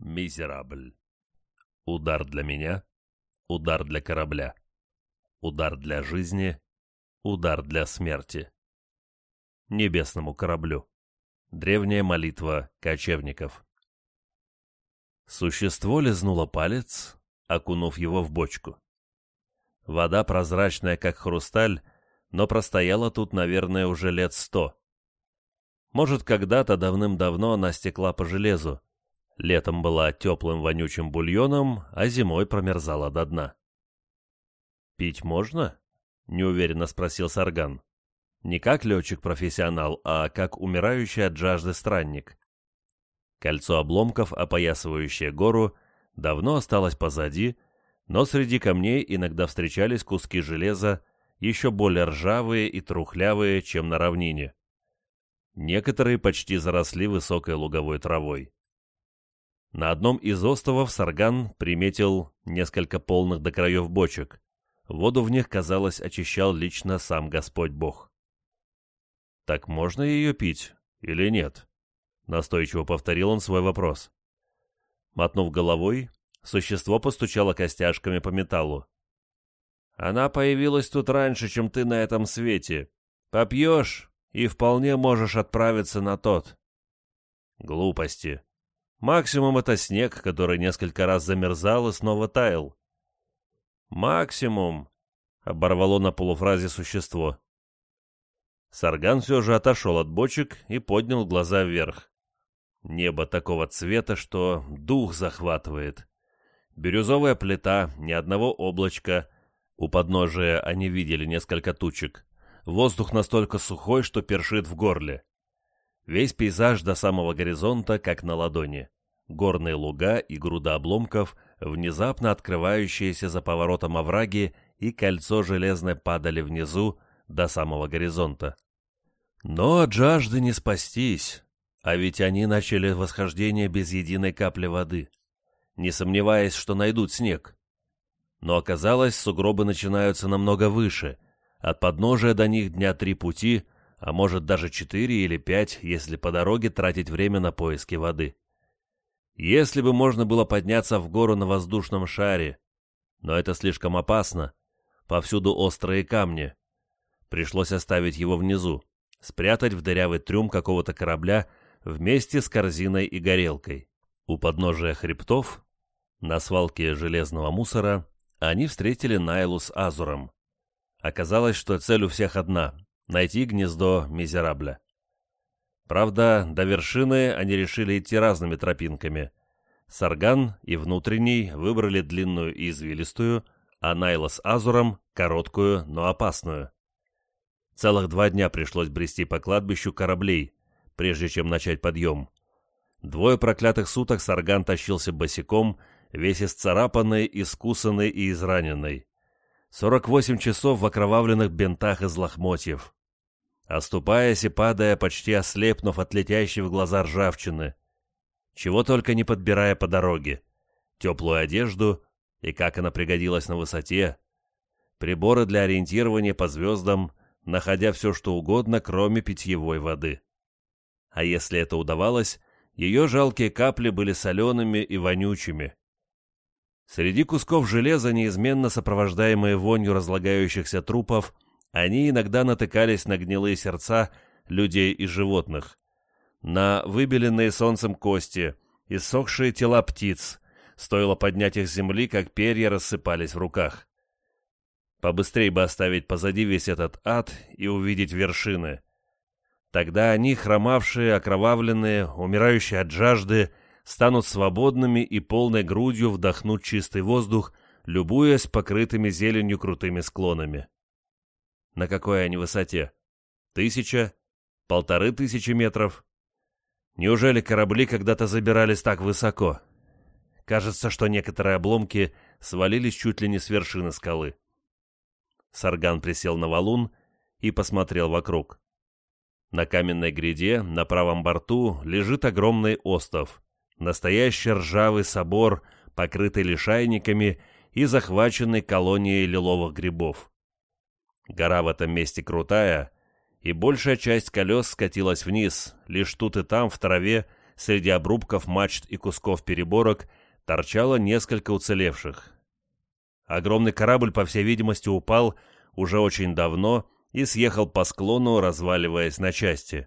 Мизерабль. Удар для меня, удар для корабля, удар для жизни, удар для смерти. Небесному кораблю. Древняя молитва кочевников. Существо лизнуло палец, окунув его в бочку. Вода прозрачная, как хрусталь, но простояла тут, наверное, уже лет сто. Может, когда-то давным-давно она стекла по железу. Летом была теплым вонючим бульоном, а зимой промерзала до дна. «Пить можно?» — неуверенно спросил Сарган. Не как летчик-профессионал, а как умирающий от жажды странник. Кольцо обломков, опоясывающее гору, давно осталось позади, но среди камней иногда встречались куски железа, еще более ржавые и трухлявые, чем на равнине. Некоторые почти заросли высокой луговой травой. На одном из островов Сарган приметил несколько полных до краев бочек. Воду в них, казалось, очищал лично сам Господь Бог. «Так можно ее пить или нет?» Настойчиво повторил он свой вопрос. Мотнув головой, существо постучало костяшками по металлу. «Она появилась тут раньше, чем ты на этом свете. Попьешь, и вполне можешь отправиться на тот». «Глупости. Максимум это снег, который несколько раз замерзал и снова таял». «Максимум», — оборвало на полуфразе существо. Сарган все же отошел от бочек и поднял глаза вверх. Небо такого цвета, что дух захватывает. Бирюзовая плита, ни одного облачка. У подножия они видели несколько тучек. Воздух настолько сухой, что першит в горле. Весь пейзаж до самого горизонта, как на ладони. Горные луга и груда обломков, внезапно открывающиеся за поворотом овраги и кольцо железной падали внизу до самого горизонта. Но от жажды не спастись, а ведь они начали восхождение без единой капли воды не сомневаясь, что найдут снег. Но оказалось, сугробы начинаются намного выше, от подножия до них дня три пути, а может даже четыре или пять, если по дороге тратить время на поиски воды. Если бы можно было подняться в гору на воздушном шаре, но это слишком опасно, повсюду острые камни. Пришлось оставить его внизу, спрятать в дырявый трюм какого-то корабля вместе с корзиной и горелкой. У подножия хребтов на свалке железного мусора они встретили Найлу с Азуром. Оказалось, что цель у всех одна — найти гнездо Мизерабля. Правда, до вершины они решили идти разными тропинками. Сарган и внутренний выбрали длинную и извилистую, а Найла с Азуром — короткую, но опасную. Целых два дня пришлось брести по кладбищу кораблей, прежде чем начать подъем. Двое проклятых суток Сарган тащился босиком весь исцарапанный, искусанный и израненный. Сорок восемь часов в окровавленных бинтах из лохмотьев. Оступаясь и падая, почти ослепнув от летящей в глаза ржавчины. Чего только не подбирая по дороге. Теплую одежду и как она пригодилась на высоте. Приборы для ориентирования по звездам, находя все что угодно, кроме питьевой воды. А если это удавалось, ее жалкие капли были солеными и вонючими. Среди кусков железа, неизменно сопровождаемые вонью разлагающихся трупов, они иногда натыкались на гнилые сердца людей и животных, на выбеленные солнцем кости, иссохшие тела птиц, стоило поднять их с земли, как перья рассыпались в руках. Побыстрее бы оставить позади весь этот ад и увидеть вершины. Тогда они, хромавшие, окровавленные, умирающие от жажды, станут свободными и полной грудью вдохнуть чистый воздух, любуясь покрытыми зеленью крутыми склонами. На какой они высоте? Тысяча? Полторы тысячи метров? Неужели корабли когда-то забирались так высоко? Кажется, что некоторые обломки свалились чуть ли не с вершины скалы. Сарган присел на валун и посмотрел вокруг. На каменной гряде на правом борту лежит огромный остов. Настоящий ржавый собор, покрытый лишайниками и захваченный колонией лиловых грибов. Гора в этом месте крутая, и большая часть колес скатилась вниз, лишь тут и там в траве среди обрубков мачт и кусков переборок торчало несколько уцелевших. Огромный корабль, по всей видимости, упал уже очень давно и съехал по склону, разваливаясь на части.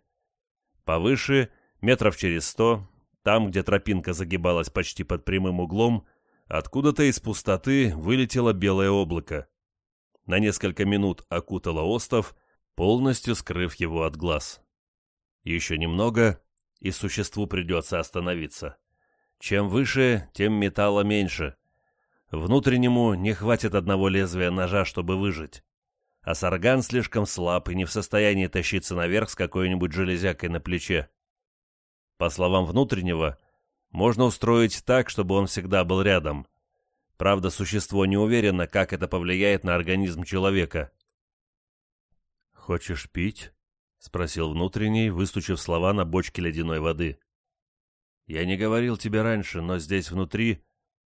Повыше, метров через сто, там, где тропинка загибалась почти под прямым углом, откуда-то из пустоты вылетело белое облако. На несколько минут окутало остов, полностью скрыв его от глаз. Еще немного, и существу придется остановиться. Чем выше, тем металла меньше. Внутреннему не хватит одного лезвия ножа, чтобы выжить. А сарган слишком слаб и не в состоянии тащиться наверх с какой-нибудь железякой на плече. По словам внутреннего, можно устроить так, чтобы он всегда был рядом. Правда, существо не уверено, как это повлияет на организм человека. «Хочешь пить?» — спросил внутренний, выстучив слова на бочке ледяной воды. «Я не говорил тебе раньше, но здесь внутри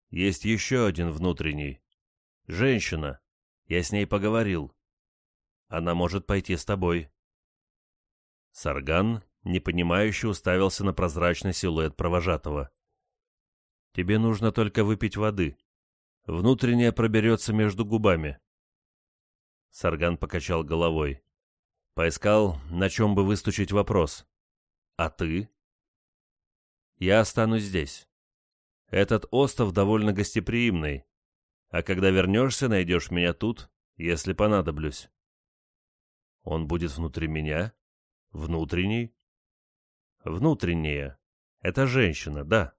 есть еще один внутренний. Женщина. Я с ней поговорил. Она может пойти с тобой». Сарган непонимающе уставился на прозрачный силуэт провожатого. «Тебе нужно только выпить воды. Внутренняя проберется между губами». Сарган покачал головой. Поискал, на чем бы выстучить вопрос. «А ты?» «Я останусь здесь. Этот остров довольно гостеприимный, а когда вернешься, найдешь меня тут, если понадоблюсь». «Он будет внутри меня? Внутренний?» Внутренняя. Это женщина, да.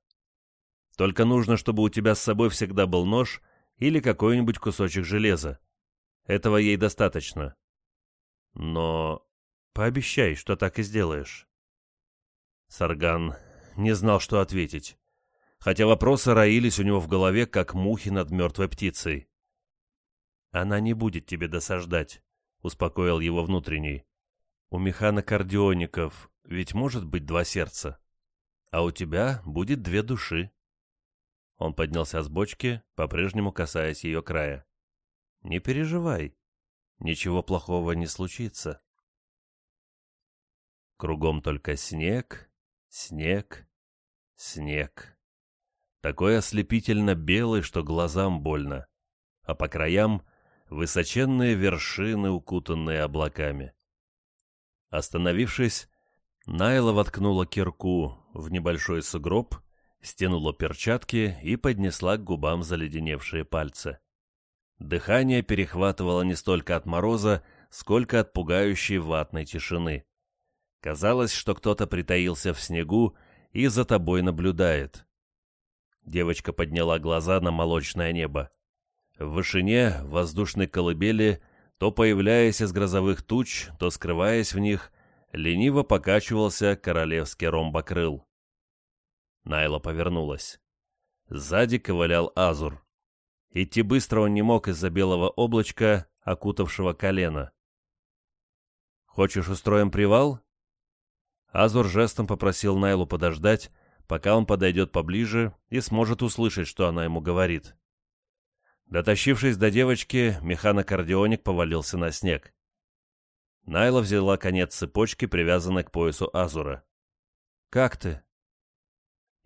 Только нужно, чтобы у тебя с собой всегда был нож или какой-нибудь кусочек железа. Этого ей достаточно. Но пообещай, что так и сделаешь. Сарган не знал, что ответить, хотя вопросы роились у него в голове, как мухи над мертвой птицей. «Она не будет тебе досаждать», — успокоил его внутренний. «У механокардиоников ведь может быть два сердца. А у тебя будет две души. Он поднялся с бочки, по-прежнему касаясь ее края. Не переживай. Ничего плохого не случится. Кругом только снег, снег, снег. Такой ослепительно белый, что глазам больно. А по краям высоченные вершины, укутанные облаками. Остановившись, Найла воткнула кирку в небольшой сугроб, стянула перчатки и поднесла к губам заледеневшие пальцы. Дыхание перехватывало не столько от мороза, сколько от пугающей ватной тишины. Казалось, что кто-то притаился в снегу и за тобой наблюдает. Девочка подняла глаза на молочное небо. В вышине воздушной колыбели, то появляясь из грозовых туч, то скрываясь в них, лениво покачивался королевский ромбокрыл. Найла повернулась. Сзади ковылял Азур. Идти быстро он не мог из-за белого облачка, окутавшего колено. «Хочешь, устроим привал?» Азур жестом попросил Найлу подождать, пока он подойдет поближе и сможет услышать, что она ему говорит. Дотащившись до девочки, механокардионик повалился на снег. Найла взяла конец цепочки, привязанной к поясу Азура. «Как ты?»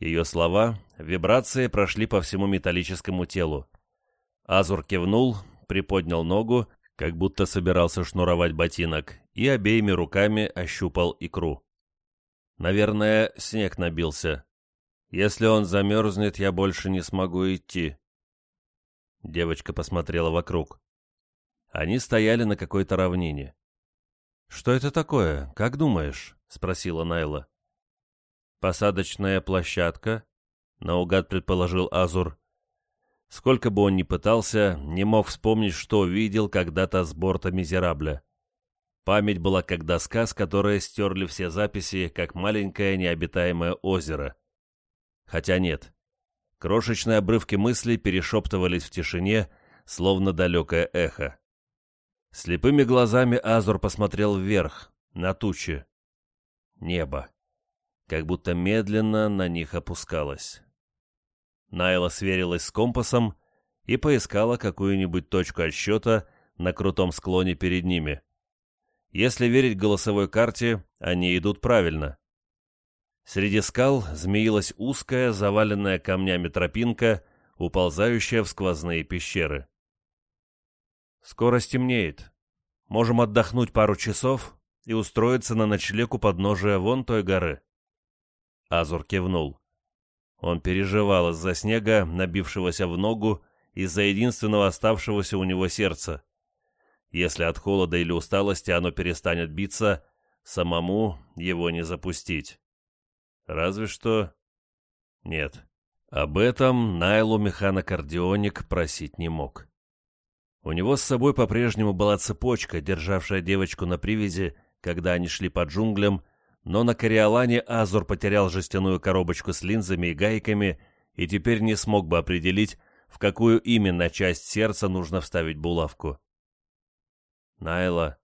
Ее слова, вибрации прошли по всему металлическому телу. Азур кивнул, приподнял ногу, как будто собирался шнуровать ботинок, и обеими руками ощупал икру. «Наверное, снег набился. Если он замерзнет, я больше не смогу идти». Девочка посмотрела вокруг. Они стояли на какой-то равнине. «Что это такое? Как думаешь?» — спросила Найла. «Посадочная площадка», — наугад предположил Азур. Сколько бы он ни пытался, не мог вспомнить, что видел когда-то с борта Мизерабля. Память была как доска, с которой стерли все записи, как маленькое необитаемое озеро. Хотя нет. Крошечные обрывки мыслей перешептывались в тишине, словно далекое эхо. Слепыми глазами Азур посмотрел вверх, на тучи. Небо. Как будто медленно на них опускалось. Найла сверилась с компасом и поискала какую-нибудь точку отсчета на крутом склоне перед ними. Если верить голосовой карте, они идут правильно. Среди скал змеилась узкая, заваленная камнями тропинка, уползающая в сквозные пещеры. «Скоро стемнеет. Можем отдохнуть пару часов и устроиться на ночлег у подножия вон той горы». Азур кивнул. Он переживал из-за снега, набившегося в ногу, из-за единственного оставшегося у него сердца. Если от холода или усталости оно перестанет биться, самому его не запустить. Разве что... Нет. Об этом Найлу механокардионик просить не мог. У него с собой по-прежнему была цепочка, державшая девочку на привязи, когда они шли по джунглям, но на Кориолане Азур потерял жестяную коробочку с линзами и гайками и теперь не смог бы определить, в какую именно часть сердца нужно вставить булавку. Найла.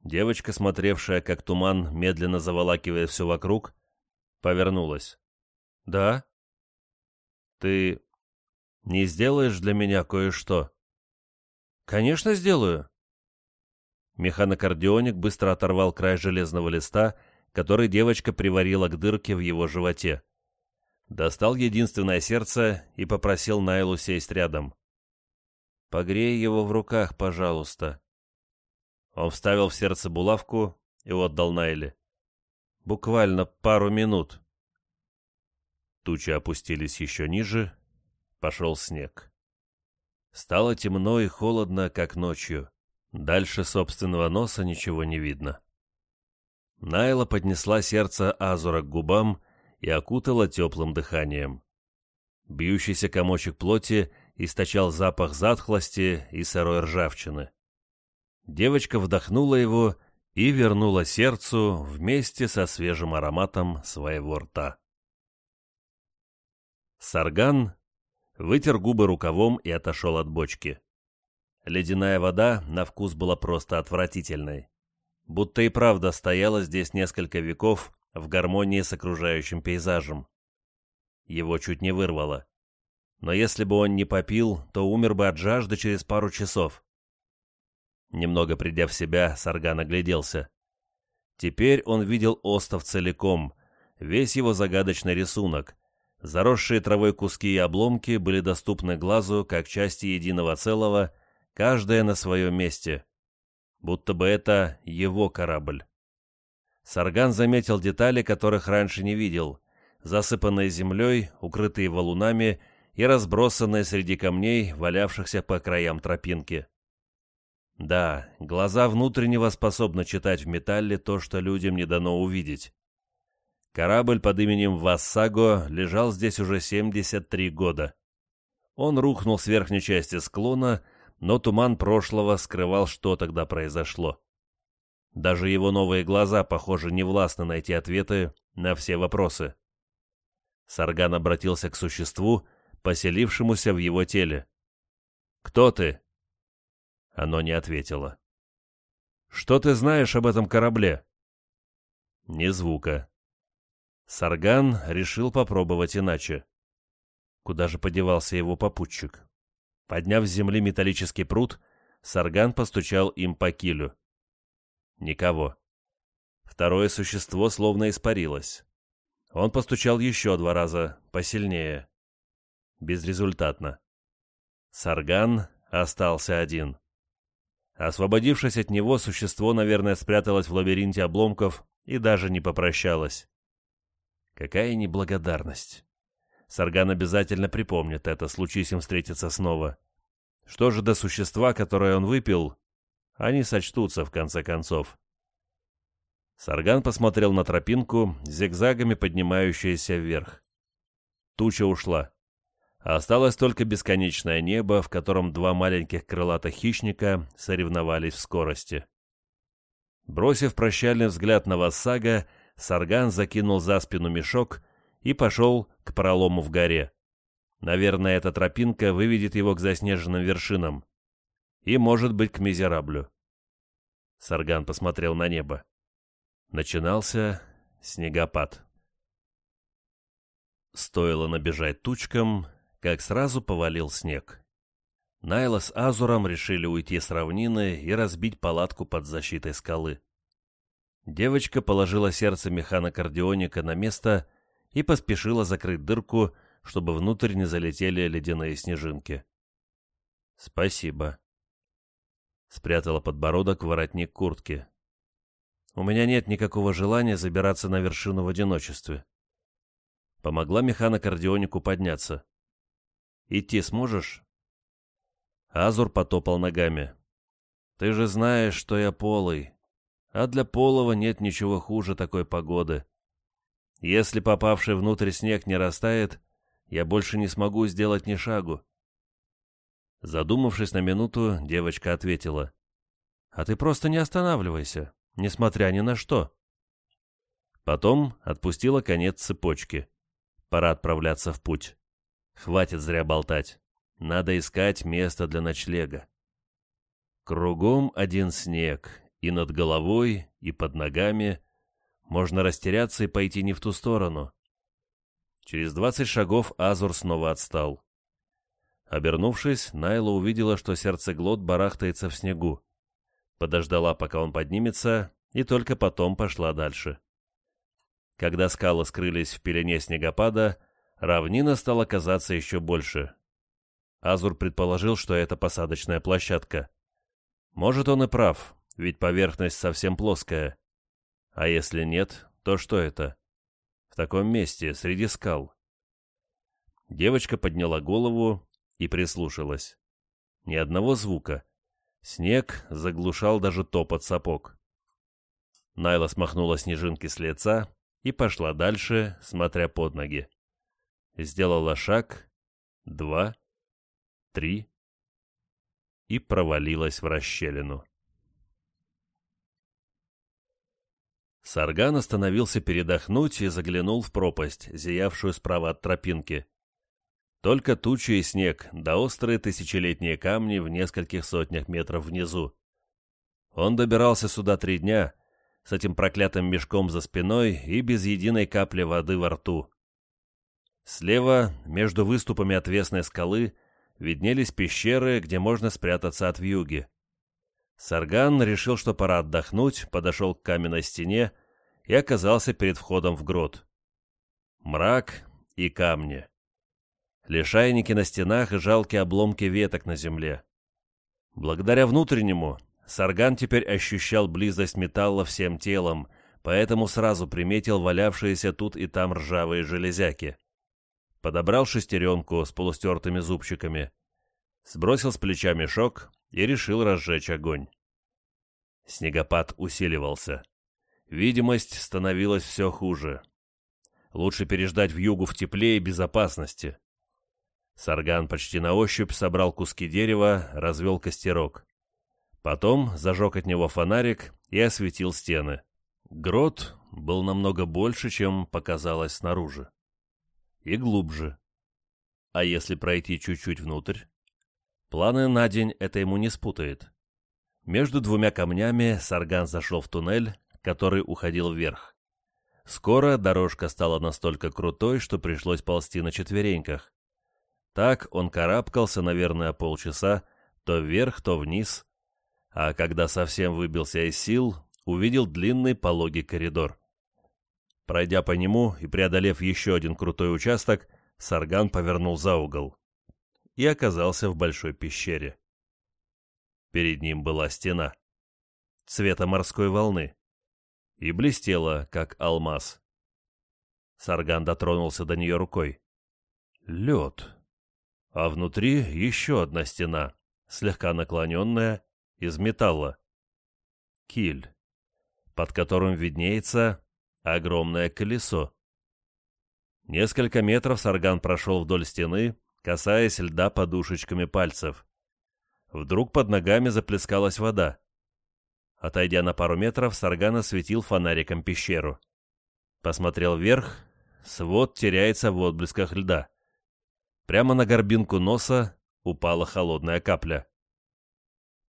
Девочка, смотревшая, как туман медленно заволакивает все вокруг, повернулась. «Да?» «Ты не сделаешь для меня кое-что?» «Конечно сделаю!» Механокардионик быстро оторвал край железного листа, который девочка приварила к дырке в его животе. Достал единственное сердце и попросил Найлу сесть рядом. «Погрей его в руках, пожалуйста». Он вставил в сердце булавку и отдал Найле. «Буквально пару минут». Тучи опустились еще ниже, пошел снег. Стало темно и холодно, как ночью. Дальше собственного носа ничего не видно. Найла поднесла сердце Азура к губам и окутала теплым дыханием. Бьющийся комочек плоти источал запах затхлости и сырой ржавчины. Девочка вдохнула его и вернула сердцу вместе со свежим ароматом своего рта. Сарган вытер губы рукавом и отошел от бочки. Ледяная вода на вкус была просто отвратительной. Будто и правда стояла здесь несколько веков в гармонии с окружающим пейзажем. Его чуть не вырвало. Но если бы он не попил, то умер бы от жажды через пару часов. Немного придя в себя, Сарган огляделся. Теперь он видел остов целиком, весь его загадочный рисунок. Заросшие травой куски и обломки были доступны глазу как части единого целого каждая на своем месте. Будто бы это его корабль. Сарган заметил детали, которых раньше не видел, засыпанные землей, укрытые валунами и разбросанные среди камней, валявшихся по краям тропинки. Да, глаза внутреннего способны читать в металле то, что людям не дано увидеть. Корабль под именем Вассаго лежал здесь уже 73 года. Он рухнул с верхней части склона, но туман прошлого скрывал, что тогда произошло. Даже его новые глаза, похоже, не властны найти ответы на все вопросы. Сарган обратился к существу, поселившемуся в его теле. «Кто ты?» Оно не ответило. «Что ты знаешь об этом корабле?» Ни звука. Сарган решил попробовать иначе. Куда же подевался его попутчик? Подняв с земли металлический пруд, Сарган постучал им по килю. Никого. Второе существо словно испарилось. Он постучал еще два раза, посильнее. Безрезультатно. Сарган остался один. Освободившись от него, существо, наверное, спряталось в лабиринте обломков и даже не попрощалось. Какая неблагодарность. Сарган обязательно припомнит это, случись им встретиться снова. Что же до существа, которое он выпил, они сочтутся в конце концов. Сарган посмотрел на тропинку, зигзагами поднимающуюся вверх. Туча ушла. Осталось только бесконечное небо, в котором два маленьких крылатых хищника соревновались в скорости. Бросив прощальный взгляд на Вассага, Сарган закинул за спину мешок и пошел к пролому в горе. Наверное, эта тропинка выведет его к заснеженным вершинам. И, может быть, к Мизераблю. Сарган посмотрел на небо. Начинался снегопад. Стоило набежать тучкам, как сразу повалил снег. Найла с Азуром решили уйти с равнины и разбить палатку под защитой скалы. Девочка положила сердце механокардионика на место и поспешила закрыть дырку, чтобы внутрь не залетели ледяные снежинки. «Спасибо», — спрятала подбородок в воротник куртки. «У меня нет никакого желания забираться на вершину в одиночестве». Помогла механокардионику подняться. «Идти сможешь?» Азур потопал ногами. «Ты же знаешь, что я полый, а для полого нет ничего хуже такой погоды. Если попавший внутрь снег не растает, я больше не смогу сделать ни шагу. Задумавшись на минуту, девочка ответила. «А ты просто не останавливайся, несмотря ни на что». Потом отпустила конец цепочки. Пора отправляться в путь. Хватит зря болтать. Надо искать место для ночлега. Кругом один снег, и над головой, и под ногами. Можно растеряться и пойти не в ту сторону. Через двадцать шагов Азур снова отстал. Обернувшись, Найла увидела, что сердцеглот барахтается в снегу. Подождала, пока он поднимется, и только потом пошла дальше. Когда скалы скрылись в пелене снегопада, равнина стала казаться еще больше. Азур предположил, что это посадочная площадка. Может, он и прав, ведь поверхность совсем плоская. А если нет, то что это? В таком месте, среди скал. Девочка подняла голову и прислушалась. Ни одного звука. Снег заглушал даже топот сапог. Найла смахнула снежинки с лица и пошла дальше, смотря под ноги. Сделала шаг, два, три и провалилась в расщелину. Сарган остановился передохнуть и заглянул в пропасть, зиявшую справа от тропинки. Только тучи и снег, да острые тысячелетние камни в нескольких сотнях метров внизу. Он добирался сюда три дня, с этим проклятым мешком за спиной и без единой капли воды во рту. Слева, между выступами отвесной скалы, виднелись пещеры, где можно спрятаться от вьюги. Сарган решил, что пора отдохнуть, подошел к каменной стене и оказался перед входом в грот. Мрак и камни. Лишайники на стенах и жалкие обломки веток на земле. Благодаря внутреннему, Сарган теперь ощущал близость металла всем телом, поэтому сразу приметил валявшиеся тут и там ржавые железяки. Подобрал шестеренку с полустертыми зубчиками, сбросил с плеча мешок и решил разжечь огонь. Снегопад усиливался. Видимость становилась все хуже. Лучше переждать в югу в тепле и безопасности. Сарган почти на ощупь собрал куски дерева, развел костерок. Потом зажег от него фонарик и осветил стены. Грот был намного больше, чем показалось снаружи. И глубже. А если пройти чуть-чуть внутрь? Планы на день это ему не спутает. Между двумя камнями Сарган зашел в туннель, который уходил вверх. Скоро дорожка стала настолько крутой, что пришлось ползти на четвереньках. Так он карабкался, наверное, полчаса, то вверх, то вниз, а когда совсем выбился из сил, увидел длинный пологий коридор. Пройдя по нему и преодолев еще один крутой участок, Сарган повернул за угол и оказался в большой пещере. Перед ним была стена цвета морской волны и блестела, как алмаз. Сарган дотронулся до нее рукой. Лед. А внутри еще одна стена, слегка наклоненная, из металла. Киль, под которым виднеется огромное колесо. Несколько метров Сарган прошел вдоль стены, касаясь льда подушечками пальцев. Вдруг под ногами заплескалась вода. Отойдя на пару метров, Сарган осветил фонариком пещеру. Посмотрел вверх, свод теряется в отблесках льда. Прямо на горбинку носа упала холодная капля.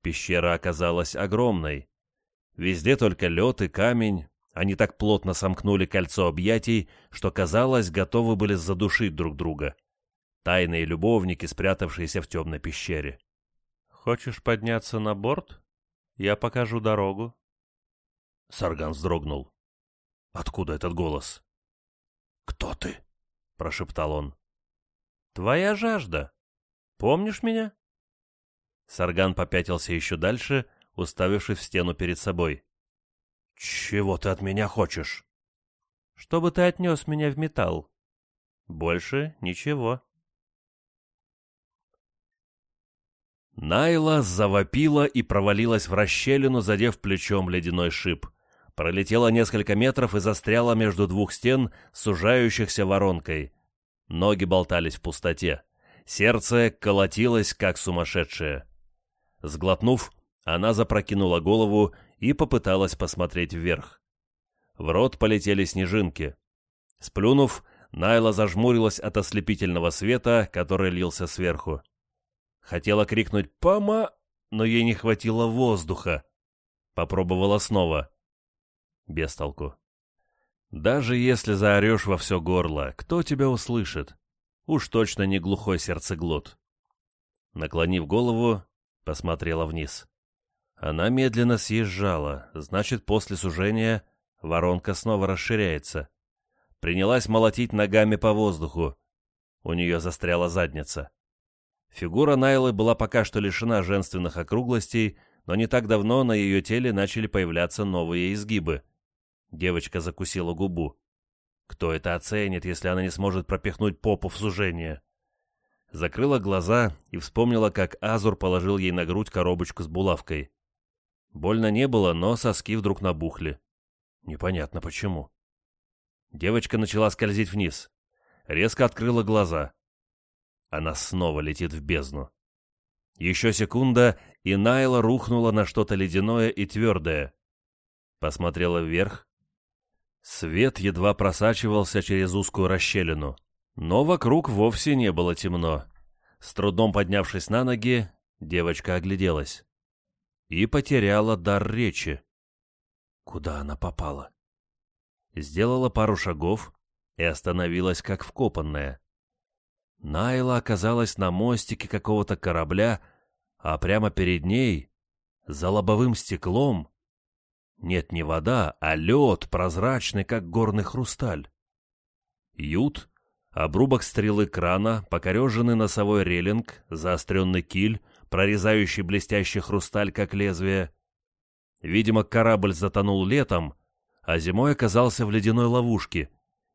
Пещера оказалась огромной. Везде только лед и камень. Они так плотно сомкнули кольцо объятий, что, казалось, готовы были задушить друг друга тайные любовники, спрятавшиеся в темной пещере. «Хочешь подняться на борт? Я покажу дорогу». Сарган вздрогнул. Откуда этот голос? «Кто ты?» — прошептал он. «Твоя жажда. Помнишь меня?» Сарган попятился еще дальше, уставившись в стену перед собой. «Чего ты от меня хочешь?» «Чтобы ты отнес меня в металл. Больше ничего». Найла завопила и провалилась в расщелину, задев плечом ледяной шип. Пролетела несколько метров и застряла между двух стен, сужающихся воронкой. Ноги болтались в пустоте. Сердце колотилось, как сумасшедшее. Сглотнув, она запрокинула голову и попыталась посмотреть вверх. В рот полетели снежинки. Сплюнув, Найла зажмурилась от ослепительного света, который лился сверху. Хотела крикнуть «Пома!», но ей не хватило воздуха. Попробовала снова. Без толку. Даже если заорешь во все горло, кто тебя услышит? Уж точно не глухой сердцеглот. Наклонив голову, посмотрела вниз. Она медленно съезжала, значит, после сужения воронка снова расширяется. Принялась молотить ногами по воздуху. У нее застряла задница. Фигура Найлы была пока что лишена женственных округлостей, но не так давно на ее теле начали появляться новые изгибы. Девочка закусила губу. Кто это оценит, если она не сможет пропихнуть попу в сужение? Закрыла глаза и вспомнила, как Азур положил ей на грудь коробочку с булавкой. Больно не было, но соски вдруг набухли. Непонятно почему. Девочка начала скользить вниз. Резко открыла глаза. Она снова летит в бездну. Еще секунда, и Найла рухнула на что-то ледяное и твердое. Посмотрела вверх. Свет едва просачивался через узкую расщелину, но вокруг вовсе не было темно. С трудом поднявшись на ноги, девочка огляделась. И потеряла дар речи. Куда она попала? Сделала пару шагов и остановилась как вкопанная. Найла оказалась на мостике какого-то корабля, а прямо перед ней, за лобовым стеклом, нет не вода, а лед, прозрачный, как горный хрусталь. Ют, обрубок стрелы крана, покореженный носовой релинг, заостренный киль, прорезающий блестящий хрусталь, как лезвие. Видимо, корабль затонул летом, а зимой оказался в ледяной ловушке.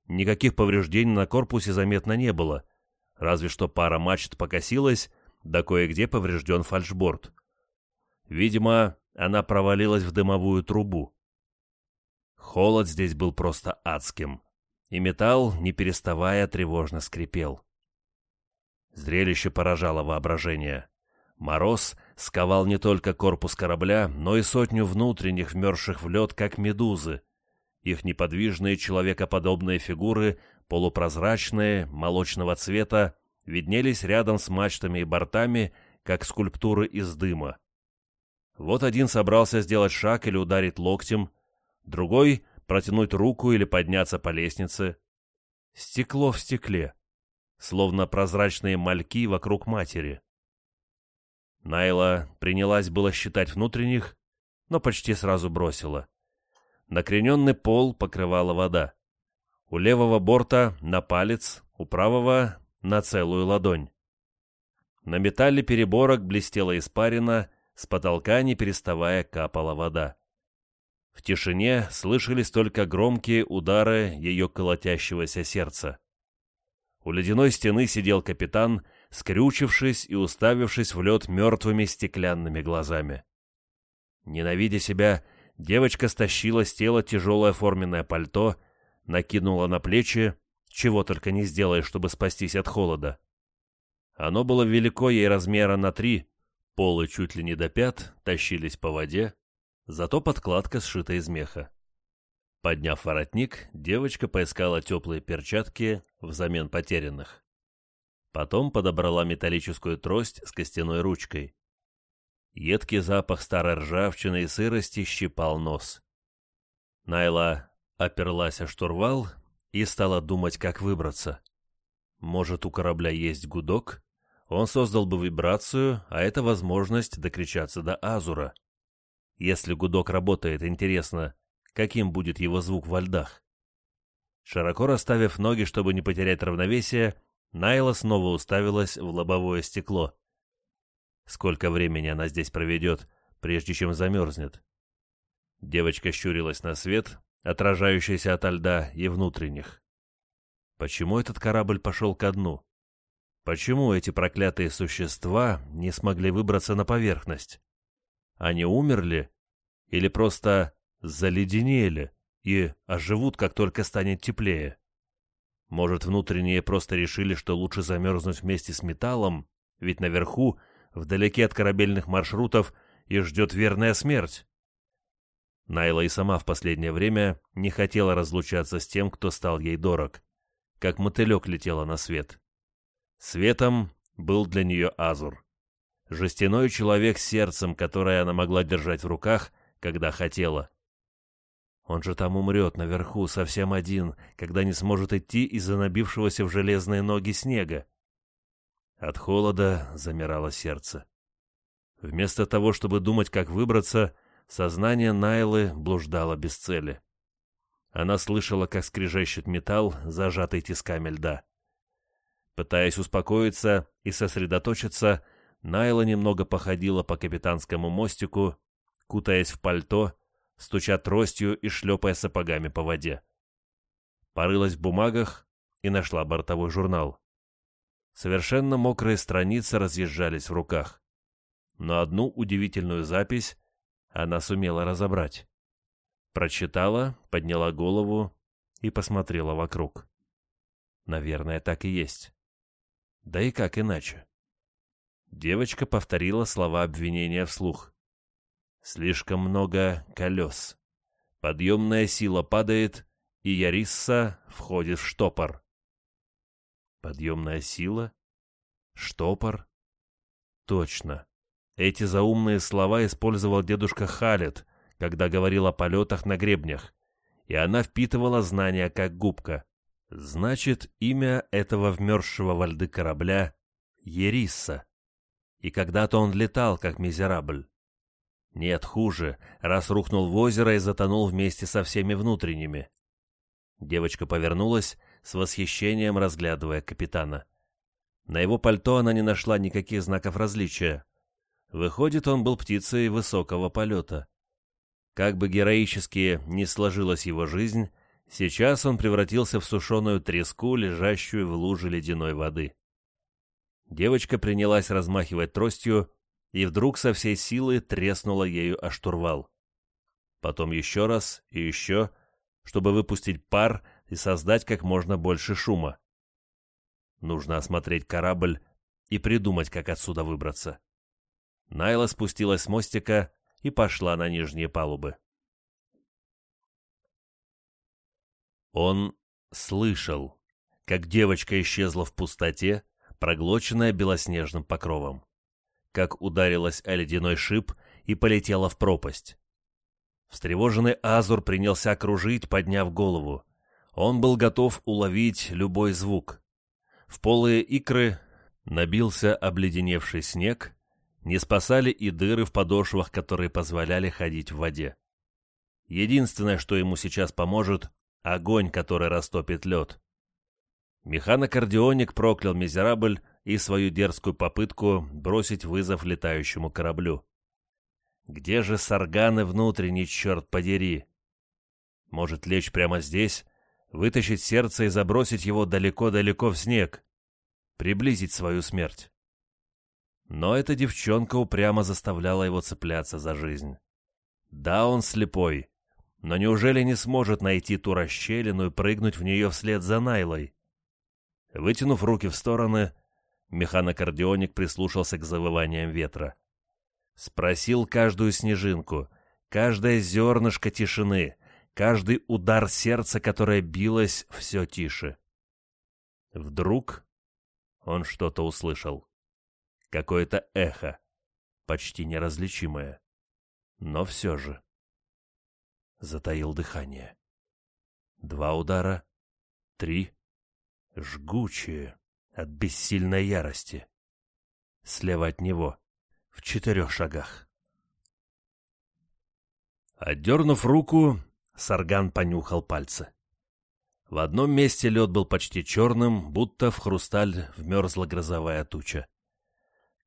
Никаких повреждений на корпусе заметно не было — разве что пара мачт покосилась, да кое-где поврежден фальшборд. Видимо, она провалилась в дымовую трубу. Холод здесь был просто адским, и металл, не переставая, тревожно скрипел. Зрелище поражало воображение. Мороз сковал не только корпус корабля, но и сотню внутренних, вмерзших в лед, как медузы. Их неподвижные человекоподобные фигуры полупрозрачные, молочного цвета, виднелись рядом с мачтами и бортами, как скульптуры из дыма. Вот один собрался сделать шаг или ударить локтем, другой — протянуть руку или подняться по лестнице. Стекло в стекле, словно прозрачные мальки вокруг матери. Найла принялась было считать внутренних, но почти сразу бросила. Накрененный пол покрывала вода. У левого борта на палец, у правого на целую ладонь. На металле переборок блестела испарина, с потолка не переставая капала вода. В тишине слышались только громкие удары ее колотящегося сердца. У ледяной стены сидел капитан, скрючившись и уставившись в лед мертвыми стеклянными глазами. Ненавидя себя, девочка стащила с тела тяжелое форменное пальто накинула на плечи, чего только не сделаешь, чтобы спастись от холода. Оно было велико ей размера на три, полы чуть ли не до пят тащились по воде, зато подкладка сшита из меха. Подняв воротник, девочка поискала теплые перчатки взамен потерянных. Потом подобрала металлическую трость с костяной ручкой. Едкий запах старой ржавчины и сырости щипал нос. Найла оперлась о штурвал и стала думать, как выбраться. Может, у корабля есть гудок? Он создал бы вибрацию, а это возможность докричаться до Азура. Если гудок работает, интересно, каким будет его звук во льдах. Широко расставив ноги, чтобы не потерять равновесие, Найла снова уставилась в лобовое стекло. Сколько времени она здесь проведет, прежде чем замерзнет? Девочка щурилась на свет, отражающийся от льда и внутренних. Почему этот корабль пошел ко дну? Почему эти проклятые существа не смогли выбраться на поверхность? Они умерли или просто заледенели и оживут, как только станет теплее? Может, внутренние просто решили, что лучше замерзнуть вместе с металлом, ведь наверху, вдалеке от корабельных маршрутов, их ждет верная смерть? Найла и сама в последнее время не хотела разлучаться с тем, кто стал ей дорог. Как мотылек летела на свет. Светом был для нее Азур. Жестяной человек с сердцем, которое она могла держать в руках, когда хотела. Он же там умрет наверху, совсем один, когда не сможет идти из-за набившегося в железные ноги снега. От холода замирало сердце. Вместо того, чтобы думать, как выбраться, сознание Найлы блуждало без цели. Она слышала, как скрежещет металл, зажатый тисками льда. Пытаясь успокоиться и сосредоточиться, Найла немного походила по капитанскому мостику, кутаясь в пальто, стуча тростью и шлепая сапогами по воде. Порылась в бумагах и нашла бортовой журнал. Совершенно мокрые страницы разъезжались в руках. Но одну удивительную запись она сумела разобрать. Прочитала, подняла голову и посмотрела вокруг. Наверное, так и есть. Да и как иначе? Девочка повторила слова обвинения вслух. Слишком много колес. Подъемная сила падает, и Ярисса входит в штопор. Подъемная сила? Штопор? Точно. Эти заумные слова использовал дедушка Халет, когда говорил о полетах на гребнях, и она впитывала знания как губка. Значит, имя этого вмерзшего во льды корабля — Ерисса. И когда-то он летал, как мизерабль. Нет, хуже, раз рухнул в озеро и затонул вместе со всеми внутренними. Девочка повернулась, с восхищением разглядывая капитана. На его пальто она не нашла никаких знаков различия. Выходит, он был птицей высокого полета. Как бы героически ни сложилась его жизнь, Сейчас он превратился в сушеную треску, лежащую в луже ледяной воды. Девочка принялась размахивать тростью, и вдруг со всей силы треснула ею о штурвал. Потом еще раз и еще, чтобы выпустить пар и создать как можно больше шума. Нужно осмотреть корабль и придумать, как отсюда выбраться. Найла спустилась с мостика и пошла на нижние палубы. Он слышал, как девочка исчезла в пустоте, проглоченная белоснежным покровом, как ударилась о ледяной шип и полетела в пропасть. Встревоженный Азур принялся кружить, подняв голову. Он был готов уловить любой звук. В полые икры набился обледеневший снег, не спасали и дыры в подошвах, которые позволяли ходить в воде. Единственное, что ему сейчас поможет, огонь, который растопит лед. Механокардионик проклял Мизерабль и свою дерзкую попытку бросить вызов летающему кораблю. Где же сарганы внутренний, черт подери? Может лечь прямо здесь, вытащить сердце и забросить его далеко-далеко в снег, приблизить свою смерть. Но эта девчонка упрямо заставляла его цепляться за жизнь. Да, он слепой, но неужели не сможет найти ту расщелину и прыгнуть в нее вслед за Найлой? Вытянув руки в стороны, механокардионик прислушался к завываниям ветра. Спросил каждую снежинку, каждое зернышко тишины, каждый удар сердца, которое билось все тише. Вдруг он что-то услышал. Какое-то эхо, почти неразличимое, но все же затаил дыхание. Два удара, три, жгучие от бессильной ярости. Слева от него, в четырех шагах. Отдернув руку, Сарган понюхал пальцы. В одном месте лед был почти черным, будто в хрусталь вмерзла грозовая туча.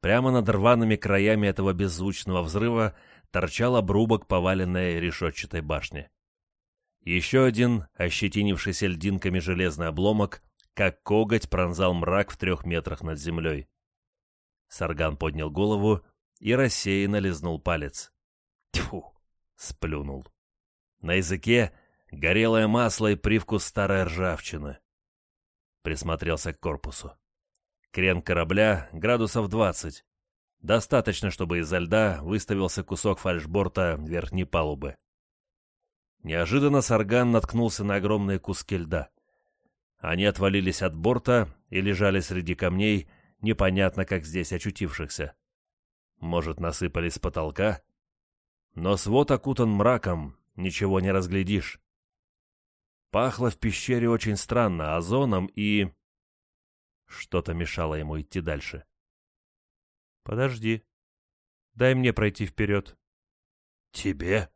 Прямо над рваными краями этого беззвучного взрыва торчал обрубок поваленной решетчатой башни. Еще один, ощетинившийся льдинками железный обломок, как коготь пронзал мрак в трех метрах над землей. Сарган поднял голову и рассеянно лизнул палец. Тьфу! Сплюнул. На языке горелое масло и привкус старой ржавчины. Присмотрелся к корпусу. Крен корабля градусов 20. Достаточно, чтобы изо льда выставился кусок фальшборта верхней палубы. Неожиданно Сарган наткнулся на огромные куски льда. Они отвалились от борта и лежали среди камней, непонятно как здесь очутившихся. Может, насыпались с потолка? Но свод окутан мраком, ничего не разглядишь. Пахло в пещере очень странно, озоном и... Что-то мешало ему идти дальше. «Подожди. Дай мне пройти вперед». «Тебе?»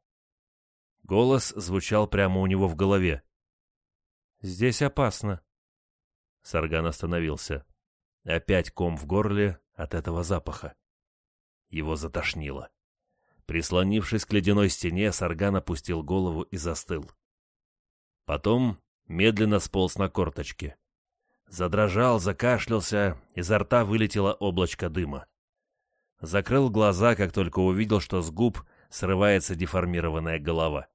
Голос звучал прямо у него в голове. «Здесь опасно». Сарган остановился. Опять ком в горле от этого запаха. Его затошнило. Прислонившись к ледяной стене, Сарган опустил голову и застыл. Потом медленно сполз на корточки. Задрожал, закашлялся, изо рта вылетело облачко дыма. Закрыл глаза, как только увидел, что с губ срывается деформированная голова.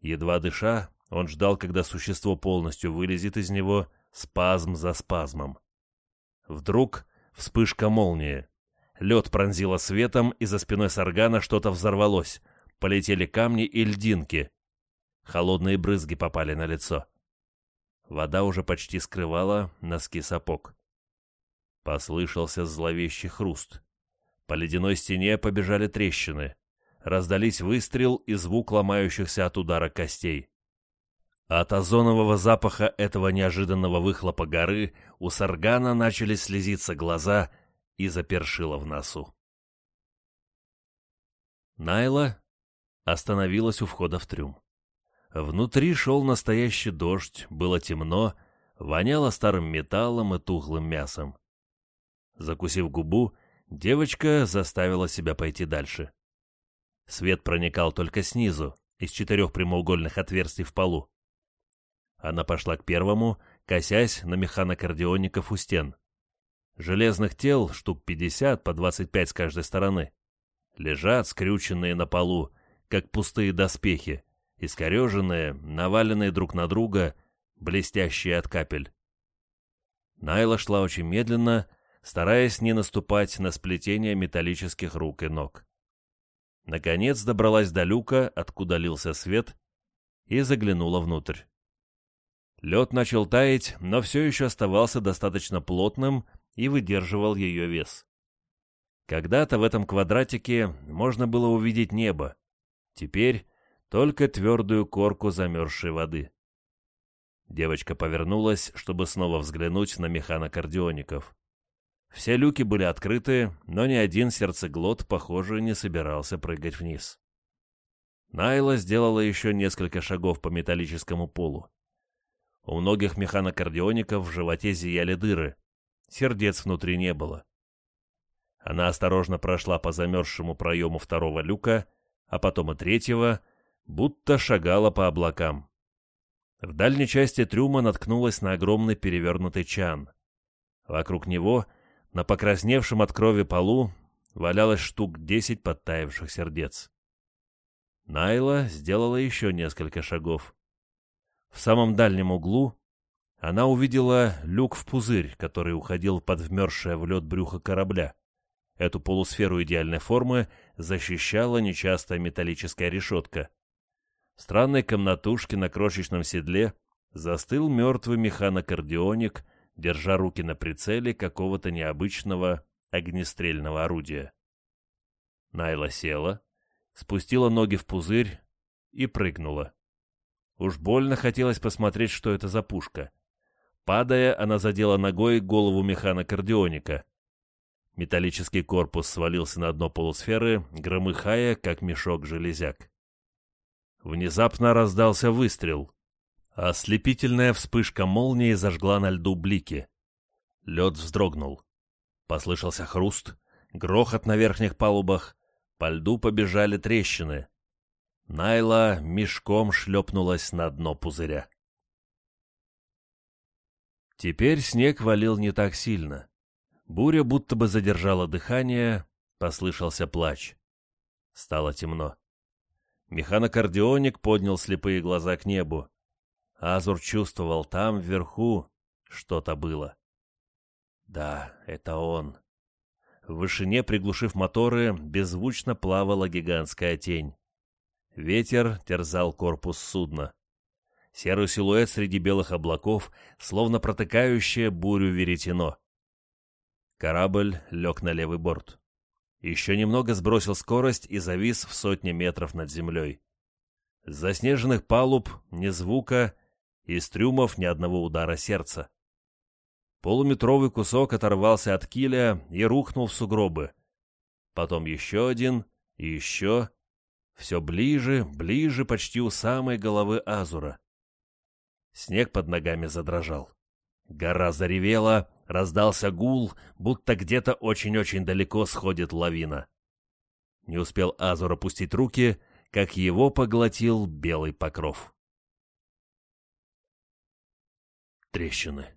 Едва дыша, он ждал, когда существо полностью вылезет из него, спазм за спазмом. Вдруг вспышка молнии. Лед пронзило светом, и за спиной Саргана что-то взорвалось. Полетели камни и льдинки. Холодные брызги попали на лицо. Вода уже почти скрывала носки сапог. Послышался зловещий хруст. По ледяной стене побежали трещины. Раздались выстрел и звук ломающихся от удара костей. От озонового запаха этого неожиданного выхлопа горы у Саргана начали слезиться глаза и запершило в носу. Найла остановилась у входа в трюм. Внутри шел настоящий дождь, было темно, воняло старым металлом и тухлым мясом. Закусив губу, девочка заставила себя пойти дальше. Свет проникал только снизу, из четырех прямоугольных отверстий в полу. Она пошла к первому, косясь на механокардиоников у стен. Железных тел штук пятьдесят по двадцать пять с каждой стороны. Лежат, скрюченные на полу, как пустые доспехи, искореженные, наваленные друг на друга, блестящие от капель. Найла шла очень медленно, стараясь не наступать на сплетение металлических рук и ног. Наконец добралась до люка, откуда лился свет, и заглянула внутрь. Лед начал таять, но все еще оставался достаточно плотным и выдерживал ее вес. Когда-то в этом квадратике можно было увидеть небо. Теперь только твердую корку замерзшей воды. Девочка повернулась, чтобы снова взглянуть на механокардиоников. Все люки были открыты, но ни один сердцеглот, похоже, не собирался прыгать вниз. Найла сделала еще несколько шагов по металлическому полу. У многих механокардиоников в животе зияли дыры. Сердец внутри не было. Она осторожно прошла по замерзшему проему второго люка, а потом и третьего, будто шагала по облакам. В дальней части трюма наткнулась на огромный перевернутый чан. Вокруг него, на покрасневшем от крови полу, валялось штук десять подтаявших сердец. Найла сделала еще несколько шагов. В самом дальнем углу она увидела люк в пузырь, который уходил под вмерзшее в лед брюхо корабля. Эту полусферу идеальной формы защищала нечастая металлическая решетка. Странной комнатушке на крошечном седле застыл мертвый механокардионик, держа руки на прицеле какого-то необычного огнестрельного орудия. Найла села, спустила ноги в пузырь и прыгнула. Уж больно хотелось посмотреть, что это за пушка. Падая, она задела ногой голову механокардионика. Металлический корпус свалился на дно полусферы, громыхая, как мешок железяк. Внезапно раздался выстрел. Ослепительная вспышка молнии зажгла на льду блики. Лед вздрогнул. Послышался хруст, грохот на верхних палубах, по льду побежали трещины. Найла мешком шлепнулась на дно пузыря. Теперь снег валил не так сильно. Буря будто бы задержала дыхание, послышался плач. Стало темно. Механокардионик поднял слепые глаза к небу. Азур чувствовал, там, вверху, что-то было. Да, это он. В вышине, приглушив моторы, беззвучно плавала гигантская тень. Ветер терзал корпус судна. Серый силуэт среди белых облаков, словно протыкающее бурю веретено. Корабль лег на левый борт. Еще немного сбросил скорость и завис в сотне метров над землей. С заснеженных палуб ни звука, из трюмов ни одного удара сердца. Полуметровый кусок оторвался от киля и рухнул в сугробы. Потом еще один и еще. Все ближе, ближе, почти у самой головы Азура. Снег под ногами задрожал. Гора заревела, раздался гул, будто где-то очень-очень далеко сходит лавина. Не успел Азур опустить руки, как его поглотил белый покров. Трещины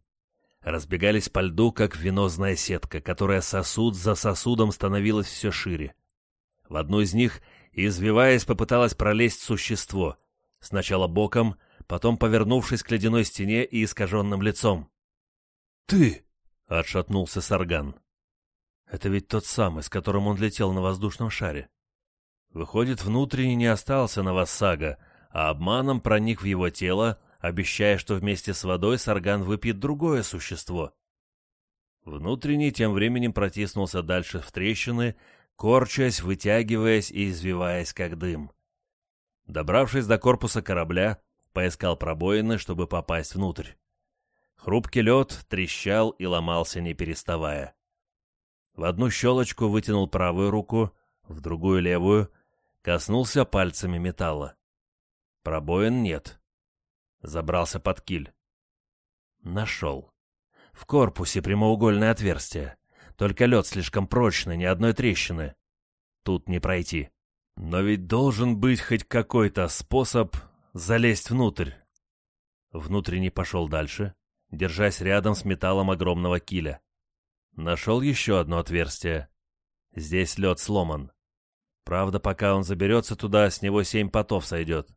разбегались по льду, как венозная сетка, которая сосуд за сосудом становилась все шире. В одну из них, извиваясь, попыталось пролезть существо, сначала боком, потом повернувшись к ледяной стене и искаженным лицом. «Ты!» — отшатнулся Сарган. «Это ведь тот самый, с которым он летел на воздушном шаре. Выходит, внутренний не остался на Вассага, а обманом проник в его тело, обещая, что вместе с водой Сарган выпьет другое существо. Внутренний тем временем протиснулся дальше в трещины, корчась, вытягиваясь и извиваясь, как дым. Добравшись до корпуса корабля, поискал пробоины, чтобы попасть внутрь. Хрупкий лед трещал и ломался, не переставая. В одну щелочку вытянул правую руку, в другую левую, коснулся пальцами металла. Пробоин нет. Забрался под киль. Нашел. В корпусе прямоугольное отверстие. Только лед слишком прочный, ни одной трещины. Тут не пройти. Но ведь должен быть хоть какой-то способ залезть внутрь. Внутренний пошел дальше, держась рядом с металлом огромного киля. Нашел еще одно отверстие. Здесь лед сломан. Правда, пока он заберется туда, с него семь потов сойдет.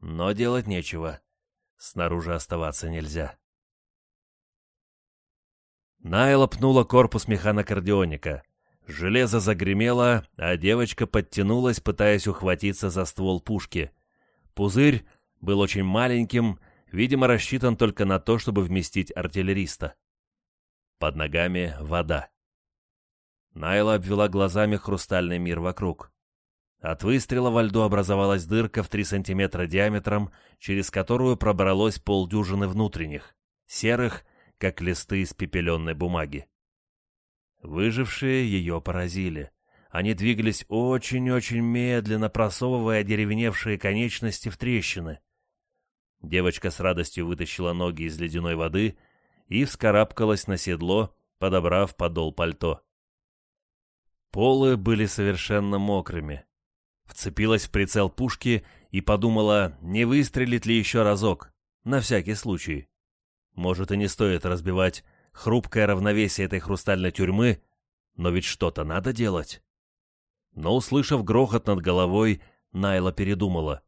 Но делать нечего. Снаружи оставаться нельзя. Найла пнула корпус механокардионика. Железо загремело, а девочка подтянулась, пытаясь ухватиться за ствол пушки. Пузырь был очень маленьким, видимо, рассчитан только на то, чтобы вместить артиллериста. Под ногами вода. Найла обвела глазами хрустальный мир вокруг. От выстрела во льду образовалась дырка в 3 сантиметра диаметром, через которую пробралось полдюжины внутренних, серых, как листы из пепеленной бумаги. Выжившие ее поразили. Они двигались очень-очень медленно, просовывая деревеневшие конечности в трещины. Девочка с радостью вытащила ноги из ледяной воды и вскарабкалась на седло, подобрав подол пальто. Полы были совершенно мокрыми вцепилась в прицел пушки и подумала, не выстрелит ли еще разок, на всякий случай. Может, и не стоит разбивать хрупкое равновесие этой хрустальной тюрьмы, но ведь что-то надо делать. Но, услышав грохот над головой, Найла передумала.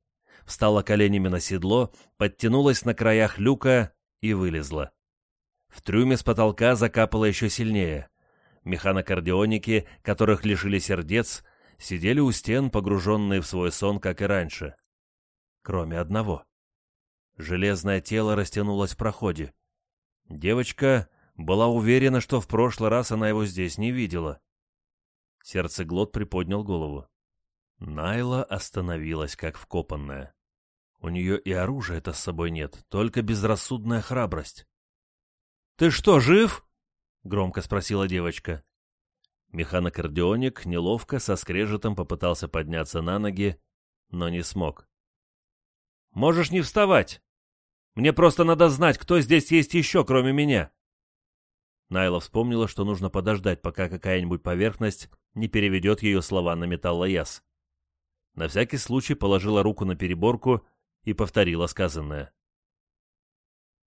Встала коленями на седло, подтянулась на краях люка и вылезла. В трюме с потолка закапало еще сильнее. Механокардионики, которых лишили сердец, сидели у стен, погруженные в свой сон, как и раньше. Кроме одного. Железное тело растянулось в проходе. Девочка была уверена, что в прошлый раз она его здесь не видела. Сердцеглот приподнял голову. Найла остановилась, как вкопанная. У нее и оружия-то с собой нет, только безрассудная храбрость. «Ты что, жив?» — громко спросила девочка. Механокардионик неловко со скрежетом попытался подняться на ноги, но не смог. Можешь не вставать. Мне просто надо знать, кто здесь есть еще, кроме меня». Найла вспомнила, что нужно подождать, пока какая-нибудь поверхность не переведет ее слова на металлояз. На всякий случай положила руку на переборку и повторила сказанное.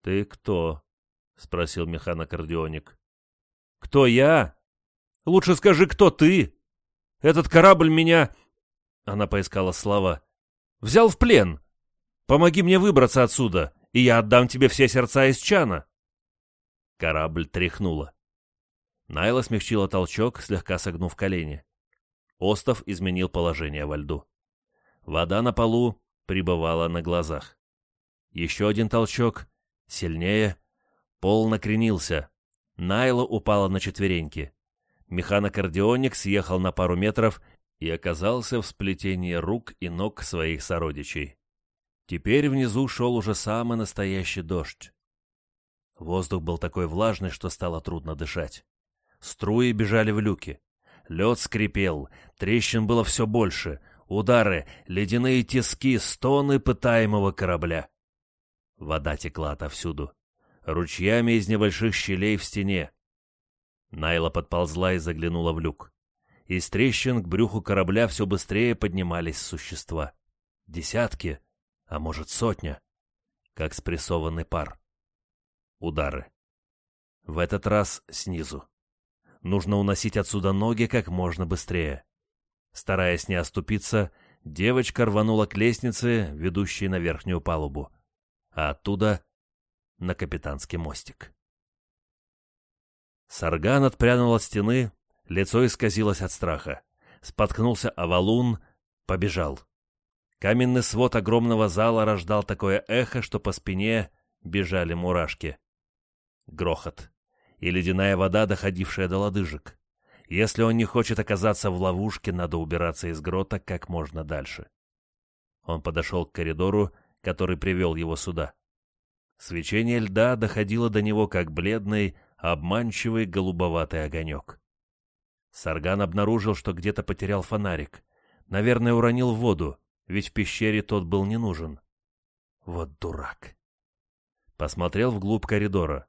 «Ты кто?» — спросил механокардионик. «Кто я? Лучше скажи, кто ты? Этот корабль меня...» Она поискала слова. «Взял в плен. Помоги мне выбраться отсюда, и я отдам тебе все сердца из чана». Корабль тряхнула. Найла смягчила толчок, слегка согнув колени. Остов изменил положение во льду. Вода на полу прибывала на глазах. Еще один толчок, сильнее. Пол накренился. Найла упала на четвереньки. Механокардионик съехал на пару метров и оказался в сплетении рук и ног своих сородичей. Теперь внизу шел уже самый настоящий дождь. Воздух был такой влажный, что стало трудно дышать. Струи бежали в люки. Лед скрипел, трещин было все больше, удары, ледяные тиски, стоны пытаемого корабля. Вода текла отовсюду, ручьями из небольших щелей в стене. Найла подползла и заглянула в люк. Из трещин к брюху корабля все быстрее поднимались существа. Десятки, а может сотня, как спрессованный пар. Удары. В этот раз снизу. Нужно уносить отсюда ноги как можно быстрее. Стараясь не оступиться, девочка рванула к лестнице, ведущей на верхнюю палубу, а оттуда — на капитанский мостик. Сарган отпрянул от стены, лицо исказилось от страха. Споткнулся о валун, побежал. Каменный свод огромного зала рождал такое эхо, что по спине бежали мурашки. Грохот. И ледяная вода, доходившая до лодыжек. Если он не хочет оказаться в ловушке, надо убираться из грота как можно дальше. Он подошел к коридору, который привел его сюда. Свечение льда доходило до него как бледный, обманчивый голубоватый огонек. Сарган обнаружил, что где-то потерял фонарик. Наверное, уронил в воду, ведь в пещере тот был не нужен. Вот дурак. Посмотрел вглубь коридора.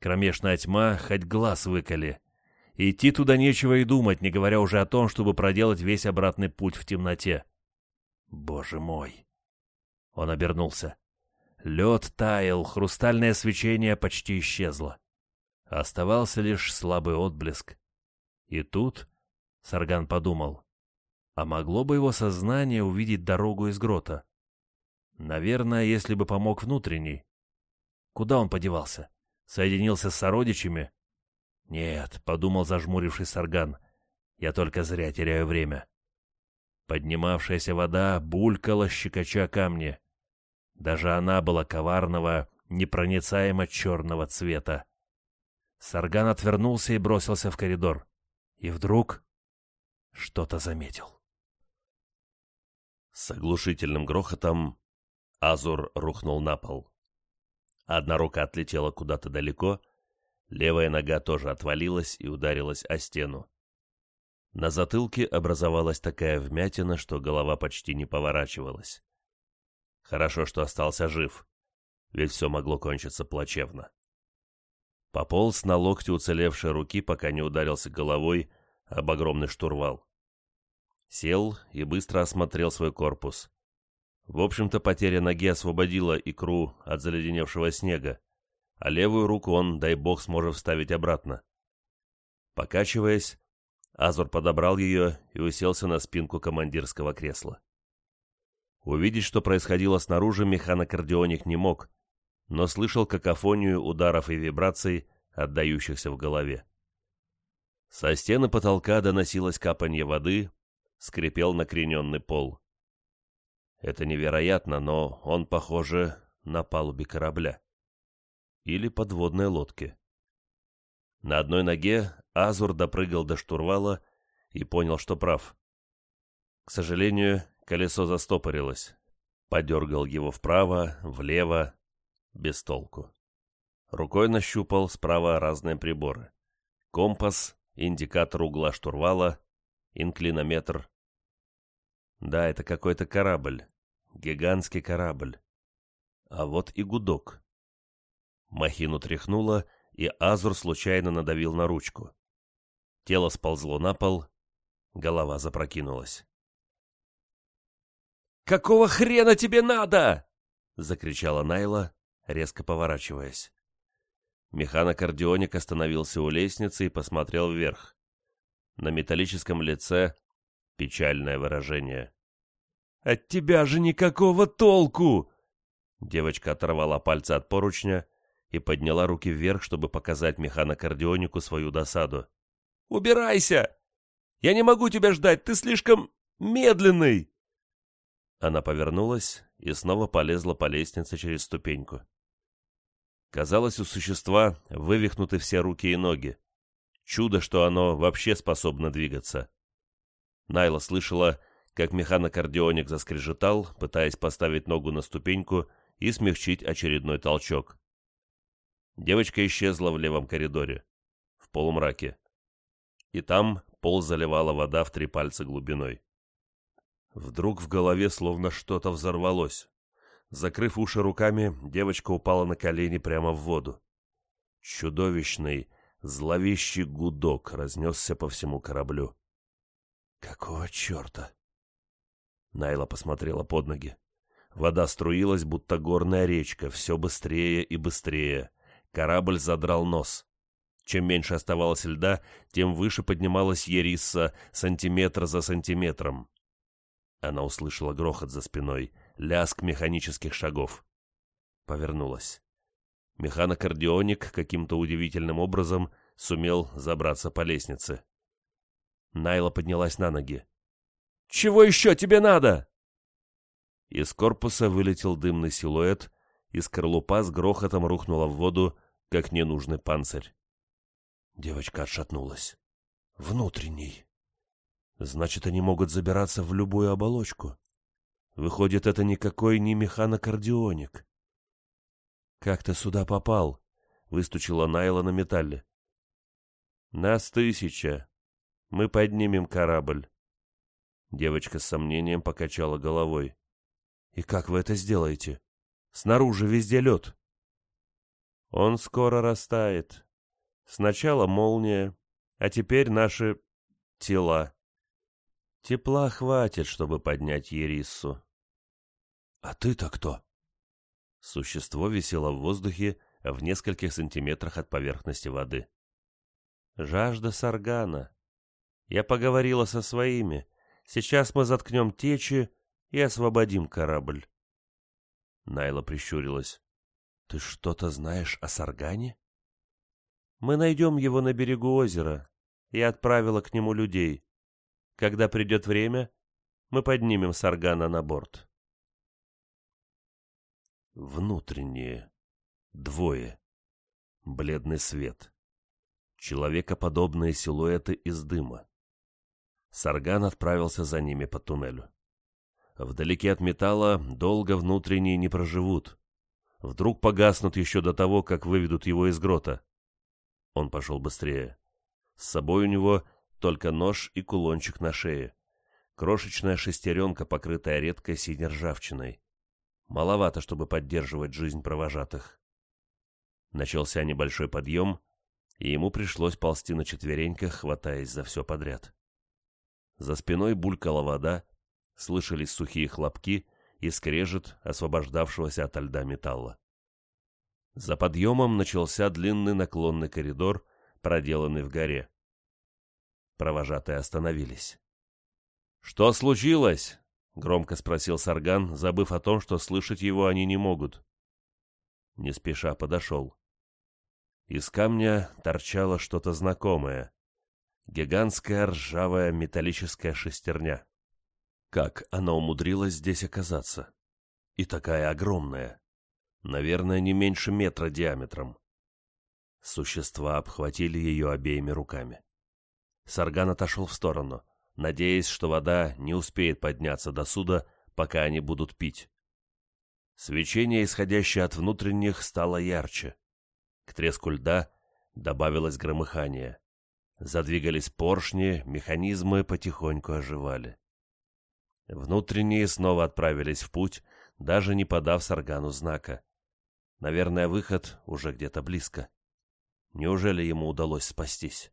Кромешная тьма, хоть глаз выколи. Идти туда нечего и думать, не говоря уже о том, чтобы проделать весь обратный путь в темноте. Боже мой! Он обернулся. Лед таял, хрустальное свечение почти исчезло. Оставался лишь слабый отблеск. И тут Сарган подумал, а могло бы его сознание увидеть дорогу из грота? Наверное, если бы помог внутренний. Куда он подевался? Соединился с сородичами? «Нет», — подумал зажмуривший Сарган, — «я только зря теряю время». Поднимавшаяся вода булькала, щекоча камни. Даже она была коварного, непроницаемо черного цвета. Сарган отвернулся и бросился в коридор. И вдруг что-то заметил. С оглушительным грохотом Азур рухнул на пол. Одна рука отлетела куда-то далеко, Левая нога тоже отвалилась и ударилась о стену. На затылке образовалась такая вмятина, что голова почти не поворачивалась. Хорошо, что остался жив, ведь все могло кончиться плачевно. Пополз на локте уцелевшей руки, пока не ударился головой об огромный штурвал. Сел и быстро осмотрел свой корпус. В общем-то, потеря ноги освободила икру от заледеневшего снега, а левую руку он, дай бог, сможет вставить обратно. Покачиваясь, Азур подобрал ее и уселся на спинку командирского кресла. Увидеть, что происходило снаружи, механокардионик не мог, но слышал какофонию ударов и вибраций, отдающихся в голове. Со стены потолка доносилось капанье воды, скрипел накрененный пол. Это невероятно, но он, похоже, на палубе корабля или подводной лодки. На одной ноге Азур допрыгал до штурвала и понял, что прав. К сожалению, колесо застопорилось. Подергал его вправо, влево, без толку. Рукой нащупал справа разные приборы. Компас, индикатор угла штурвала, инклинометр. Да, это какой-то корабль. Гигантский корабль. А вот и гудок. Махину тряхнуло, и Азур случайно надавил на ручку. Тело сползло на пол, голова запрокинулась. «Какого хрена тебе надо?» — закричала Найла, резко поворачиваясь. Механокардионик остановился у лестницы и посмотрел вверх. На металлическом лице печальное выражение. «От тебя же никакого толку!» Девочка оторвала пальцы от поручня и подняла руки вверх, чтобы показать механокардионику свою досаду. «Убирайся! Я не могу тебя ждать, ты слишком медленный!» Она повернулась и снова полезла по лестнице через ступеньку. Казалось, у существа вывихнуты все руки и ноги. Чудо, что оно вообще способно двигаться. Найла слышала, как механокардионик заскрежетал, пытаясь поставить ногу на ступеньку и смягчить очередной толчок. Девочка исчезла в левом коридоре, в полумраке. И там пол заливала вода в три пальца глубиной. Вдруг в голове словно что-то взорвалось. Закрыв уши руками, девочка упала на колени прямо в воду. Чудовищный, зловещий гудок разнесся по всему кораблю. «Какого черта?» Найла посмотрела под ноги. Вода струилась, будто горная речка, все быстрее и быстрее. Корабль задрал нос. Чем меньше оставалось льда, тем выше поднималась Ерисса сантиметр за сантиметром. Она услышала грохот за спиной, лязг механических шагов. Повернулась. Механокардионик каким-то удивительным образом сумел забраться по лестнице. Найла поднялась на ноги. «Чего еще тебе надо?» Из корпуса вылетел дымный силуэт, и скорлупа с грохотом рухнула в воду, как ненужный панцирь. Девочка отшатнулась. «Внутренний». Значит, они могут забираться в любую оболочку. Выходит, это никакой не механокардионик. «Как ты сюда попал?» — выстучила Найла на металле. «Нас тысяча. Мы поднимем корабль». Девочка с сомнением покачала головой. «И как вы это сделаете? Снаружи везде лед». «Он скоро растает. Сначала молния, а теперь наши тела». Тепла хватит, чтобы поднять Ериссу. А ты-то кто? Существо висело в воздухе в нескольких сантиметрах от поверхности воды. Жажда Саргана. Я поговорила со своими. Сейчас мы заткнем течи и освободим корабль. Найла прищурилась. Ты что-то знаешь о Саргане? Мы найдем его на берегу озера. Я отправила к нему людей. Когда придет время, мы поднимем Саргана на борт. Внутренние. Двое. Бледный свет. Человекоподобные силуэты из дыма. Сарган отправился за ними по туннелю. Вдалеке от металла долго внутренние не проживут. Вдруг погаснут еще до того, как выведут его из грота. Он пошел быстрее. С собой у него только нож и кулончик на шее. Крошечная шестеренка, покрытая редкой синей ржавчиной. Маловато, чтобы поддерживать жизнь провожатых. Начался небольшой подъем, и ему пришлось ползти на четвереньках, хватаясь за все подряд. За спиной булькала вода, слышались сухие хлопки и скрежет освобождавшегося от льда металла. За подъемом начался длинный наклонный коридор, проделанный в горе. Провожатые остановились. «Что случилось?» — громко спросил Сарган, забыв о том, что слышать его они не могут. Не спеша подошел. Из камня торчало что-то знакомое. Гигантская ржавая металлическая шестерня. Как она умудрилась здесь оказаться? И такая огромная. Наверное, не меньше метра диаметром. Существа обхватили ее обеими руками. Сарган отошел в сторону, надеясь, что вода не успеет подняться до суда, пока они будут пить. Свечение, исходящее от внутренних, стало ярче. К треску льда добавилось громыхание. Задвигались поршни, механизмы потихоньку оживали. Внутренние снова отправились в путь, даже не подав Саргану знака. Наверное, выход уже где-то близко. Неужели ему удалось спастись?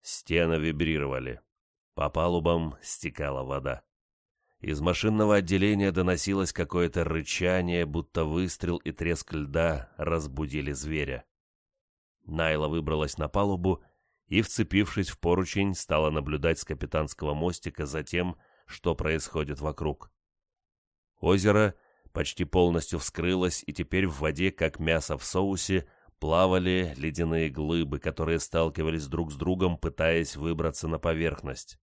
Стены вибрировали. По палубам стекала вода. Из машинного отделения доносилось какое-то рычание, будто выстрел и треск льда разбудили зверя. Найла выбралась на палубу и, вцепившись в поручень, стала наблюдать с капитанского мостика за тем, что происходит вокруг. Озеро почти полностью вскрылось, и теперь в воде, как мясо в соусе, плавали ледяные глыбы, которые сталкивались друг с другом, пытаясь выбраться на поверхность.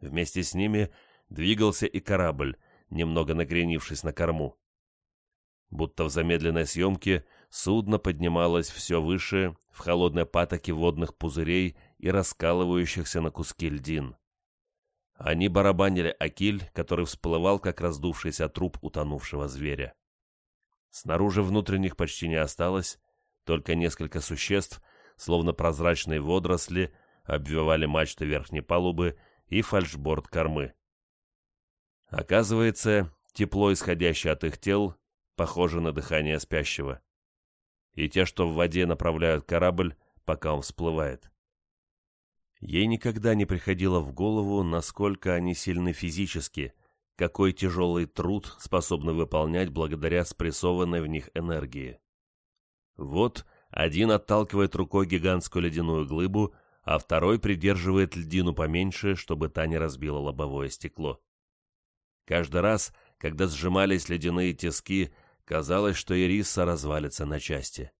Вместе с ними двигался и корабль, немного накренившись на корму. Будто в замедленной съемке судно поднималось все выше в холодной патоке водных пузырей и раскалывающихся на куски льдин. Они барабанили акиль, который всплывал, как раздувшийся труп утонувшего зверя. Снаружи внутренних почти не осталось, только несколько существ, словно прозрачные водоросли, обвивали мачты верхней палубы и фальшборд кормы. Оказывается, тепло, исходящее от их тел, похоже на дыхание спящего. И те, что в воде направляют корабль, пока он всплывает. Ей никогда не приходило в голову, насколько они сильны физически, какой тяжелый труд способны выполнять благодаря спрессованной в них энергии. Вот один отталкивает рукой гигантскую ледяную глыбу, а второй придерживает льдину поменьше, чтобы та не разбила лобовое стекло. Каждый раз, когда сжимались ледяные тиски, казалось, что Ириса развалится на части.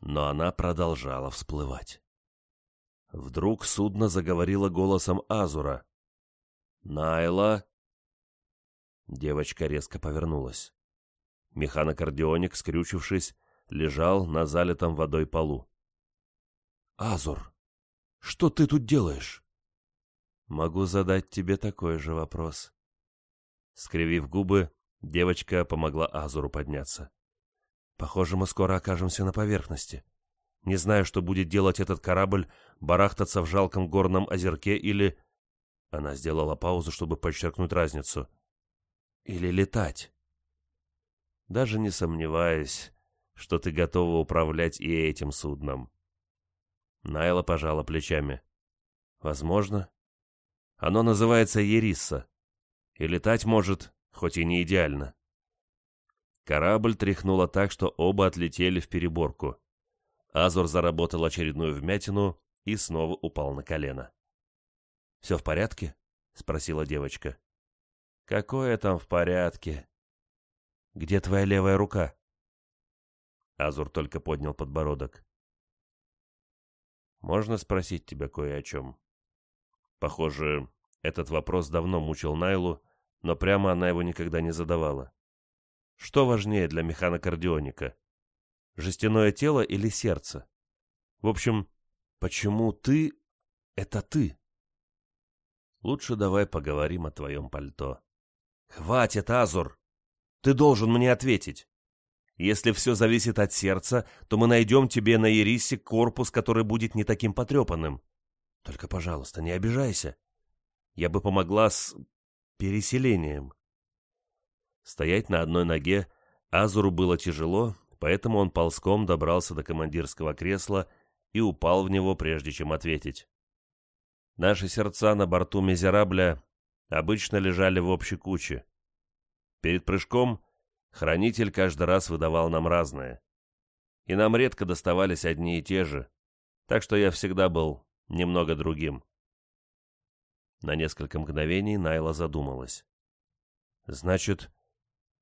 Но она продолжала всплывать. Вдруг судно заговорило голосом Азура. «Найла!» Девочка резко повернулась. Механокардионик, скрючившись, лежал на залитом водой полу. «Азур, что ты тут делаешь?» «Могу задать тебе такой же вопрос». Скривив губы, девочка помогла Азуру подняться. «Похоже, мы скоро окажемся на поверхности. Не знаю, что будет делать этот корабль, барахтаться в жалком горном озерке или...» Она сделала паузу, чтобы подчеркнуть разницу. «Или летать». «Даже не сомневаюсь, что ты готова управлять и этим судном». Найла пожала плечами. «Возможно. Оно называется Ерисса. И летать может, хоть и не идеально». Корабль тряхнуло так, что оба отлетели в переборку. Азур заработал очередную вмятину и снова упал на колено. «Все в порядке?» — спросила девочка. «Какое там в порядке?» «Где твоя левая рука?» Азур только поднял подбородок. «Можно спросить тебя кое о чем?» Похоже, этот вопрос давно мучил Найлу, но прямо она его никогда не задавала. Что важнее для механокардионика? Жестяное тело или сердце? В общем, почему ты — это ты? Лучше давай поговорим о твоем пальто. Хватит, Азур! Ты должен мне ответить. Если все зависит от сердца, то мы найдем тебе на Ирисе корпус, который будет не таким потрепанным. Только, пожалуйста, не обижайся. Я бы помогла с переселением. Стоять на одной ноге Азуру было тяжело, поэтому он ползком добрался до командирского кресла и упал в него, прежде чем ответить. Наши сердца на борту Мизерабля обычно лежали в общей куче. Перед прыжком Хранитель каждый раз выдавал нам разное. И нам редко доставались одни и те же, так что я всегда был немного другим. На несколько мгновений Найла задумалась. Значит,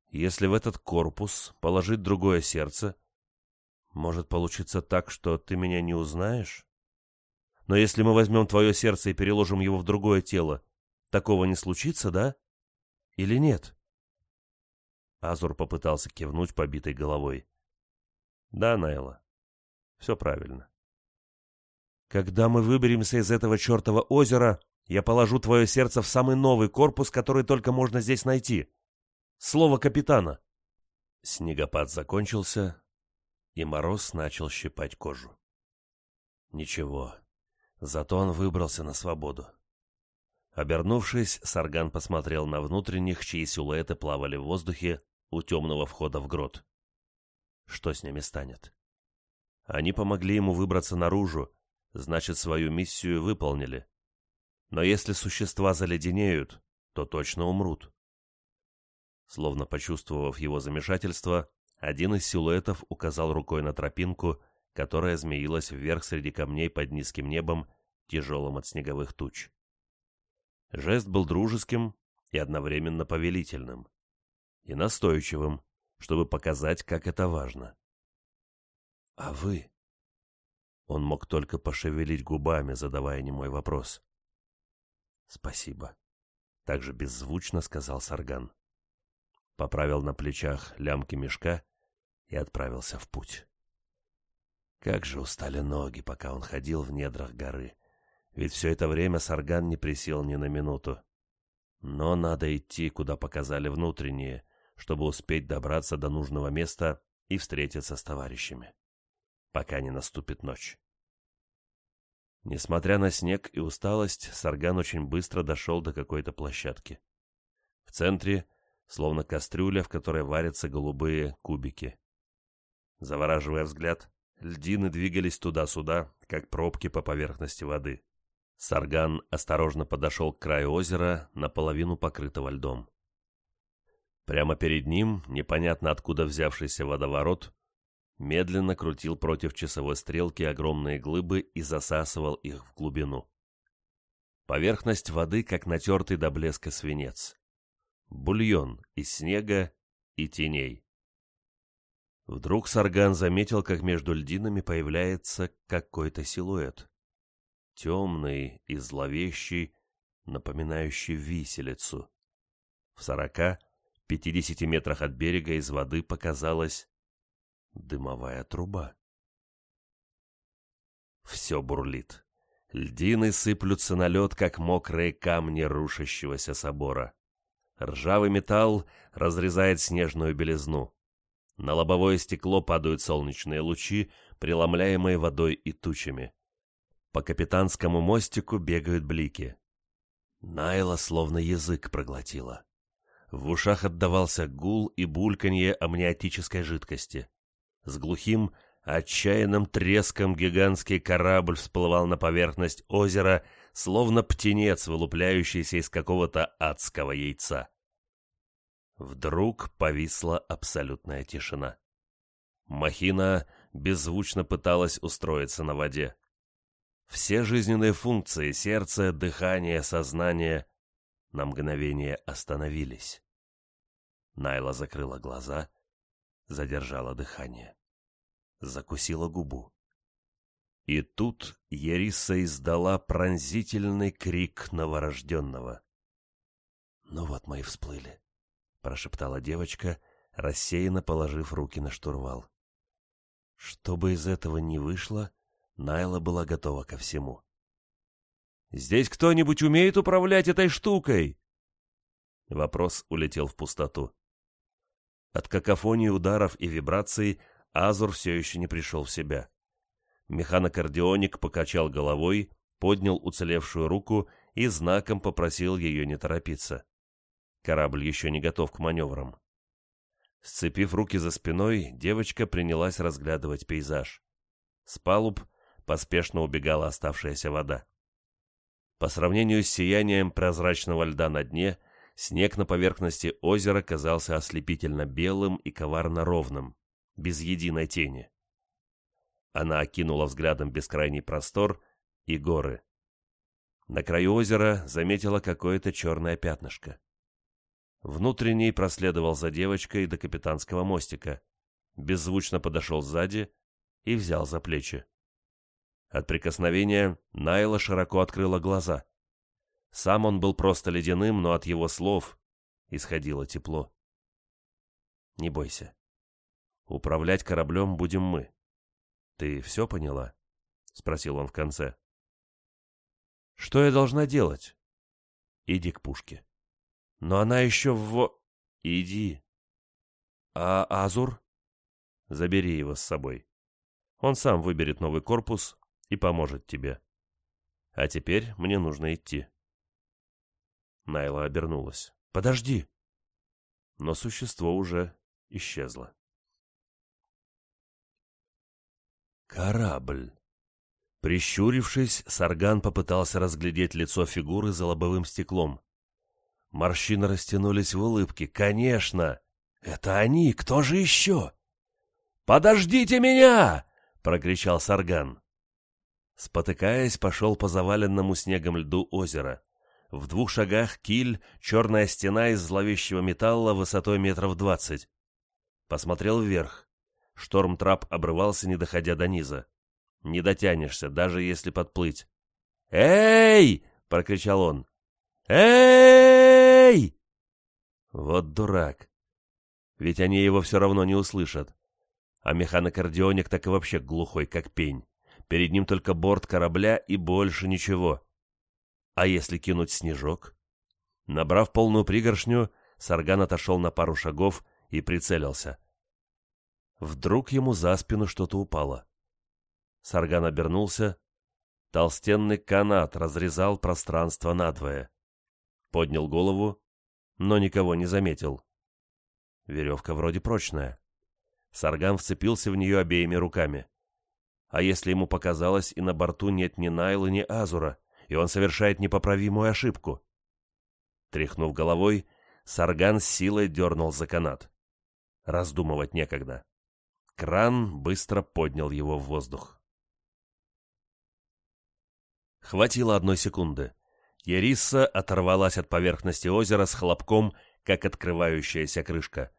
если в этот корпус положить другое сердце, может получиться так, что ты меня не узнаешь? Но если мы возьмем твое сердце и переложим его в другое тело, такого не случится, да? Или нет? Азур попытался кивнуть побитой головой. «Да, Найла, все правильно. Когда мы выберемся из этого чертова озера, я положу твое сердце в самый новый корпус, который только можно здесь найти. Слово капитана». Снегопад закончился, и мороз начал щипать кожу. Ничего, зато он выбрался на свободу. Обернувшись, Сарган посмотрел на внутренних, чьи силуэты плавали в воздухе у темного входа в грот. Что с ними станет? Они помогли ему выбраться наружу, значит, свою миссию выполнили. Но если существа заледенеют, то точно умрут. Словно почувствовав его замешательство, один из силуэтов указал рукой на тропинку, которая змеилась вверх среди камней под низким небом, тяжелым от снеговых туч. Жест был дружеским и одновременно повелительным. И настойчивым, чтобы показать, как это важно. «А вы?» Он мог только пошевелить губами, задавая немой вопрос. «Спасибо», — также беззвучно сказал Сарган. Поправил на плечах лямки мешка и отправился в путь. Как же устали ноги, пока он ходил в недрах горы. Ведь все это время Сарган не присел ни на минуту. Но надо идти, куда показали внутренние, чтобы успеть добраться до нужного места и встретиться с товарищами, пока не наступит ночь. Несмотря на снег и усталость, Сарган очень быстро дошел до какой-то площадки. В центре, словно кастрюля, в которой варятся голубые кубики. Завораживая взгляд, льдины двигались туда-сюда, как пробки по поверхности воды. Сарган осторожно подошел к краю озера, наполовину покрытого льдом. Прямо перед ним, непонятно откуда взявшийся водоворот, медленно крутил против часовой стрелки огромные глыбы и засасывал их в глубину. Поверхность воды, как натертый до блеска свинец. Бульон из снега и теней. Вдруг Сарган заметил, как между льдинами появляется какой-то силуэт темный и зловещий, напоминающий виселицу. В сорока-пятидесяти метрах от берега из воды показалась дымовая труба. Все бурлит. Льдины сыплются на лед, как мокрые камни рушащегося собора. Ржавый металл разрезает снежную белизну. На лобовое стекло падают солнечные лучи, преломляемые водой и тучами. По капитанскому мостику бегают блики. Найла словно язык проглотила. В ушах отдавался гул и бульканье амниотической жидкости. С глухим, отчаянным треском гигантский корабль всплывал на поверхность озера, словно птенец, вылупляющийся из какого-то адского яйца. Вдруг повисла абсолютная тишина. Махина беззвучно пыталась устроиться на воде. Все жизненные функции сердца, дыхания, сознания на мгновение остановились. Найла закрыла глаза, задержала дыхание, закусила губу. И тут Ериса издала пронзительный крик новорожденного. «Ну вот мы и всплыли», — прошептала девочка, рассеянно положив руки на штурвал. «Что бы из этого ни вышло, Найла была готова ко всему. «Здесь кто-нибудь умеет управлять этой штукой?» Вопрос улетел в пустоту. От какофонии ударов и вибраций Азур все еще не пришел в себя. Механокардионик покачал головой, поднял уцелевшую руку и знаком попросил ее не торопиться. Корабль еще не готов к маневрам. Сцепив руки за спиной, девочка принялась разглядывать пейзаж. С палуб поспешно убегала оставшаяся вода. По сравнению с сиянием прозрачного льда на дне, снег на поверхности озера казался ослепительно белым и коварно ровным, без единой тени. Она окинула взглядом бескрайний простор и горы. На краю озера заметила какое-то черное пятнышко. Внутренний проследовал за девочкой до капитанского мостика, беззвучно подошел сзади и взял за плечи. От прикосновения Найла широко открыла глаза. Сам он был просто ледяным, но от его слов исходило тепло. «Не бойся. Управлять кораблем будем мы. Ты все поняла?» — спросил он в конце. «Что я должна делать?» «Иди к пушке». «Но она еще в...» «Иди». «А Азур?» «Забери его с собой. Он сам выберет новый корпус и поможет тебе. А теперь мне нужно идти. Найла обернулась. «Подожди!» Но существо уже исчезло. Корабль. Прищурившись, Сарган попытался разглядеть лицо фигуры за лобовым стеклом. Морщины растянулись в улыбке. «Конечно! Это они! Кто же еще?» «Подождите меня!» — прокричал Сарган. Спотыкаясь, пошел по заваленному снегом льду озера. В двух шагах киль, черная стена из зловещего металла высотой метров двадцать. Посмотрел вверх. Шторм-трап обрывался, не доходя до низа. Не дотянешься, даже если подплыть. «Эй!» — прокричал он. «Эй!» Вот дурак. Ведь они его все равно не услышат. А механокардионик так и вообще глухой, как пень. Перед ним только борт корабля и больше ничего. А если кинуть снежок? Набрав полную пригоршню, Сарган отошел на пару шагов и прицелился. Вдруг ему за спину что-то упало. Сарган обернулся. Толстенный канат разрезал пространство надвое. Поднял голову, но никого не заметил. Веревка вроде прочная. Сарган вцепился в нее обеими руками. А если ему показалось, и на борту нет ни Найла, ни Азура, и он совершает непоправимую ошибку? Тряхнув головой, Сарган с силой дернул за канат. Раздумывать некогда. Кран быстро поднял его в воздух. Хватило одной секунды. Ерисса оторвалась от поверхности озера с хлопком, как открывающаяся крышка.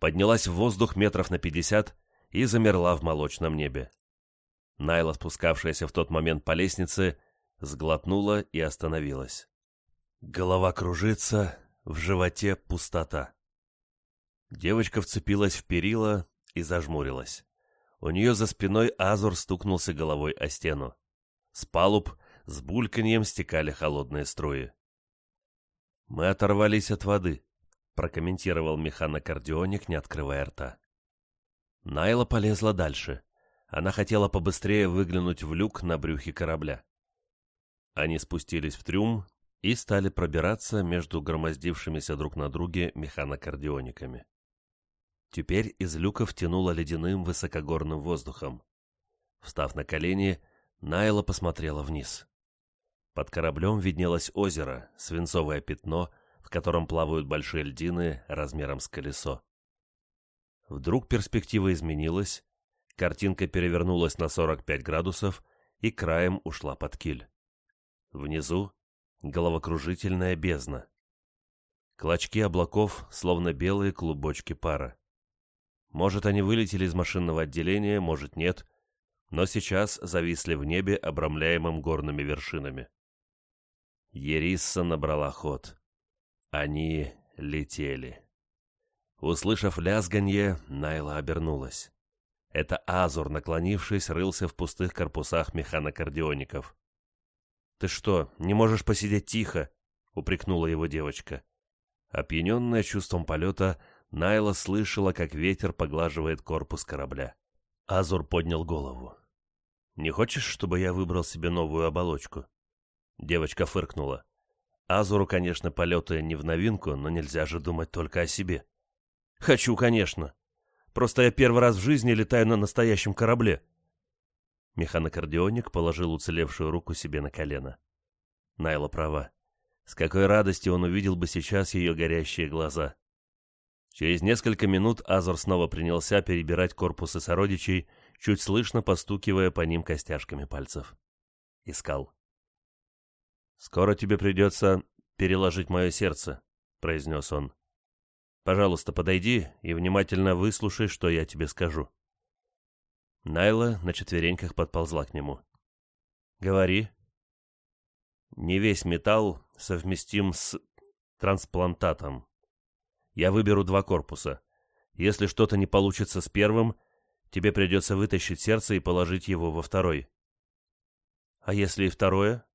Поднялась в воздух метров на пятьдесят и замерла в молочном небе. Найла, спускавшаяся в тот момент по лестнице, сглотнула и остановилась. Голова кружится, в животе пустота. Девочка вцепилась в перила и зажмурилась. У нее за спиной Азур стукнулся головой о стену. С палуб с бульканьем стекали холодные струи. «Мы оторвались от воды», — прокомментировал механокардионик, не открывая рта. Найла полезла дальше. Она хотела побыстрее выглянуть в люк на брюхе корабля. Они спустились в трюм и стали пробираться между громоздившимися друг на друге механокардиониками. Теперь из люков тянуло ледяным высокогорным воздухом. Встав на колени, Найла посмотрела вниз. Под кораблем виднелось озеро, свинцовое пятно, в котором плавают большие льдины размером с колесо. Вдруг перспектива изменилась, Картинка перевернулась на 45 градусов и краем ушла под киль. Внизу головокружительная бездна. Клочки облаков, словно белые клубочки пара. Может, они вылетели из машинного отделения, может, нет, но сейчас зависли в небе, обрамляемым горными вершинами. Ерисса набрала ход. Они летели. Услышав лязганье, Найла обернулась. Это Азур, наклонившись, рылся в пустых корпусах механокардиоников. «Ты что, не можешь посидеть тихо?» — упрекнула его девочка. Опьяненная чувством полета, Найла слышала, как ветер поглаживает корпус корабля. Азур поднял голову. «Не хочешь, чтобы я выбрал себе новую оболочку?» Девочка фыркнула. Азуру, конечно, полеты не в новинку, но нельзя же думать только о себе. «Хочу, конечно. Просто я первый раз в жизни летаю на настоящем корабле». Механокардионик положил уцелевшую руку себе на колено. Найла права. С какой радостью он увидел бы сейчас ее горящие глаза. Через несколько минут Азор снова принялся перебирать корпусы сородичей, чуть слышно постукивая по ним костяшками пальцев. Искал. «Скоро тебе придется переложить мое сердце», — произнес он. Пожалуйста, подойди и внимательно выслушай, что я тебе скажу». Найла на четвереньках подползла к нему. «Говори». «Не весь металл совместим с трансплантатом. Я выберу два корпуса. Если что-то не получится с первым, тебе придется вытащить сердце и положить его во второй». «А если и второе?»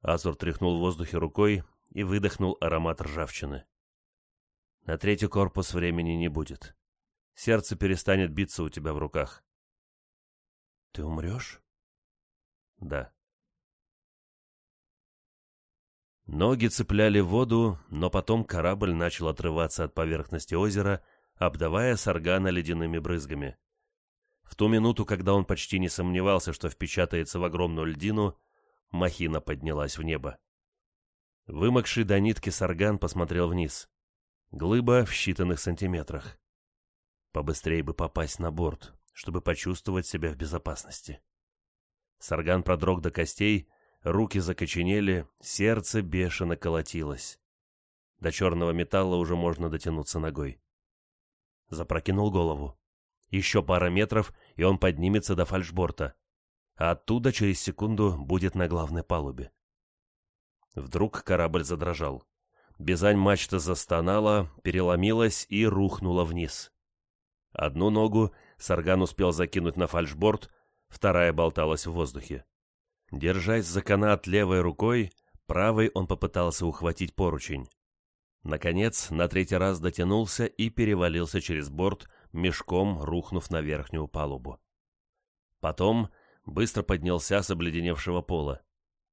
Азур тряхнул в воздухе рукой и выдохнул аромат ржавчины. На третий корпус времени не будет. Сердце перестанет биться у тебя в руках. Ты умрешь? Да. Ноги цепляли воду, но потом корабль начал отрываться от поверхности озера, обдавая Саргана ледяными брызгами. В ту минуту, когда он почти не сомневался, что впечатается в огромную льдину, махина поднялась в небо. Вымокший до нитки Сарган посмотрел вниз. Глыба в считанных сантиметрах. Побыстрее бы попасть на борт, чтобы почувствовать себя в безопасности. Сарган продрог до костей, руки закоченели, сердце бешено колотилось. До черного металла уже можно дотянуться ногой. Запрокинул голову. Еще пара метров, и он поднимется до фальшборта. А оттуда через секунду будет на главной палубе. Вдруг корабль задрожал. Бизань мачта застонала, переломилась и рухнула вниз. Одну ногу Сарган успел закинуть на фальшборд, вторая болталась в воздухе. Держась за канат левой рукой, правой он попытался ухватить поручень. Наконец, на третий раз дотянулся и перевалился через борт, мешком рухнув на верхнюю палубу. Потом быстро поднялся с обледеневшего пола.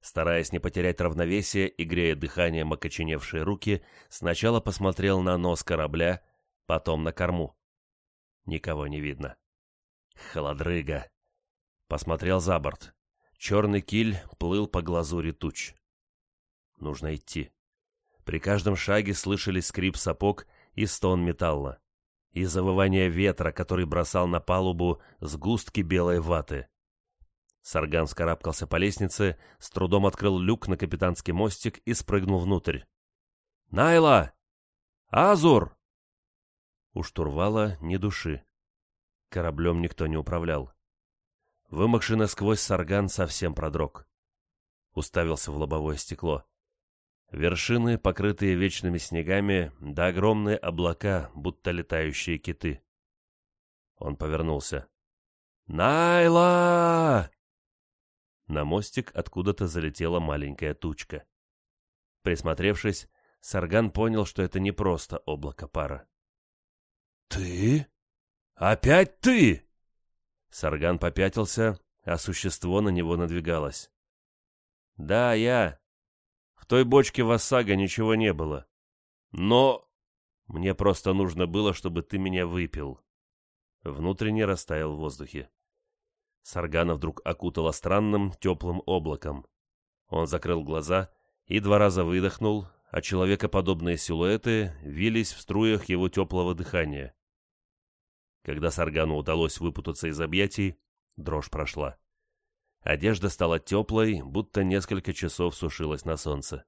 Стараясь не потерять равновесие и грея дыханием окоченевшие руки, сначала посмотрел на нос корабля, потом на корму. Никого не видно. Холодрыга. Посмотрел за борт. Черный киль плыл по глазури туч. Нужно идти. При каждом шаге слышались скрип сапог и стон металла. И завывание ветра, который бросал на палубу сгустки белой ваты. Сарган скарабкался по лестнице, с трудом открыл люк на капитанский мостик и спрыгнул внутрь. «Найла! Азур!» У штурвала ни души. Кораблем никто не управлял. Вымокший насквозь Сарган совсем продрог. Уставился в лобовое стекло. Вершины, покрытые вечными снегами, да огромные облака, будто летающие киты. Он повернулся. «Найла!» На мостик откуда-то залетела маленькая тучка. Присмотревшись, Сарган понял, что это не просто облако пара. «Ты? Опять ты?» Сарган попятился, а существо на него надвигалось. «Да, я. В той бочке Вассага ничего не было. Но мне просто нужно было, чтобы ты меня выпил». Внутренне растаял в воздухе. Саргана вдруг окутало странным теплым облаком. Он закрыл глаза и два раза выдохнул, а человекоподобные силуэты вились в струях его теплого дыхания. Когда Саргану удалось выпутаться из объятий, дрожь прошла. Одежда стала теплой, будто несколько часов сушилась на солнце.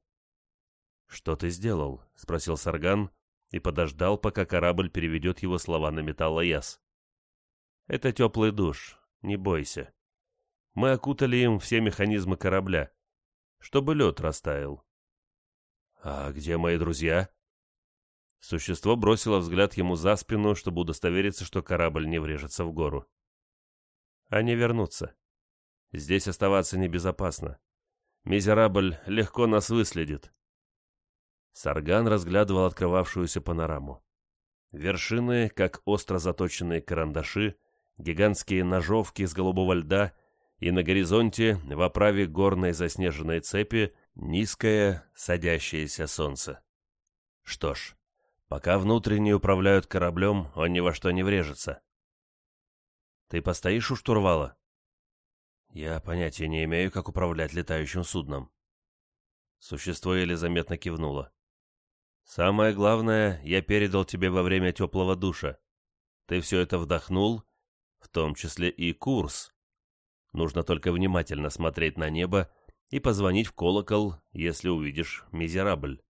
«Что ты сделал?» — спросил Сарган и подождал, пока корабль переведет его слова на металлояз. «Это теплый душ. Не бойся. Мы окутали им все механизмы корабля, чтобы лед растаял. А где мои друзья? Существо бросило взгляд ему за спину, чтобы удостовериться, что корабль не врежется в гору. Они вернутся. Здесь оставаться небезопасно. Мизерабль легко нас выследит. Сарган разглядывал открывавшуюся панораму. Вершины, как остро заточенные карандаши, гигантские ножовки из голубого льда, и на горизонте, в оправе горной заснеженной цепи, низкое садящееся солнце. Что ж, пока внутренние управляют кораблем, он ни во что не врежется. Ты постоишь у штурвала? Я понятия не имею, как управлять летающим судном. Существо еле заметно кивнуло. Самое главное, я передал тебе во время теплого душа. Ты все это вдохнул в том числе и курс. Нужно только внимательно смотреть на небо и позвонить в колокол, если увидишь мизерабль.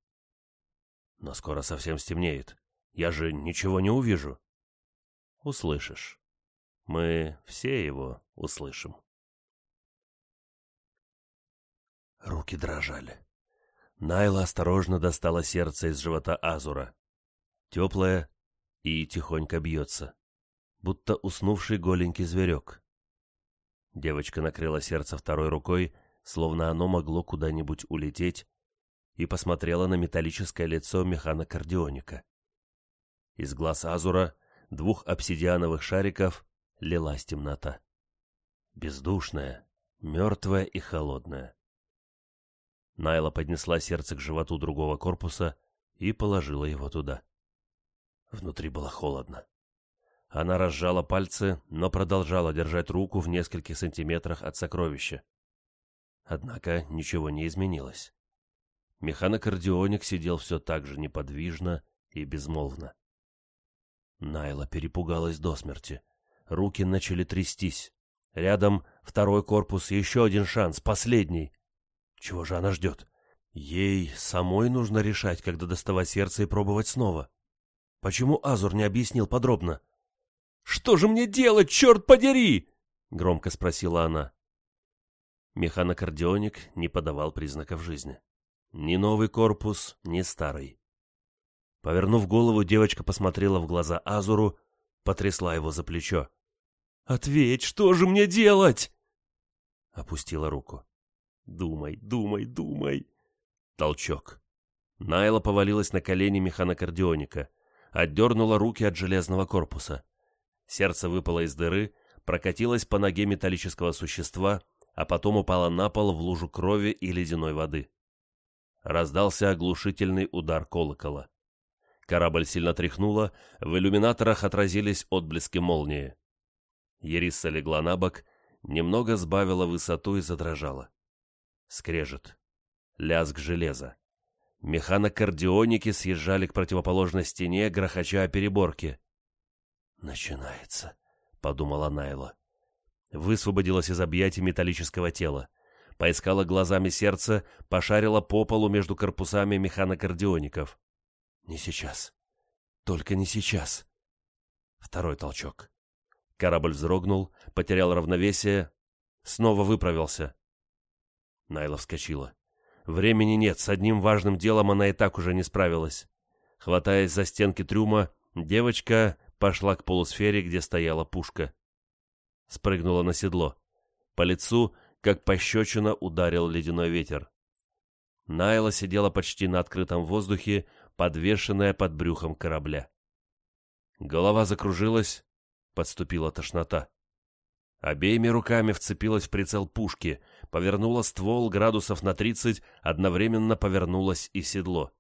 Но скоро совсем стемнеет. Я же ничего не увижу. Услышишь. Мы все его услышим. Руки дрожали. Найла осторожно достала сердце из живота Азура. Теплое и тихонько бьется будто уснувший голенький зверек. Девочка накрыла сердце второй рукой, словно оно могло куда-нибудь улететь, и посмотрела на металлическое лицо механокардионика. Из глаз Азура, двух обсидиановых шариков, лилась темнота. Бездушная, мертвая и холодная. Найла поднесла сердце к животу другого корпуса и положила его туда. Внутри было холодно. Она разжала пальцы, но продолжала держать руку в нескольких сантиметрах от сокровища. Однако ничего не изменилось. Механокардионик сидел все так же неподвижно и безмолвно. Найла перепугалась до смерти. Руки начали трястись. Рядом второй корпус, еще один шанс, последний. Чего же она ждет? Ей самой нужно решать, когда доставать сердце и пробовать снова. Почему Азур не объяснил подробно? «Что же мне делать, черт подери?» — громко спросила она. Механокардионик не подавал признаков жизни. Ни новый корпус, ни старый. Повернув голову, девочка посмотрела в глаза Азуру, потрясла его за плечо. «Ответь, что же мне делать?» Опустила руку. «Думай, думай, думай!» Толчок. Найла повалилась на колени механокардионика, отдернула руки от железного корпуса. Сердце выпало из дыры, прокатилось по ноге металлического существа, а потом упало на пол в лужу крови и ледяной воды. Раздался оглушительный удар колокола. Корабль сильно тряхнуло, в иллюминаторах отразились отблески молнии. Ерисса легла на бок, немного сбавила высоту и задрожала. Скрежет. Лязг железа. Механокардионики съезжали к противоположной стене, грохоча о переборке. «Начинается», — подумала Найла. Высвободилась из объятий металлического тела. Поискала глазами сердце, пошарила по полу между корпусами механокардиоников. «Не сейчас. Только не сейчас». Второй толчок. Корабль вздрогнул, потерял равновесие, снова выправился. Найла вскочила. Времени нет, с одним важным делом она и так уже не справилась. Хватаясь за стенки трюма, девочка пошла к полусфере, где стояла пушка. Спрыгнула на седло. По лицу, как пощечина, ударил ледяной ветер. Найла сидела почти на открытом воздухе, подвешенная под брюхом корабля. Голова закружилась, подступила тошнота. Обеими руками вцепилась в прицел пушки, повернула ствол градусов на тридцать, одновременно повернулась и седло.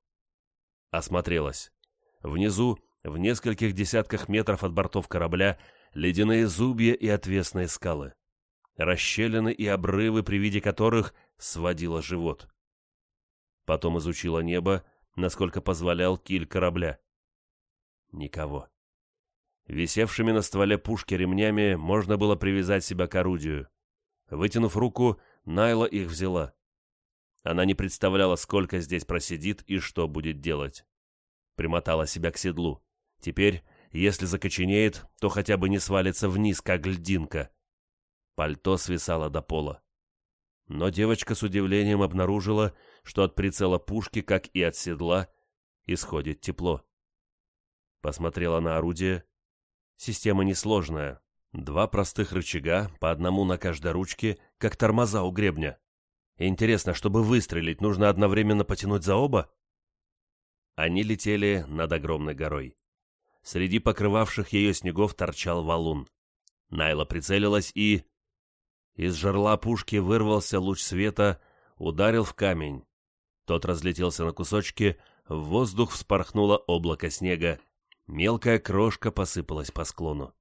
Осмотрелась. Внизу в нескольких десятках метров от бортов корабля ледяные зубья и отвесные скалы. Расщелины и обрывы, при виде которых сводило живот. Потом изучила небо, насколько позволял киль корабля. Никого. Висевшими на стволе пушки ремнями можно было привязать себя к орудию. Вытянув руку, Найла их взяла. Она не представляла, сколько здесь просидит и что будет делать. Примотала себя к седлу. Теперь, если закоченеет, то хотя бы не свалится вниз, как льдинка. Пальто свисало до пола. Но девочка с удивлением обнаружила, что от прицела пушки, как и от седла, исходит тепло. Посмотрела на орудие. Система несложная. Два простых рычага, по одному на каждой ручке, как тормоза у гребня. Интересно, чтобы выстрелить, нужно одновременно потянуть за оба? Они летели над огромной горой. Среди покрывавших ее снегов торчал валун. Найла прицелилась и... Из жерла пушки вырвался луч света, ударил в камень. Тот разлетелся на кусочки, в воздух вспорхнуло облако снега. Мелкая крошка посыпалась по склону.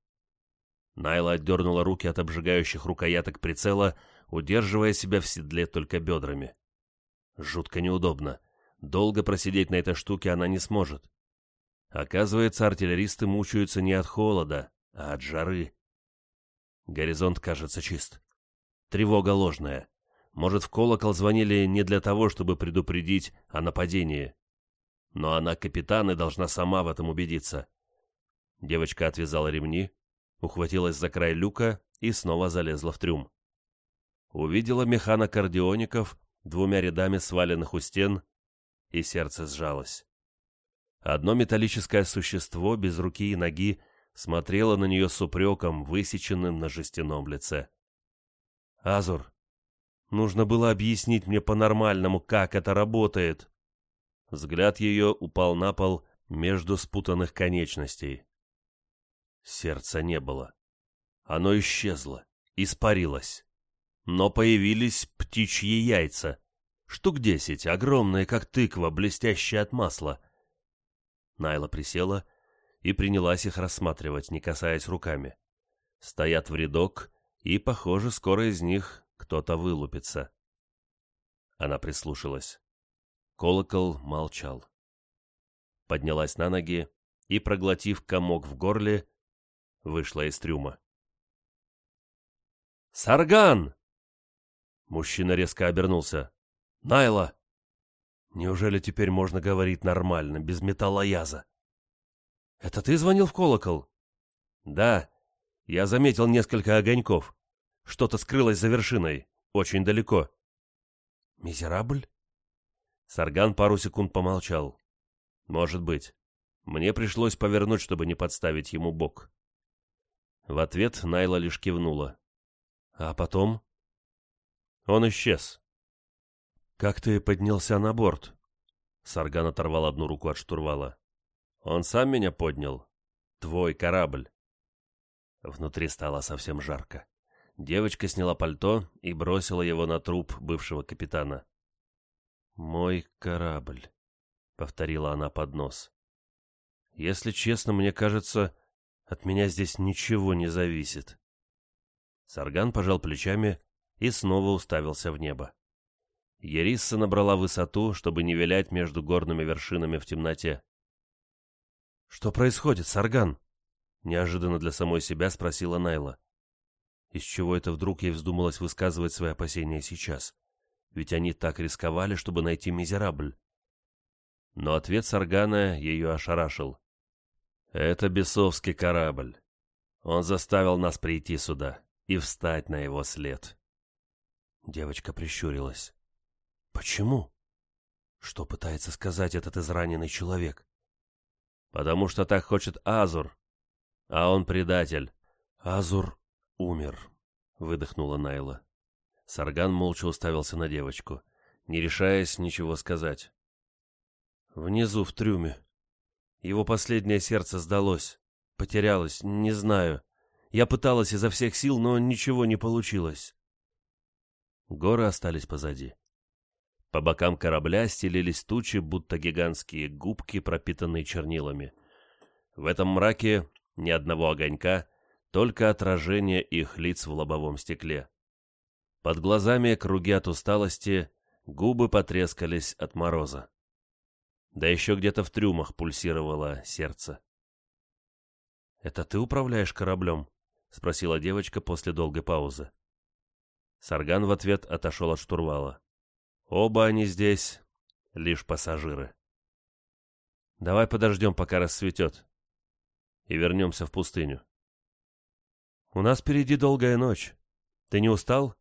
Найла отдернула руки от обжигающих рукояток прицела, удерживая себя в седле только бедрами. Жутко неудобно. Долго просидеть на этой штуке она не сможет. Оказывается, артиллеристы мучаются не от холода, а от жары. Горизонт кажется чист. Тревога ложная. Может, в колокол звонили не для того, чтобы предупредить о нападении. Но она капитан и должна сама в этом убедиться. Девочка отвязала ремни, ухватилась за край люка и снова залезла в трюм. Увидела механокардиоников двумя рядами сваленных у стен, и сердце сжалось. Одно металлическое существо без руки и ноги смотрело на нее с упреком, высеченным на жестяном лице. «Азур, нужно было объяснить мне по-нормальному, как это работает». Взгляд ее упал на пол между спутанных конечностей. Сердца не было. Оно исчезло, испарилось. Но появились птичьи яйца. Штук десять, огромные, как тыква, блестящие от масла. Найла присела и принялась их рассматривать, не касаясь руками. Стоят в рядок, и, похоже, скоро из них кто-то вылупится. Она прислушалась. Колокол молчал. Поднялась на ноги и, проглотив комок в горле, вышла из трюма. «Сарган!» Мужчина резко обернулся. «Найла!» «Неужели теперь можно говорить нормально, без металлояза?» «Это ты звонил в колокол?» «Да. Я заметил несколько огоньков. Что-то скрылось за вершиной, очень далеко». «Мизерабль?» Сарган пару секунд помолчал. «Может быть. Мне пришлось повернуть, чтобы не подставить ему бок». В ответ Найла лишь кивнула. «А потом?» «Он исчез». «Как ты поднялся на борт?» Сарган оторвал одну руку от штурвала. «Он сам меня поднял. Твой корабль». Внутри стало совсем жарко. Девочка сняла пальто и бросила его на труп бывшего капитана. «Мой корабль», — повторила она под нос. «Если честно, мне кажется, от меня здесь ничего не зависит». Сарган пожал плечами и снова уставился в небо. Ерисса набрала высоту, чтобы не вилять между горными вершинами в темноте. «Что происходит, Сарган?» — неожиданно для самой себя спросила Найла. Из чего это вдруг ей вздумалось высказывать свои опасения сейчас? ведь они так рисковали, чтобы найти Мизерабль. Но ответ Саргана ее ошарашил. «Это бесовский корабль. Он заставил нас прийти сюда и встать на его след». Девочка прищурилась. «Почему? Что пытается сказать этот израненный человек?» «Потому что так хочет Азур, а он предатель». «Азур умер», — выдохнула Найла. Сарган молча уставился на девочку, не решаясь ничего сказать. «Внизу, в трюме. Его последнее сердце сдалось. Потерялось, не знаю. Я пыталась изо всех сил, но ничего не получилось». Горы остались позади. По бокам корабля стелились тучи, будто гигантские губки, пропитанные чернилами. В этом мраке ни одного огонька, только отражение их лиц в лобовом стекле. Под глазами круги от усталости, губы потрескались от мороза. Да еще где-то в трюмах пульсировало сердце. «Это ты управляешь кораблем?» — спросила девочка после долгой паузы. Сарган в ответ отошел от штурвала. «Оба они здесь лишь пассажиры. Давай подождем, пока рассветет, и вернемся в пустыню. У нас впереди долгая ночь. Ты не устал?»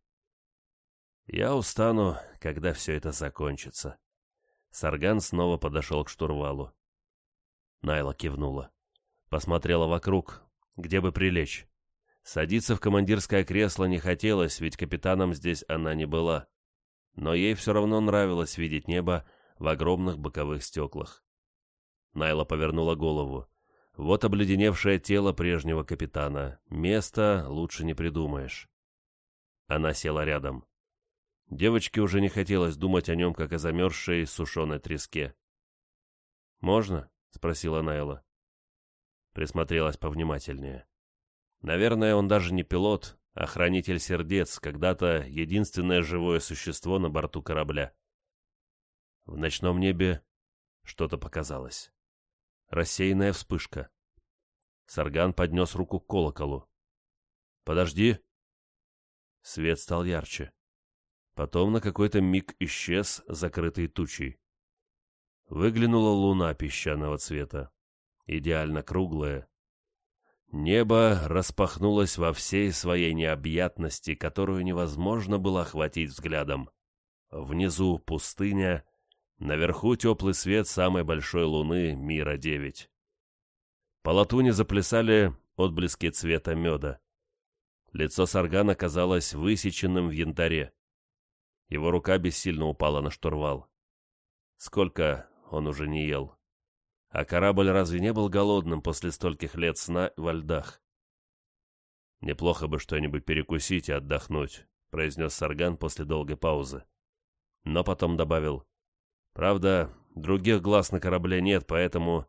Я устану, когда все это закончится. Сарган снова подошел к штурвалу. Найла кивнула. Посмотрела вокруг, где бы прилечь. Садиться в командирское кресло не хотелось, ведь капитаном здесь она не была. Но ей все равно нравилось видеть небо в огромных боковых стеклах. Найла повернула голову. Вот обледеневшее тело прежнего капитана. Место лучше не придумаешь. Она села рядом. Девочке уже не хотелось думать о нем, как о замерзшей сушеной треске. «Можно?» — спросила Найла. Присмотрелась повнимательнее. Наверное, он даже не пилот, а хранитель сердец, когда-то единственное живое существо на борту корабля. В ночном небе что-то показалось. Рассеянная вспышка. Сарган поднес руку к колоколу. «Подожди!» Свет стал ярче. Потом на какой-то миг исчез, закрытый тучей. Выглянула луна песчаного цвета, идеально круглая. Небо распахнулось во всей своей необъятности, которую невозможно было охватить взглядом. Внизу пустыня, наверху теплый свет самой большой луны Мира-9. По латуне заплясали отблески цвета меда. Лицо Саргана казалось высеченным в янтаре. Его рука бессильно упала на штурвал. Сколько он уже не ел. А корабль разве не был голодным после стольких лет сна во льдах? «Неплохо бы что-нибудь перекусить и отдохнуть», — произнес Сарган после долгой паузы. но потом добавил. Правда, других глаз на корабле нет, поэтому...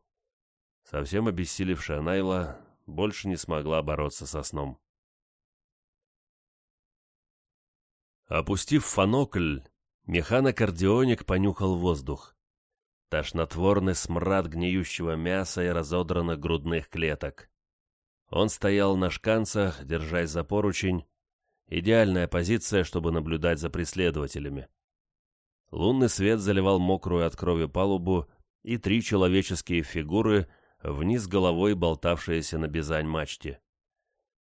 Совсем обессилевшая Найла больше не смогла бороться со сном. Опустив фонокль, механокардионик понюхал воздух. Тошнотворный смрад гниющего мяса и разодранных грудных клеток. Он стоял на шканцах, держась за поручень. Идеальная позиция, чтобы наблюдать за преследователями. Лунный свет заливал мокрую от крови палубу и три человеческие фигуры, вниз головой болтавшиеся на бизань-мачте.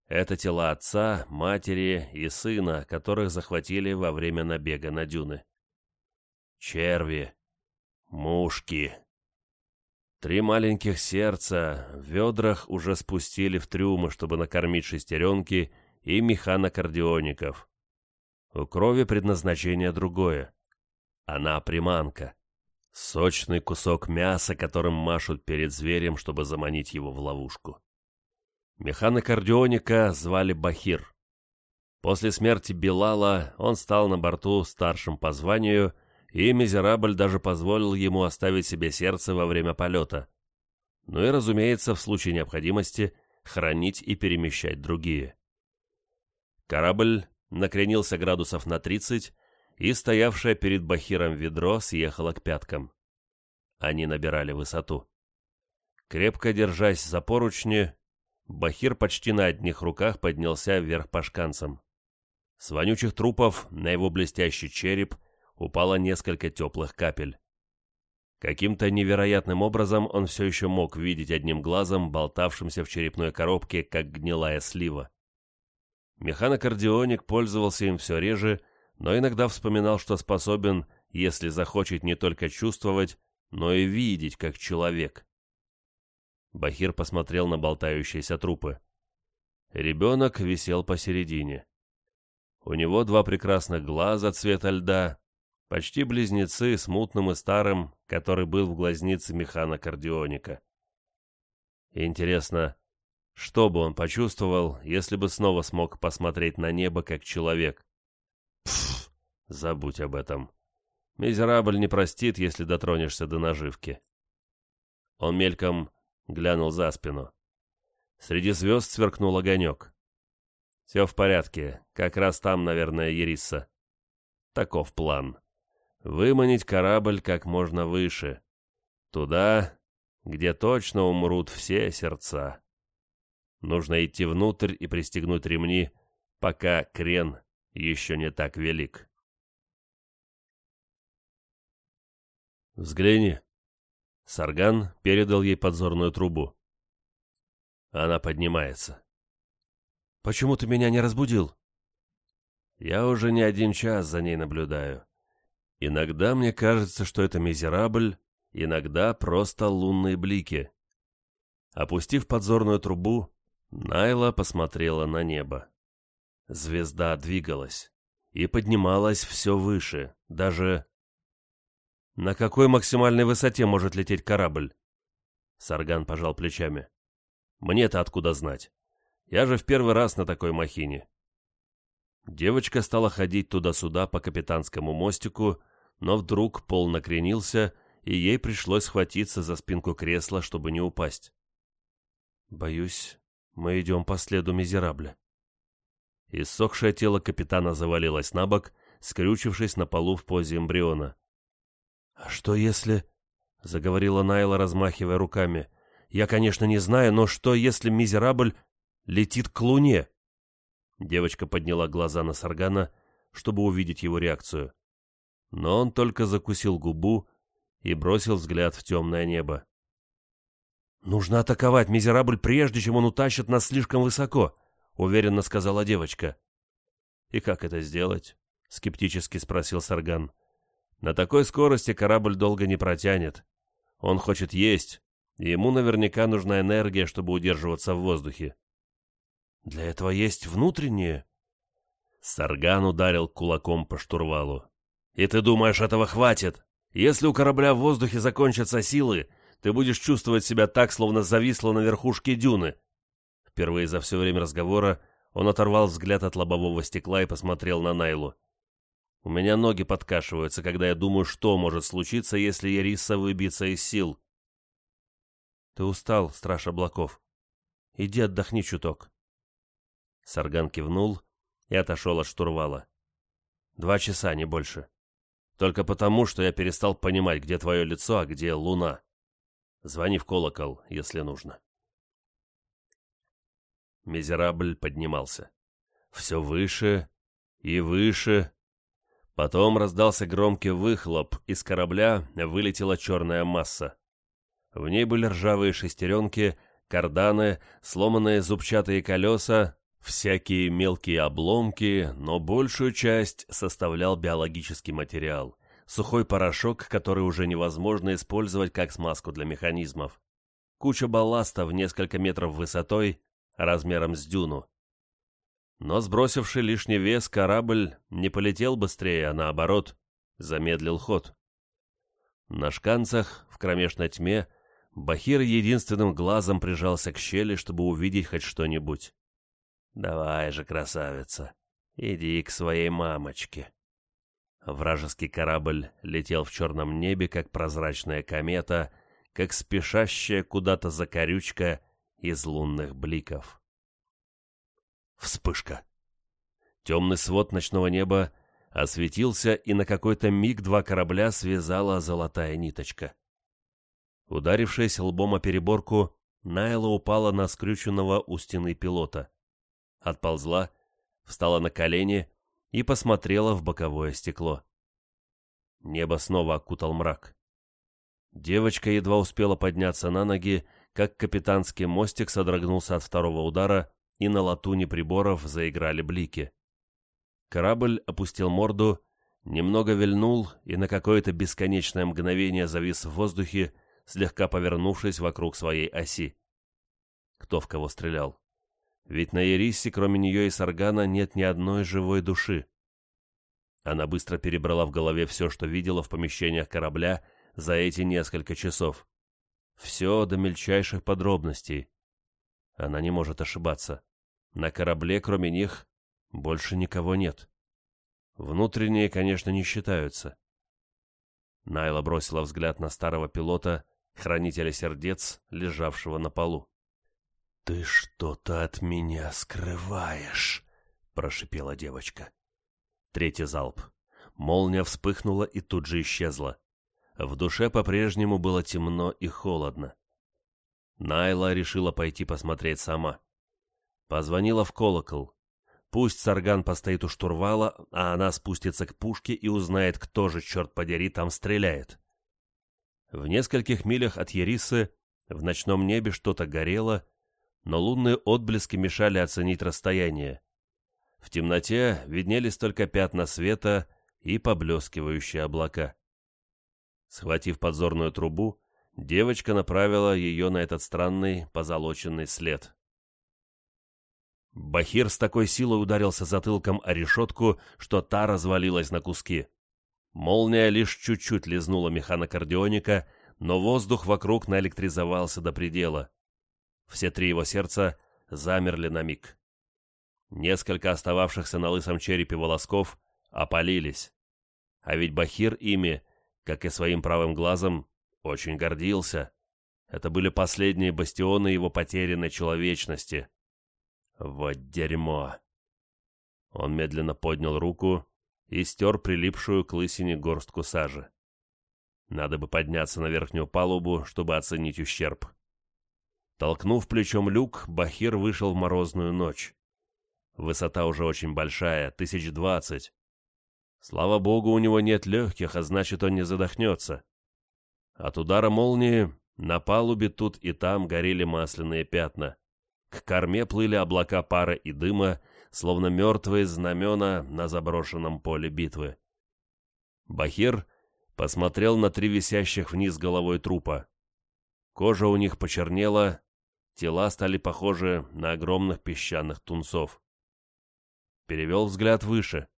Это тела отца, матери и сына, которых захватили во время набега на дюны. Черви. Мушки. Три маленьких сердца в ведрах уже спустили в трюмы, чтобы накормить шестеренки и механокардиоников. У крови предназначение другое. Она приманка. Сочный кусок мяса, которым машут перед зверем, чтобы заманить его в ловушку. Механокардионика звали Бахир. После смерти Билала он стал на борту старшим по званию, и Мизерабль даже позволил ему оставить себе сердце во время полета. Ну и, разумеется, в случае необходимости хранить и перемещать другие. Корабль накренился градусов на 30, и стоявшее перед Бахиром ведро съехало к пяткам. Они набирали высоту. Крепко держась за поручни, Бахир почти на одних руках поднялся вверх по шканцам. С вонючих трупов на его блестящий череп упало несколько теплых капель. Каким-то невероятным образом он все еще мог видеть одним глазом, болтавшимся в черепной коробке, как гнилая слива. Механокардионик пользовался им все реже но иногда вспоминал, что способен, если захочет не только чувствовать, но и видеть, как человек. Бахир посмотрел на болтающиеся трупы. Ребенок висел посередине. У него два прекрасных глаза цвета льда, почти близнецы с мутным и старым, который был в глазнице механокардионика. Интересно, что бы он почувствовал, если бы снова смог посмотреть на небо как человек? Пф, забудь об этом. Мизерабль не простит, если дотронешься до наживки. Он мельком глянул за спину. Среди звезд сверкнул огонек. Все в порядке, как раз там, наверное, Ерисса. Таков план. Выманить корабль как можно выше. Туда, где точно умрут все сердца. Нужно идти внутрь и пристегнуть ремни, пока крен еще не так велик. «Взгляни». Сарган передал ей подзорную трубу. Она поднимается. «Почему ты меня не разбудил?» «Я уже не один час за ней наблюдаю. Иногда мне кажется, что это мизерабль, иногда просто лунные блики». Опустив подзорную трубу, Найла посмотрела на небо. Звезда двигалась и поднималась все выше, даже... На какой максимальной высоте может лететь корабль? Сарган пожал плечами. Мне-то откуда знать? Я же в первый раз на такой махине. Девочка стала ходить туда-сюда по капитанскому мостику, но вдруг пол накренился, и ей пришлось схватиться за спинку кресла, чтобы не упасть. «Боюсь, мы идем по следу Мизерабля», Иссохшее тело капитана завалилось на бок, скрючившись на полу в позе эмбриона. «А что если...» — заговорила Найла, размахивая руками. «Я, конечно, не знаю, но что если Мизерабль летит к Луне?» Девочка подняла глаза на Саргана, чтобы увидеть его реакцию. Но он только закусил губу и бросил взгляд в темное небо. «Нужно атаковать Мизерабль, прежде чем он утащит нас слишком высоко», — уверенно сказала девочка. «И как это сделать?» — скептически спросил Сарган. «На такой скорости корабль долго не протянет. Он хочет есть, и ему наверняка нужна энергия, чтобы удерживаться в воздухе». «Для этого есть внутреннее?» Сарган ударил кулаком по штурвалу. «И ты думаешь, этого хватит? Если у корабля в воздухе закончатся силы, ты будешь чувствовать себя так, словно зависла на верхушке дюны. Впервые за все время разговора он оторвал взгляд от лобового стекла и посмотрел на Найлу. У меня ноги подкашиваются, когда я думаю, что может случиться, если Яриса выбьется из сил. Ты устал, страж облаков. Иди отдохни чуток. Сарган кивнул и отошел от штурвала. Два часа, не больше. Только потому, что я перестал понимать, где твое лицо, а где луна. Звони в колокол, если нужно. Мизерабль поднимался. Все выше и выше. Потом раздался громкий выхлоп, из корабля вылетела черная масса. В ней были ржавые шестеренки, карданы, сломанные зубчатые колеса, всякие мелкие обломки, но большую часть составлял биологический материал. Сухой порошок, который уже невозможно использовать как смазку для механизмов. Куча балласта в несколько метров высотой, размером с дюну. Но сбросивший лишний вес корабль не полетел быстрее, а наоборот, замедлил ход. На шканцах, в кромешной тьме, Бахир единственным глазом прижался к щели, чтобы увидеть хоть что-нибудь. «Давай же, красавица, иди к своей мамочке». Вражеский корабль летел в черном небе, как прозрачная комета, как спешащая куда-то закорючка из лунных бликов. Вспышка. Темный свод ночного неба осветился, и на какой-то миг два корабля связала золотая ниточка. Ударившись лбом о переборку, Найла упала на скрюченного у стены пилота. Отползла, встала на колени и посмотрела в боковое стекло. Небо снова окутал мрак. Девочка едва успела подняться на ноги, как капитанский мостик содрогнулся от второго удара, и на латуне приборов заиграли блики. Корабль опустил морду, немного вильнул и на какое-то бесконечное мгновение завис в воздухе, слегка повернувшись вокруг своей оси. Кто в кого стрелял? Ведь на Ерисе, кроме нее и Саргана, нет ни одной живой души. Она быстро перебрала в голове все, что видела в помещениях корабля за эти несколько часов. Все до мельчайших подробностей. Она не может ошибаться. На корабле, кроме них, больше никого нет. Внутренние, конечно, не считаются. Найла бросила взгляд на старого пилота, хранителя сердец, лежавшего на полу. «Ты что-то от меня скрываешь», — прошипела девочка. Третий залп. Молния вспыхнула и тут же исчезла. В душе по-прежнему было темно и холодно. Найла решила пойти посмотреть сама. Позвонила в колокол. Пусть Сарган постоит у штурвала, а она спустится к пушке и узнает, кто же, черт подери, там стреляет. В нескольких милях от Ерисы в ночном небе что-то горело, но лунные отблески мешали оценить расстояние. В темноте виднелись только пятна света и поблескивающие облака. Схватив подзорную трубу, девочка направила ее на этот странный позолоченный след. Бахир с такой силой ударился затылком о решетку, что та развалилась на куски. Молния лишь чуть-чуть лизнула механокардионика, но воздух вокруг наэлектризовался до предела. Все три его сердца замерли на миг. Несколько остававшихся на лысом черепе волосков опалились. А ведь Бахир ими, как и своим правым глазом, очень гордился. Это были последние бастионы его потерянной человечности. Вот дерьмо. Он медленно поднял руку и стер прилипшую к лысине горстку сажи. Надо бы подняться на верхнюю палубу, чтобы оценить ущерб. Толкнув плечом люк, Бахир вышел в морозную ночь. Высота уже очень большая, тысяч двадцать. Слава богу, у него нет легких, а значит, он не задохнется. От удара молнии на палубе тут и там горели масляные пятна. К корме плыли облака пара и дыма, словно мертвые знамена на заброшенном поле битвы. Бахир посмотрел на три висящих вниз головой трупа. Кожа у них почернела, тела стали похожи на огромных песчаных тунцов перевел взгляд выше.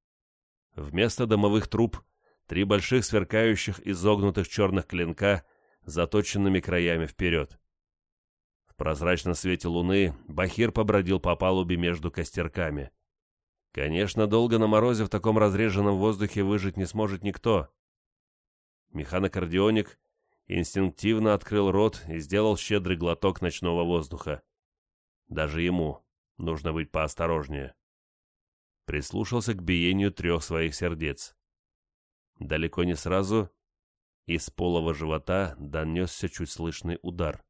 Вместо домовых труб три больших сверкающих изогнутых черных клинка заточенными краями вперед. В прозрачном свете луны Бахир побродил по палубе между костерками. Конечно, долго на морозе в таком разреженном воздухе выжить не сможет никто. Механокардионик инстинктивно открыл рот и сделал щедрый глоток ночного воздуха. Даже ему нужно быть поосторожнее. Прислушался к биению трех своих сердец. Далеко не сразу из полого живота донесся чуть слышный удар.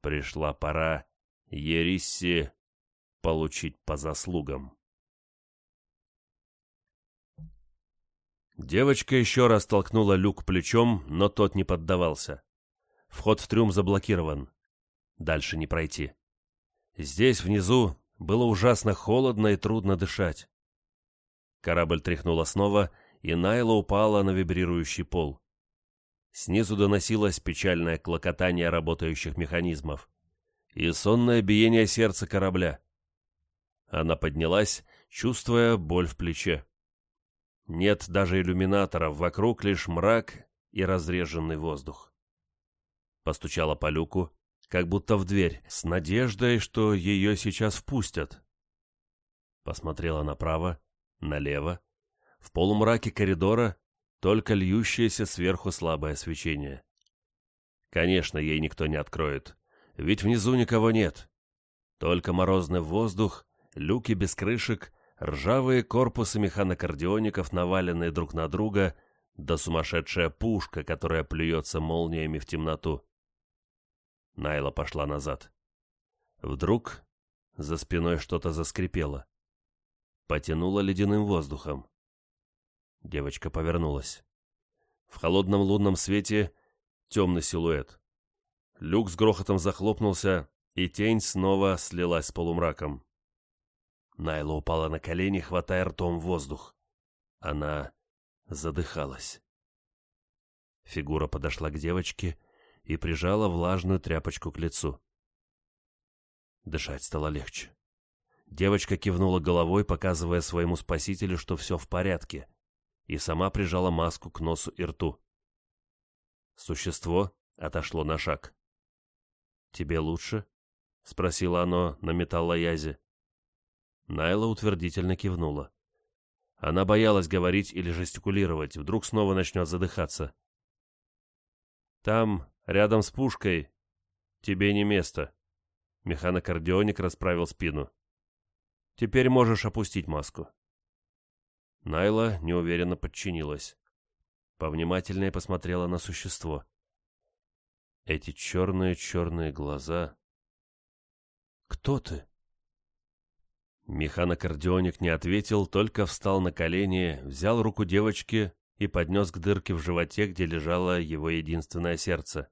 Пришла пора Ериссе получить по заслугам. Девочка еще раз толкнула люк плечом, но тот не поддавался. Вход в трюм заблокирован. Дальше не пройти. Здесь, внизу, было ужасно холодно и трудно дышать. Корабль тряхнула снова, и Найла упала на вибрирующий пол. Снизу доносилось печальное клокотание работающих механизмов и сонное биение сердца корабля. Она поднялась, чувствуя боль в плече. Нет даже иллюминаторов, вокруг лишь мрак и разреженный воздух. Постучала по люку, как будто в дверь, с надеждой, что ее сейчас впустят. Посмотрела направо, налево. В полумраке коридора только льющееся сверху слабое свечение. Конечно, ей никто не откроет, ведь внизу никого нет. Только морозный воздух, люки без крышек ржавые корпусы механокардиоников, наваленные друг на друга, да сумасшедшая пушка, которая плюется молниями в темноту. Найла пошла назад. Вдруг за спиной что-то заскрипело. Потянуло ледяным воздухом. Девочка повернулась. В холодном лунном свете темный силуэт. Люк с грохотом захлопнулся, и тень снова слилась с полумраком. Найла упала на колени, хватая ртом воздух. Она задыхалась. Фигура подошла к девочке и прижала влажную тряпочку к лицу. Дышать стало легче. Девочка кивнула головой, показывая своему спасителю, что все в порядке, и сама прижала маску к носу и рту. Существо отошло на шаг. «Тебе лучше?» — спросило оно на металлоязе. Найла утвердительно кивнула. Она боялась говорить или жестикулировать, вдруг снова начнет задыхаться. «Там, рядом с пушкой, тебе не место», — механокардионик расправил спину. «Теперь можешь опустить маску». Найла неуверенно подчинилась. Повнимательнее посмотрела на существо. Эти черные-черные глаза... «Кто ты?» Механокардионик не ответил, только встал на колени, взял руку девочки и поднес к дырке в животе, где лежало его единственное сердце.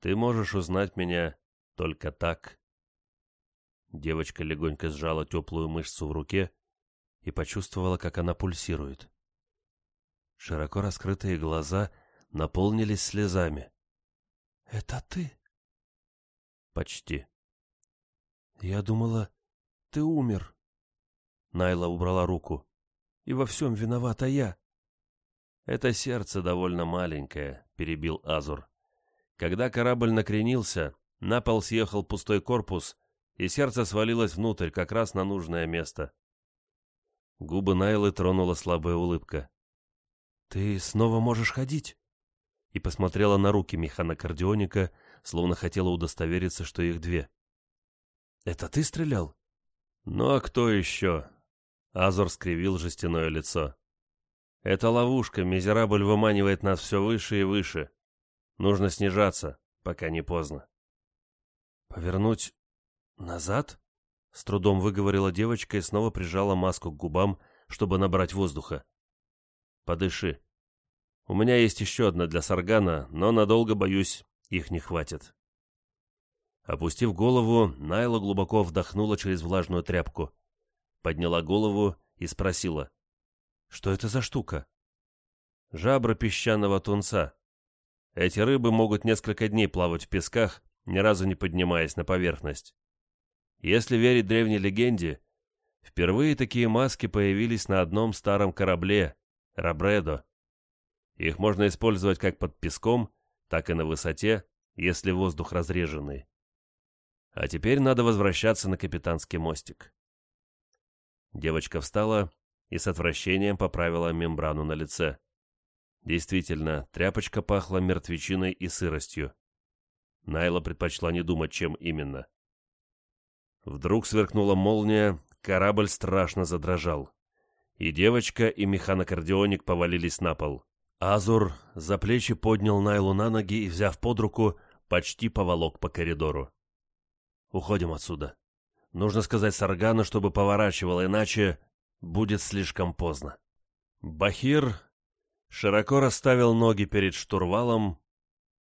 «Ты можешь узнать меня только так». Девочка легонько сжала теплую мышцу в руке и почувствовала, как она пульсирует. Широко раскрытые глаза наполнились слезами. «Это ты?» «Почти». «Я думала, ты умер. Найла убрала руку. И во всем виновата я. Это сердце довольно маленькое, перебил Азур. Когда корабль накренился, на пол съехал пустой корпус, и сердце свалилось внутрь, как раз на нужное место. Губы Найлы тронула слабая улыбка. «Ты снова можешь ходить?» И посмотрела на руки механокардионика, словно хотела удостовериться, что их две. «Это ты стрелял?» «Ну а кто еще?» Азор скривил жестяное лицо. «Это ловушка, Мизерабль выманивает нас все выше и выше. Нужно снижаться, пока не поздно». «Повернуть назад?» С трудом выговорила девочка и снова прижала маску к губам, чтобы набрать воздуха. «Подыши. У меня есть еще одна для Саргана, но надолго, боюсь, их не хватит». Опустив голову, Найла глубоко вдохнула через влажную тряпку. Подняла голову и спросила. «Что это за штука?» «Жабра песчаного тунца. Эти рыбы могут несколько дней плавать в песках, ни разу не поднимаясь на поверхность. Если верить древней легенде, впервые такие маски появились на одном старом корабле — Рабредо. Их можно использовать как под песком, так и на высоте, если воздух разреженный. А теперь надо возвращаться на капитанский мостик. Девочка встала и с отвращением поправила мембрану на лице. Действительно, тряпочка пахла мертвечиной и сыростью. Найла предпочла не думать, чем именно. Вдруг сверкнула молния, корабль страшно задрожал. И девочка, и механокардионик повалились на пол. Азур за плечи поднял Найлу на ноги и, взяв под руку, почти поволок по коридору. «Уходим отсюда. Нужно сказать Саргану, чтобы поворачивал, иначе будет слишком поздно». Бахир широко расставил ноги перед штурвалом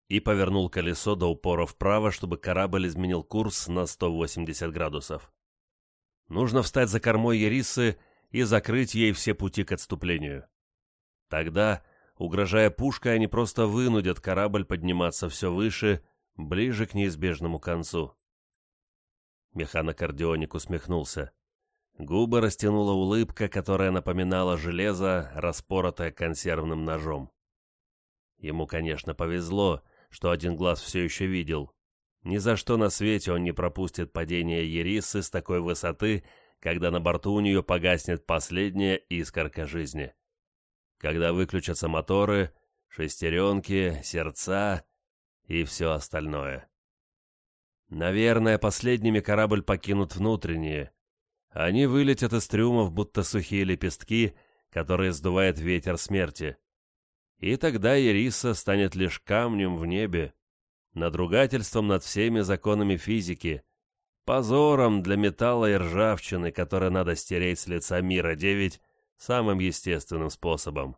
и повернул колесо до упора вправо, чтобы корабль изменил курс на 180 градусов. Нужно встать за кормой Ерисы и закрыть ей все пути к отступлению. Тогда, угрожая пушкой, они просто вынудят корабль подниматься все выше, ближе к неизбежному концу. Механокардионик усмехнулся. Губы растянула улыбка, которая напоминала железо, распоротое консервным ножом. Ему, конечно, повезло, что один глаз все еще видел. Ни за что на свете он не пропустит падение Ерисы с такой высоты, когда на борту у нее погаснет последняя искорка жизни. Когда выключатся моторы, шестеренки, сердца и все остальное. Наверное, последними корабль покинут внутренние, они вылетят из трюмов, будто сухие лепестки, которые сдувает ветер смерти. И тогда Ериса станет лишь камнем в небе, надругательством над всеми законами физики, позором для металла и ржавчины, которые надо стереть с лица мира девять самым естественным способом.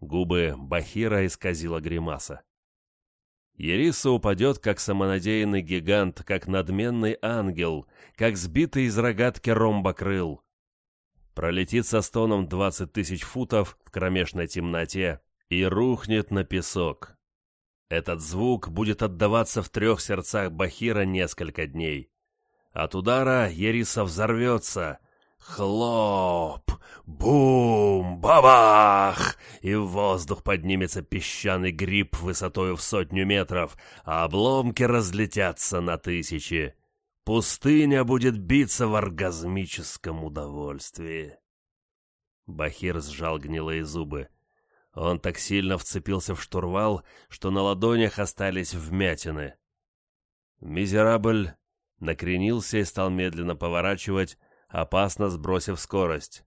Губы Бахира исказила гримаса. Ериса упадет, как самонадеянный гигант, как надменный ангел, как сбитый из рогатки ромбокрыл. Пролетит со стоном двадцать тысяч футов в кромешной темноте и рухнет на песок. Этот звук будет отдаваться в трех сердцах Бахира несколько дней. От удара Ериса взорвется, Хлоп! Бум! Бабах! И в воздух поднимется песчаный гриб высотою в сотню метров, а обломки разлетятся на тысячи. Пустыня будет биться в оргазмическом удовольствии. Бахир сжал гнилые зубы. Он так сильно вцепился в штурвал, что на ладонях остались вмятины. Мизерабль накренился и стал медленно поворачивать, опасно сбросив скорость.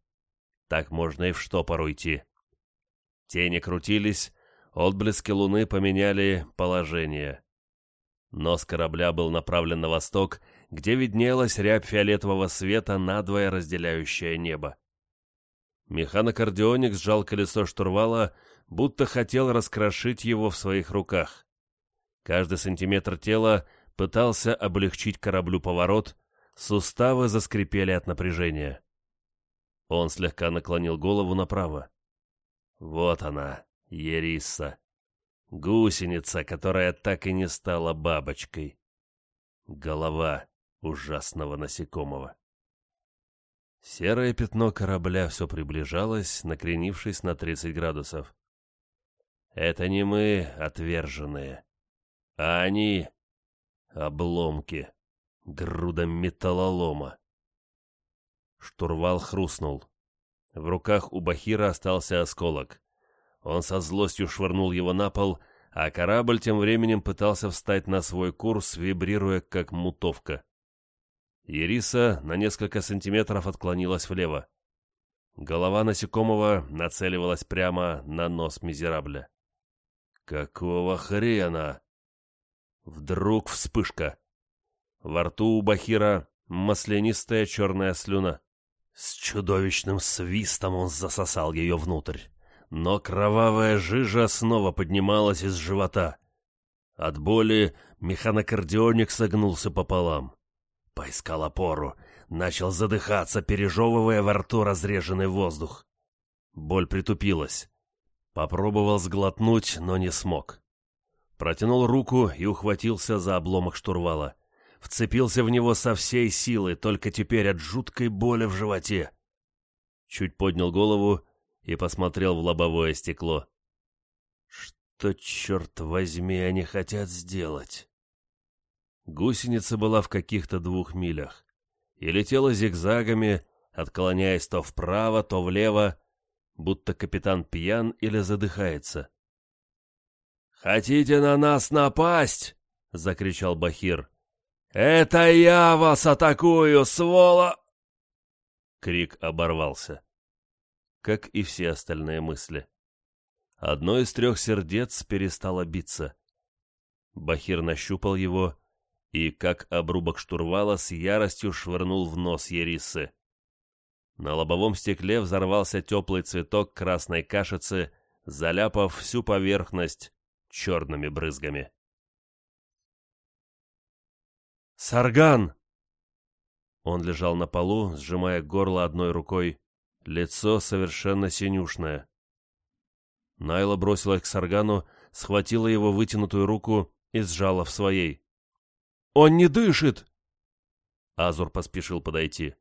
Так можно и в штопор уйти. Тени крутились, отблески луны поменяли положение. Нос корабля был направлен на восток, где виднелась рябь фиолетового света, надвое разделяющая небо. Механокардионик сжал колесо штурвала, будто хотел раскрошить его в своих руках. Каждый сантиметр тела пытался облегчить кораблю поворот, Суставы заскрипели от напряжения. Он слегка наклонил голову направо. Вот она, Ериса. Гусеница, которая так и не стала бабочкой. Голова ужасного насекомого. Серое пятно корабля все приближалось, накренившись на 30 градусов. Это не мы, отверженные, а они — обломки груда металлолома. Штурвал хрустнул. В руках у Бахира остался осколок. Он со злостью швырнул его на пол, а корабль тем временем пытался встать на свой курс, вибрируя как мутовка. Ериса на несколько сантиметров отклонилась влево. Голова насекомого нацеливалась прямо на нос Мизерабля. «Какого хрена?» Вдруг вспышка. Во рту у Бахира маслянистая черная слюна. С чудовищным свистом он засосал ее внутрь. Но кровавая жижа снова поднималась из живота. От боли механокардионик согнулся пополам. Поискал опору, начал задыхаться, пережевывая во рту разреженный воздух. Боль притупилась. Попробовал сглотнуть, но не смог. Протянул руку и ухватился за обломок штурвала вцепился в него со всей силы, только теперь от жуткой боли в животе. Чуть поднял голову и посмотрел в лобовое стекло. Что, черт возьми, они хотят сделать? Гусеница была в каких-то двух милях и летела зигзагами, отклоняясь то вправо, то влево, будто капитан пьян или задыхается. «Хотите на нас напасть?» — закричал Бахир. «Это я вас атакую, своло...» Крик оборвался. Как и все остальные мысли. Одно из трех сердец перестало биться. Бахир нащупал его и, как обрубок штурвала, с яростью швырнул в нос Ерисы. На лобовом стекле взорвался теплый цветок красной кашицы, заляпав всю поверхность черными брызгами. «Сарган!» Он лежал на полу, сжимая горло одной рукой, лицо совершенно синюшное. Найла бросилась к Саргану, схватила его вытянутую руку и сжала в своей. «Он не дышит!» Азур поспешил подойти.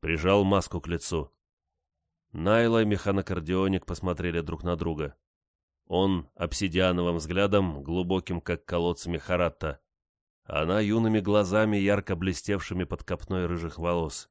Прижал маску к лицу. Найла и механокардионик посмотрели друг на друга. Он обсидиановым взглядом, глубоким, как колодцами Харатта. Она юными глазами, ярко блестевшими под копной рыжих волос.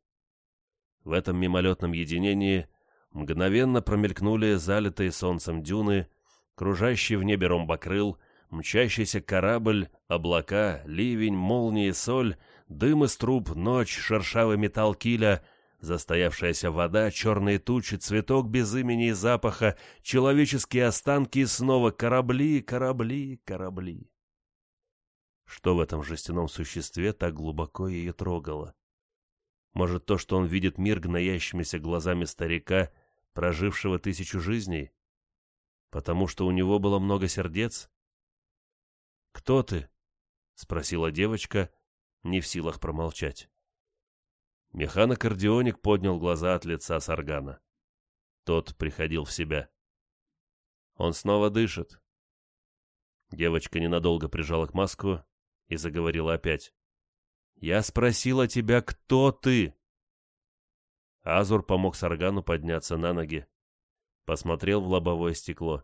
В этом мимолетном единении мгновенно промелькнули залитые солнцем дюны, кружащий в небе ромбокрыл, мчащийся корабль, облака, ливень, молнии, соль, дым из труб, ночь, шершавый металл киля, застоявшаяся вода, черные тучи, цветок без имени и запаха, человеческие останки и снова корабли, корабли, корабли. Что в этом жестяном существе так глубоко ее трогало? Может, то, что он видит мир гноящимися глазами старика, прожившего тысячу жизней? Потому что у него было много сердец? «Кто ты?» — спросила девочка, не в силах промолчать. Механокардионик поднял глаза от лица Саргана. Тот приходил в себя. «Он снова дышит». Девочка ненадолго прижала к маску и заговорила опять. «Я спросила тебя, кто ты?» Азур помог Саргану подняться на ноги. Посмотрел в лобовое стекло.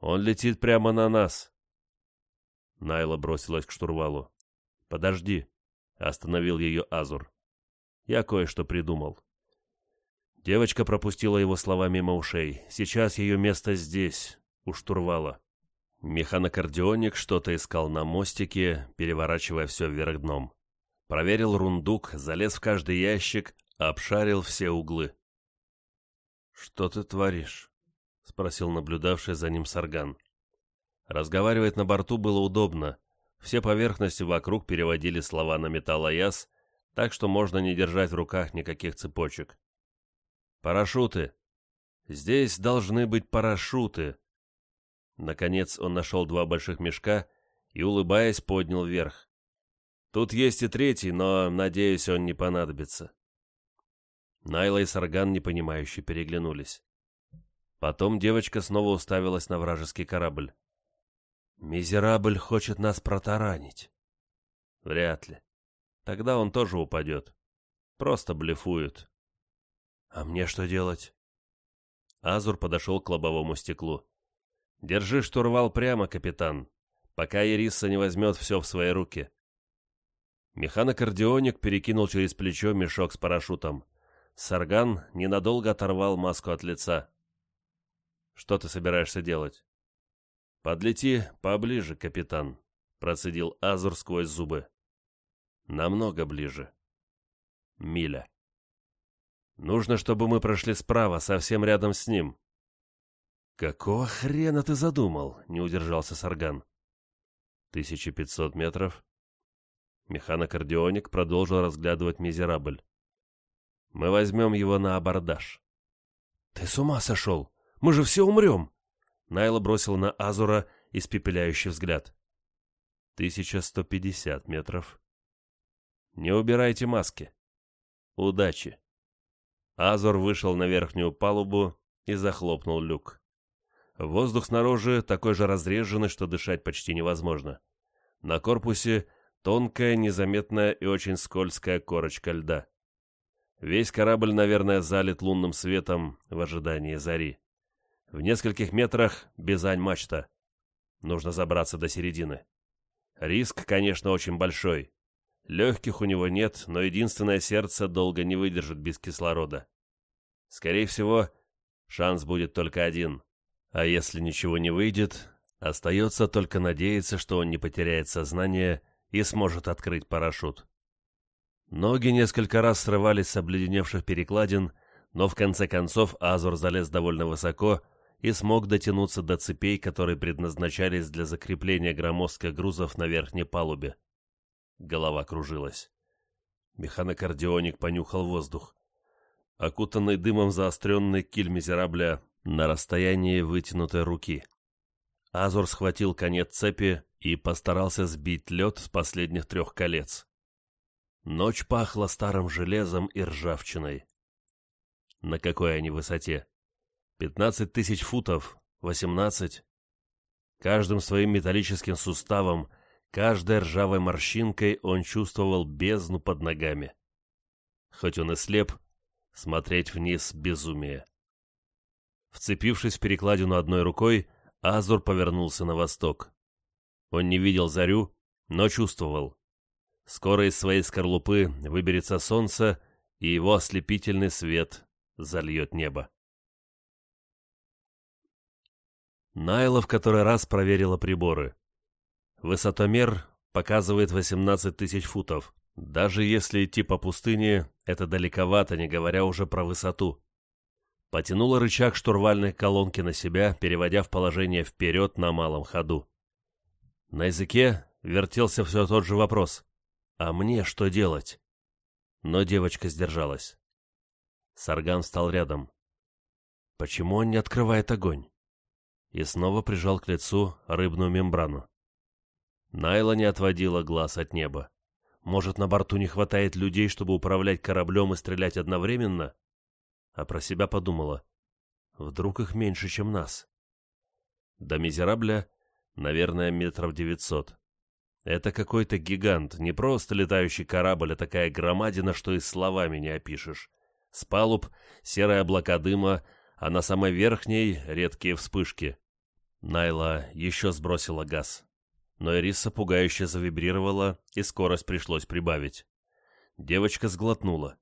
«Он летит прямо на нас!» Найла бросилась к штурвалу. «Подожди!» — остановил ее Азур. «Я кое-что придумал». Девочка пропустила его слова мимо ушей. «Сейчас ее место здесь, у штурвала». Механокардионик что-то искал на мостике, переворачивая все вверх дном. Проверил рундук, залез в каждый ящик, обшарил все углы. «Что ты творишь?» — спросил наблюдавший за ним Сарган. Разговаривать на борту было удобно. Все поверхности вокруг переводили слова на металлояз, так что можно не держать в руках никаких цепочек. «Парашюты! Здесь должны быть парашюты!» Наконец он нашел два больших мешка и, улыбаясь, поднял вверх. Тут есть и третий, но, надеюсь, он не понадобится. Найла и Сарган непонимающе переглянулись. Потом девочка снова уставилась на вражеский корабль. «Мизерабль хочет нас протаранить». «Вряд ли. Тогда он тоже упадет. Просто блефует». «А мне что делать?» Азур подошел к лобовому стеклу. Держи штурвал прямо, капитан, пока Ириса не возьмет все в свои руки. Механокардионик перекинул через плечо мешок с парашютом. Сарган ненадолго оторвал маску от лица. «Что ты собираешься делать?» «Подлети поближе, капитан», — процедил Азур сквозь зубы. «Намного ближе. Миля. Нужно, чтобы мы прошли справа, совсем рядом с ним. «Какого хрена ты задумал?» — не удержался Сарган. «Тысяча пятьсот метров». Механокардионик продолжил разглядывать мизерабль. «Мы возьмем его на абордаж». «Ты с ума сошел? Мы же все умрем!» Найла бросил на Азура испепеляющий взгляд. «Тысяча сто пятьдесят метров». «Не убирайте маски. Удачи». Азур вышел на верхнюю палубу и захлопнул люк. Воздух снаружи такой же разреженный, что дышать почти невозможно. На корпусе тонкая, незаметная и очень скользкая корочка льда. Весь корабль, наверное, залит лунным светом в ожидании зари. В нескольких метрах Бизань-мачта. Нужно забраться до середины. Риск, конечно, очень большой. Легких у него нет, но единственное сердце долго не выдержит без кислорода. Скорее всего, шанс будет только один. А если ничего не выйдет, остается только надеяться, что он не потеряет сознание и сможет открыть парашют. Ноги несколько раз срывались с обледеневших перекладин, но в конце концов Азур залез довольно высоко и смог дотянуться до цепей, которые предназначались для закрепления громоздких грузов на верхней палубе. Голова кружилась. Механокардионик понюхал воздух. Окутанный дымом заостренный киль мизерабля на расстоянии вытянутой руки. Азур схватил конец цепи и постарался сбить лед с последних трех колец. Ночь пахла старым железом и ржавчиной. На какой они высоте? Пятнадцать тысяч футов, восемнадцать. Каждым своим металлическим суставом, каждой ржавой морщинкой он чувствовал бездну под ногами. Хоть он и слеп, смотреть вниз — безумие. Вцепившись в перекладину одной рукой, Азур повернулся на восток. Он не видел зарю, но чувствовал. Скоро из своей скорлупы выберется солнце, и его ослепительный свет зальет небо. Найла в который раз проверила приборы. Высотомер показывает 18 тысяч футов. Даже если идти по пустыне, это далековато, не говоря уже про высоту. Потянула рычаг штурвальной колонки на себя, переводя в положение вперед на малом ходу. На языке вертелся все тот же вопрос. «А мне что делать?» Но девочка сдержалась. Сарган встал рядом. «Почему он не открывает огонь?» И снова прижал к лицу рыбную мембрану. Найла не отводила глаз от неба. Может, на борту не хватает людей, чтобы управлять кораблем и стрелять одновременно? А про себя подумала. Вдруг их меньше, чем нас? До Мизерабля, наверное, метров девятьсот. Это какой-то гигант, не просто летающий корабль, а такая громадина, что и словами не опишешь. С палуб серые облака дыма, а на самой верхней редкие вспышки. Найла еще сбросила газ. Но Ириса пугающе завибрировала, и скорость пришлось прибавить. Девочка сглотнула.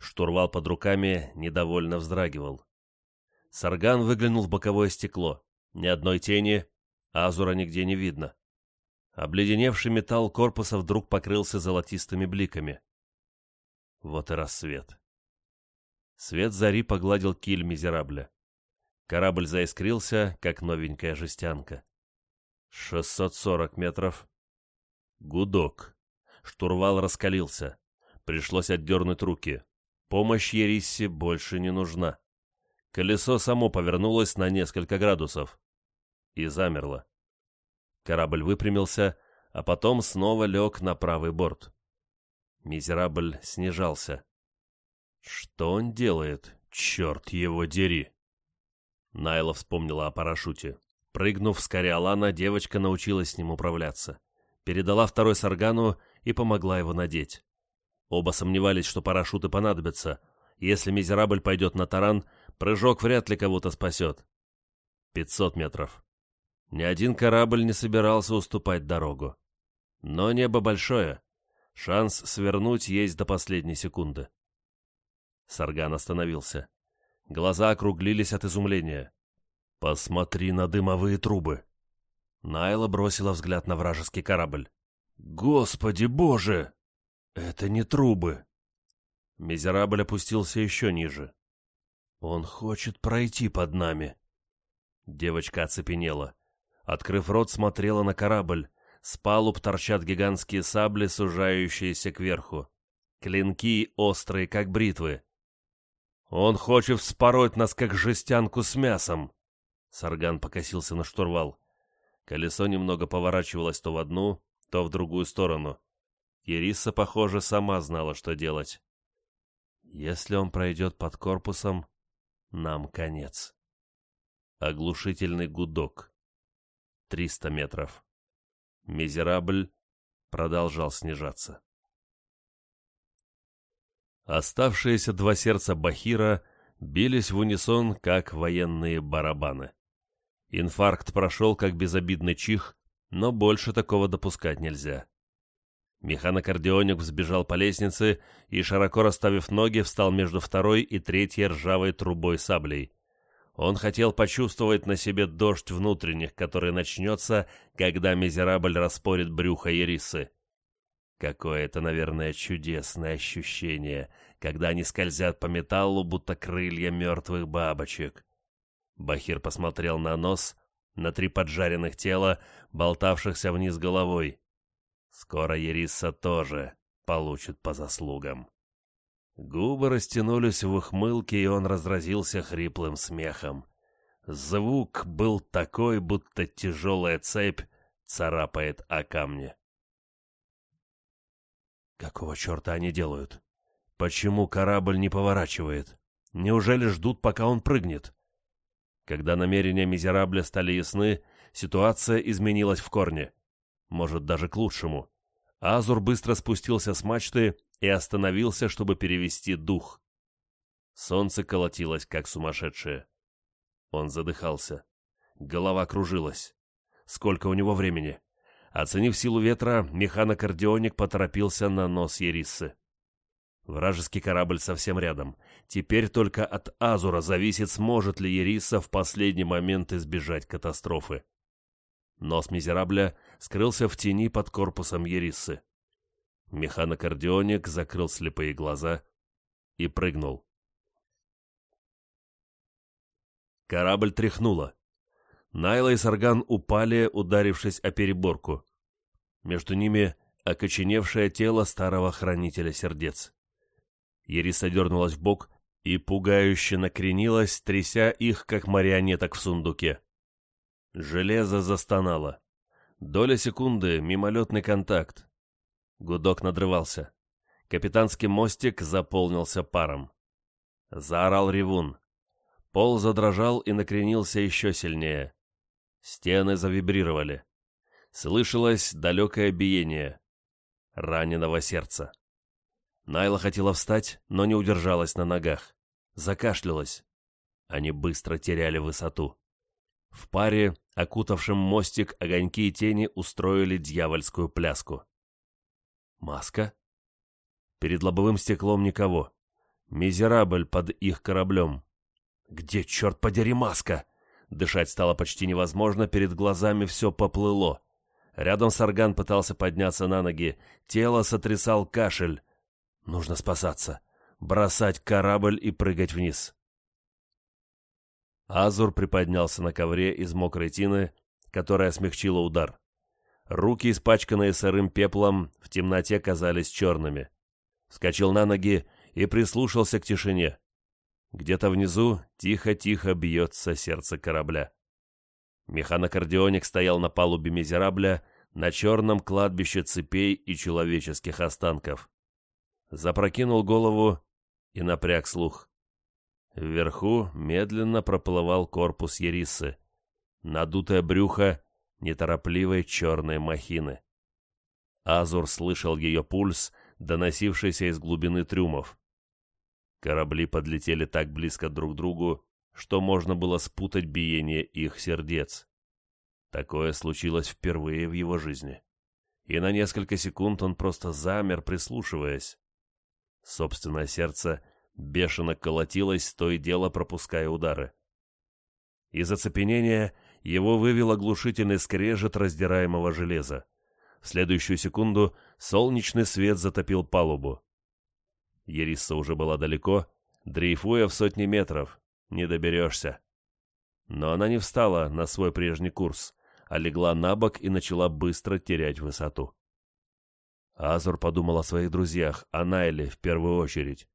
Штурвал под руками недовольно вздрагивал. Сарган выглянул в боковое стекло. Ни одной тени, азура нигде не видно. Обледеневший металл корпуса вдруг покрылся золотистыми бликами. Вот и рассвет. Свет зари погладил киль мизерабля. Корабль заискрился, как новенькая жестянка. 640 метров. Гудок. Штурвал раскалился. Пришлось отдернуть руки. Помощь Ериссе больше не нужна. Колесо само повернулось на несколько градусов. И замерло. Корабль выпрямился, а потом снова лег на правый борт. Мизерабль снижался. Что он делает? Черт его дери! Найла вспомнила о парашюте. Прыгнув с Кориолана, девочка научилась с ним управляться. Передала второй саргану и помогла его надеть. Оба сомневались, что парашюты понадобятся. Если Мизерабль пойдет на таран, прыжок вряд ли кого-то спасет. Пятьсот метров. Ни один корабль не собирался уступать дорогу. Но небо большое. Шанс свернуть есть до последней секунды. Сарган остановился. Глаза округлились от изумления. «Посмотри на дымовые трубы!» Найла бросила взгляд на вражеский корабль. «Господи боже! Это не трубы!» Мизерабль опустился еще ниже. «Он хочет пройти под нами!» Девочка оцепенела. Открыв рот, смотрела на корабль. С палуб торчат гигантские сабли, сужающиеся кверху. Клинки острые, как бритвы. «Он хочет вспороть нас, как жестянку с мясом!» Сарган покосился на штурвал. Колесо немного поворачивалось то в одну, то в другую сторону. Ириса, похоже, сама знала, что делать. «Если он пройдет под корпусом, нам конец». Оглушительный гудок. Триста метров. Мизерабль продолжал снижаться. Оставшиеся два сердца Бахира бились в унисон, как военные барабаны. Инфаркт прошел, как безобидный чих, но больше такого допускать нельзя. Механокардионик взбежал по лестнице и, широко расставив ноги, встал между второй и третьей ржавой трубой саблей. Он хотел почувствовать на себе дождь внутренних, который начнется, когда Мизерабль распорит брюхо Ерисы. Какое это, наверное, чудесное ощущение, когда они скользят по металлу, будто крылья мертвых бабочек. Бахир посмотрел на нос, на три поджаренных тела, болтавшихся вниз головой. Скоро Ериса тоже получит по заслугам. Губы растянулись в ухмылке, и он разразился хриплым смехом. Звук был такой, будто тяжелая цепь царапает о камни. Какого черта они делают? Почему корабль не поворачивает? Неужели ждут, пока он прыгнет? Когда намерения Мизерабля стали ясны, ситуация изменилась в корне. Может, даже к лучшему. Азур быстро спустился с мачты и остановился, чтобы перевести дух. Солнце колотилось, как сумасшедшее. Он задыхался. Голова кружилась. Сколько у него времени? Оценив силу ветра, механокардионик поторопился на нос Ерисы. Вражеский корабль совсем рядом. Теперь только от Азура зависит, сможет ли Ериса в последний момент избежать катастрофы. Нос Мизерабля скрылся в тени под корпусом Ерисы. Механокардионик закрыл слепые глаза и прыгнул. Корабль тряхнуло. Найла и Сарган упали, ударившись о переборку. Между ними окоченевшее тело старого хранителя сердец. Ериса дернулась в бок и пугающе накренилась, тряся их, как марионеток в сундуке. Железо застонало. Доля секунды, мимолетный контакт. Гудок надрывался. Капитанский мостик заполнился паром. Заорал ревун. Пол задрожал и накренился еще сильнее. Стены завибрировали. Слышалось далекое биение. Раненого сердца. Найла хотела встать, но не удержалась на ногах. Закашлялась. Они быстро теряли высоту. В паре, окутавшем мостик, огоньки и тени устроили дьявольскую пляску. Маска? Перед лобовым стеклом никого. Мизерабль под их кораблем. Где, черт подери, маска? Дышать стало почти невозможно, перед глазами все поплыло. Рядом Сарган пытался подняться на ноги. Тело сотрясал кашель. Нужно спасаться. Бросать корабль и прыгать вниз. Азур приподнялся на ковре из мокрой тины, которая смягчила удар. Руки, испачканные сырым пеплом, в темноте казались черными. Вскочил на ноги и прислушался к тишине. Где-то внизу тихо-тихо бьется сердце корабля. Механокардионик стоял на палубе Мизерабля на черном кладбище цепей и человеческих останков. Запрокинул голову и напряг слух. Вверху медленно проплывал корпус Ерисы. Надутое брюхо неторопливой черной махины. Азур слышал ее пульс, доносившийся из глубины трюмов. Корабли подлетели так близко друг к другу, что можно было спутать биение их сердец. Такое случилось впервые в его жизни. И на несколько секунд он просто замер, прислушиваясь. Собственное сердце бешено колотилось, то и дело пропуская удары. Из оцепенения его вывел оглушительный скрежет раздираемого железа. В следующую секунду солнечный свет затопил палубу. Ериса уже была далеко, дрейфуя в сотни метров. Не доберешься. Но она не встала на свой прежний курс, а легла на бок и начала быстро терять высоту. Азур подумал о своих друзьях, о Найле в первую очередь.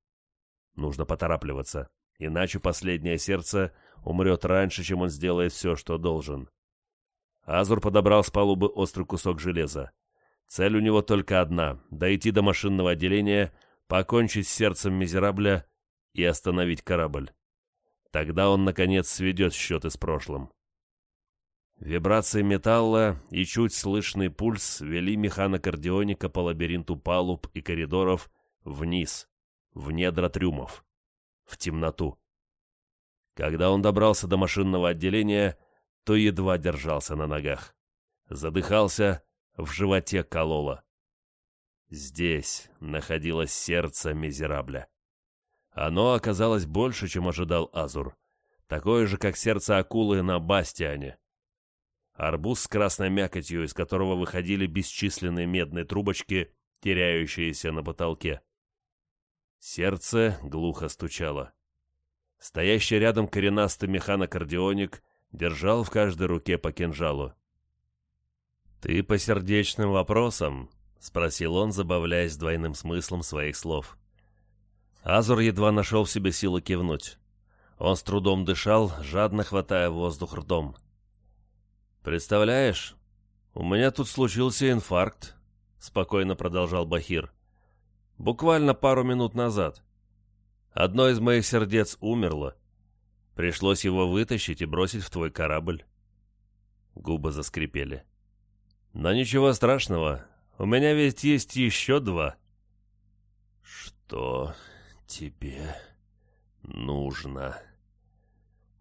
Нужно поторапливаться, иначе последнее сердце умрет раньше, чем он сделает все, что должен. Азур подобрал с палубы острый кусок железа. Цель у него только одна — дойти до машинного отделения, покончить с сердцем Мизерабля и остановить корабль. Тогда он, наконец, сведет счеты с прошлым. Вибрации металла и чуть слышный пульс вели механокардионика по лабиринту палуб и коридоров вниз, в недра трюмов, в темноту. Когда он добрался до машинного отделения, то едва держался на ногах. Задыхался, в животе кололо. Здесь находилось сердце Мизерабля. Оно оказалось больше, чем ожидал Азур. Такое же, как сердце акулы на Бастиане. Арбуз с красной мякотью, из которого выходили бесчисленные медные трубочки, теряющиеся на потолке. Сердце глухо стучало. Стоящий рядом коренастый механокардионик держал в каждой руке по кинжалу. «Ты по сердечным вопросам?» — спросил он, забавляясь двойным смыслом своих слов. Азур едва нашел в себе силы кивнуть. Он с трудом дышал, жадно хватая воздух ртом. «Представляешь, у меня тут случился инфаркт», — спокойно продолжал Бахир. «Буквально пару минут назад. Одно из моих сердец умерло. Пришлось его вытащить и бросить в твой корабль». Губы заскрипели. Но ничего страшного, у меня ведь есть еще два. Что тебе нужно?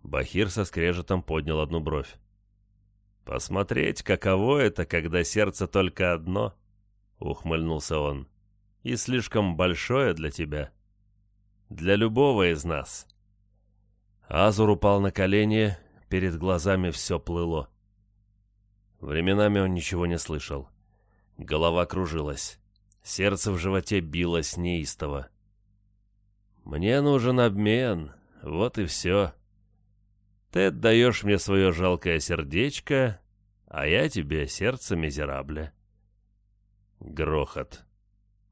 Бахир со скрежетом поднял одну бровь. Посмотреть, каково это, когда сердце только одно, ухмыльнулся он. И слишком большое для тебя. Для любого из нас. Азур упал на колени, перед глазами все плыло. Временами он ничего не слышал. Голова кружилась. Сердце в животе билось неистово. «Мне нужен обмен, вот и все. Ты отдаешь мне свое жалкое сердечко, а я тебе сердце мизерабля». Грохот.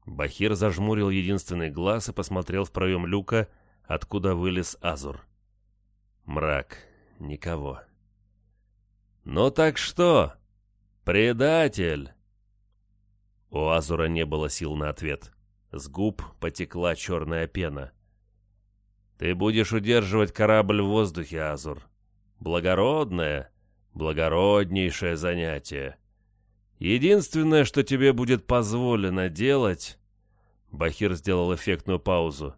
Бахир зажмурил единственный глаз и посмотрел в проем люка, откуда вылез Азур. Мрак. Никого. «Ну так что?» «Предатель!» У Азура не было сил на ответ. С губ потекла черная пена. «Ты будешь удерживать корабль в воздухе, Азур. Благородное, благороднейшее занятие. Единственное, что тебе будет позволено делать...» Бахир сделал эффектную паузу.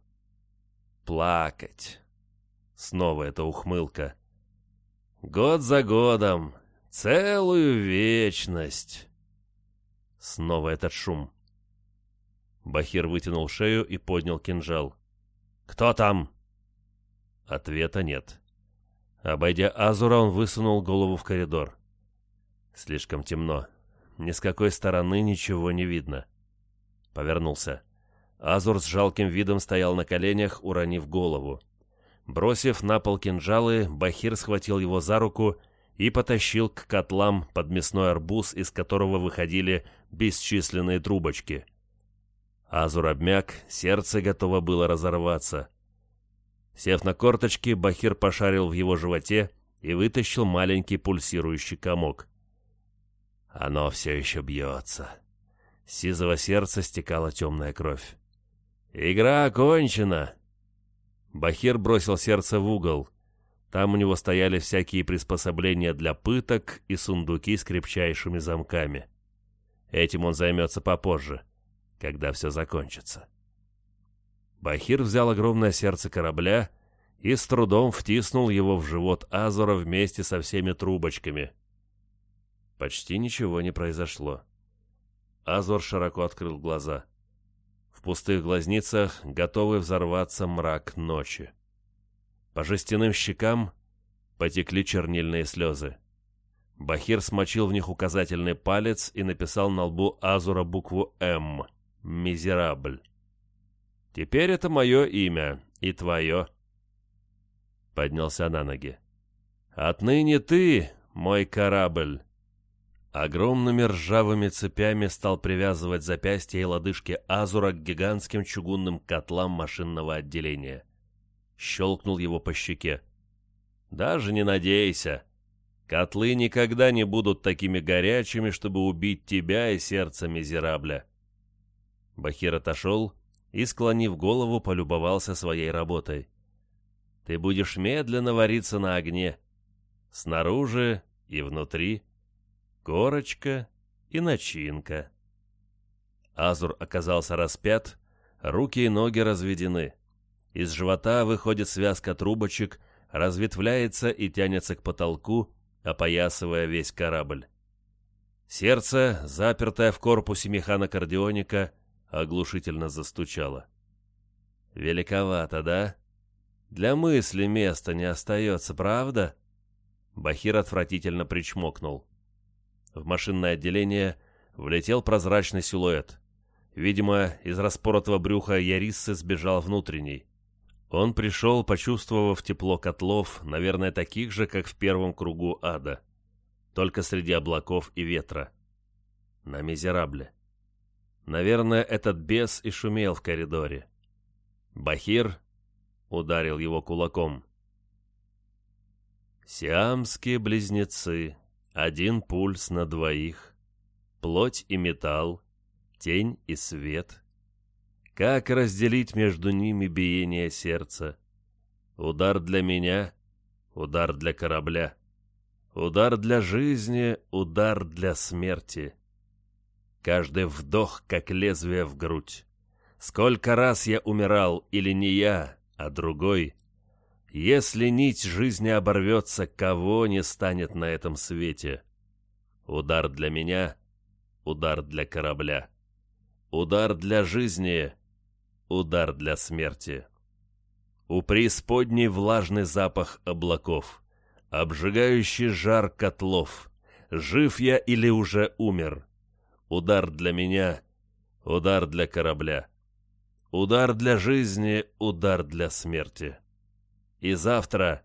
«Плакать». Снова эта ухмылка. «Год за годом, Целую вечность. Снова этот шум. Бахир вытянул шею и поднял кинжал. «Кто там?» Ответа нет. Обойдя Азура, он высунул голову в коридор. Слишком темно. Ни с какой стороны ничего не видно. Повернулся. Азур с жалким видом стоял на коленях, уронив голову. Бросив на пол кинжалы, Бахир схватил его за руку и потащил к котлам под мясной арбуз, из которого выходили бесчисленные трубочки. Азур обмяк, сердце готово было разорваться. Сев на корточки, Бахир пошарил в его животе и вытащил маленький пульсирующий комок. Оно все еще бьется. С сизого сердца стекала темная кровь. «Игра окончена!» Бахир бросил сердце в угол. Там у него стояли всякие приспособления для пыток и сундуки с крепчайшими замками. Этим он займется попозже, когда все закончится. Бахир взял огромное сердце корабля и с трудом втиснул его в живот Азора вместе со всеми трубочками. Почти ничего не произошло. Азор широко открыл глаза. В пустых глазницах готовый взорваться мрак ночи. По жестяным щекам потекли чернильные слезы. Бахир смочил в них указательный палец и написал на лбу Азура букву «М» — «Мизерабль». «Теперь это мое имя и твое». Поднялся на ноги. «Отныне ты, мой корабль». Огромными ржавыми цепями стал привязывать запястья и лодыжки Азура к гигантским чугунным котлам машинного отделения щелкнул его по щеке. «Даже не надейся. Котлы никогда не будут такими горячими, чтобы убить тебя и сердце мизерабля». Бахир отошел и, склонив голову, полюбовался своей работой. «Ты будешь медленно вариться на огне. Снаружи и внутри. Корочка и начинка». Азур оказался распят, руки и ноги разведены. Из живота выходит связка трубочек, разветвляется и тянется к потолку, опоясывая весь корабль. Сердце, запертое в корпусе механокардионика, оглушительно застучало. «Великовато, да? Для мысли места не остается, правда?» Бахир отвратительно причмокнул. В машинное отделение влетел прозрачный силуэт. Видимо, из распоротого брюха Яриссы сбежал внутренний. Он пришел, почувствовав тепло котлов, наверное, таких же, как в первом кругу ада. Только среди облаков и ветра. На мизерабле. Наверное, этот бес и шумел в коридоре. Бахир ударил его кулаком. Сиамские близнецы, один пульс на двоих, плоть и металл, тень и свет. Как разделить между ними биение сердца? Удар для меня, удар для корабля. Удар для жизни, удар для смерти. Каждый вдох, как лезвие в грудь. Сколько раз я умирал, или не я, а другой. Если нить жизни оборвется, кого не станет на этом свете? Удар для меня, удар для корабля. Удар для жизни, удар для смерти. У преисподней влажный запах облаков, обжигающий жар котлов. Жив я или уже умер? Удар для меня, удар для корабля. Удар для жизни, удар для смерти. И завтра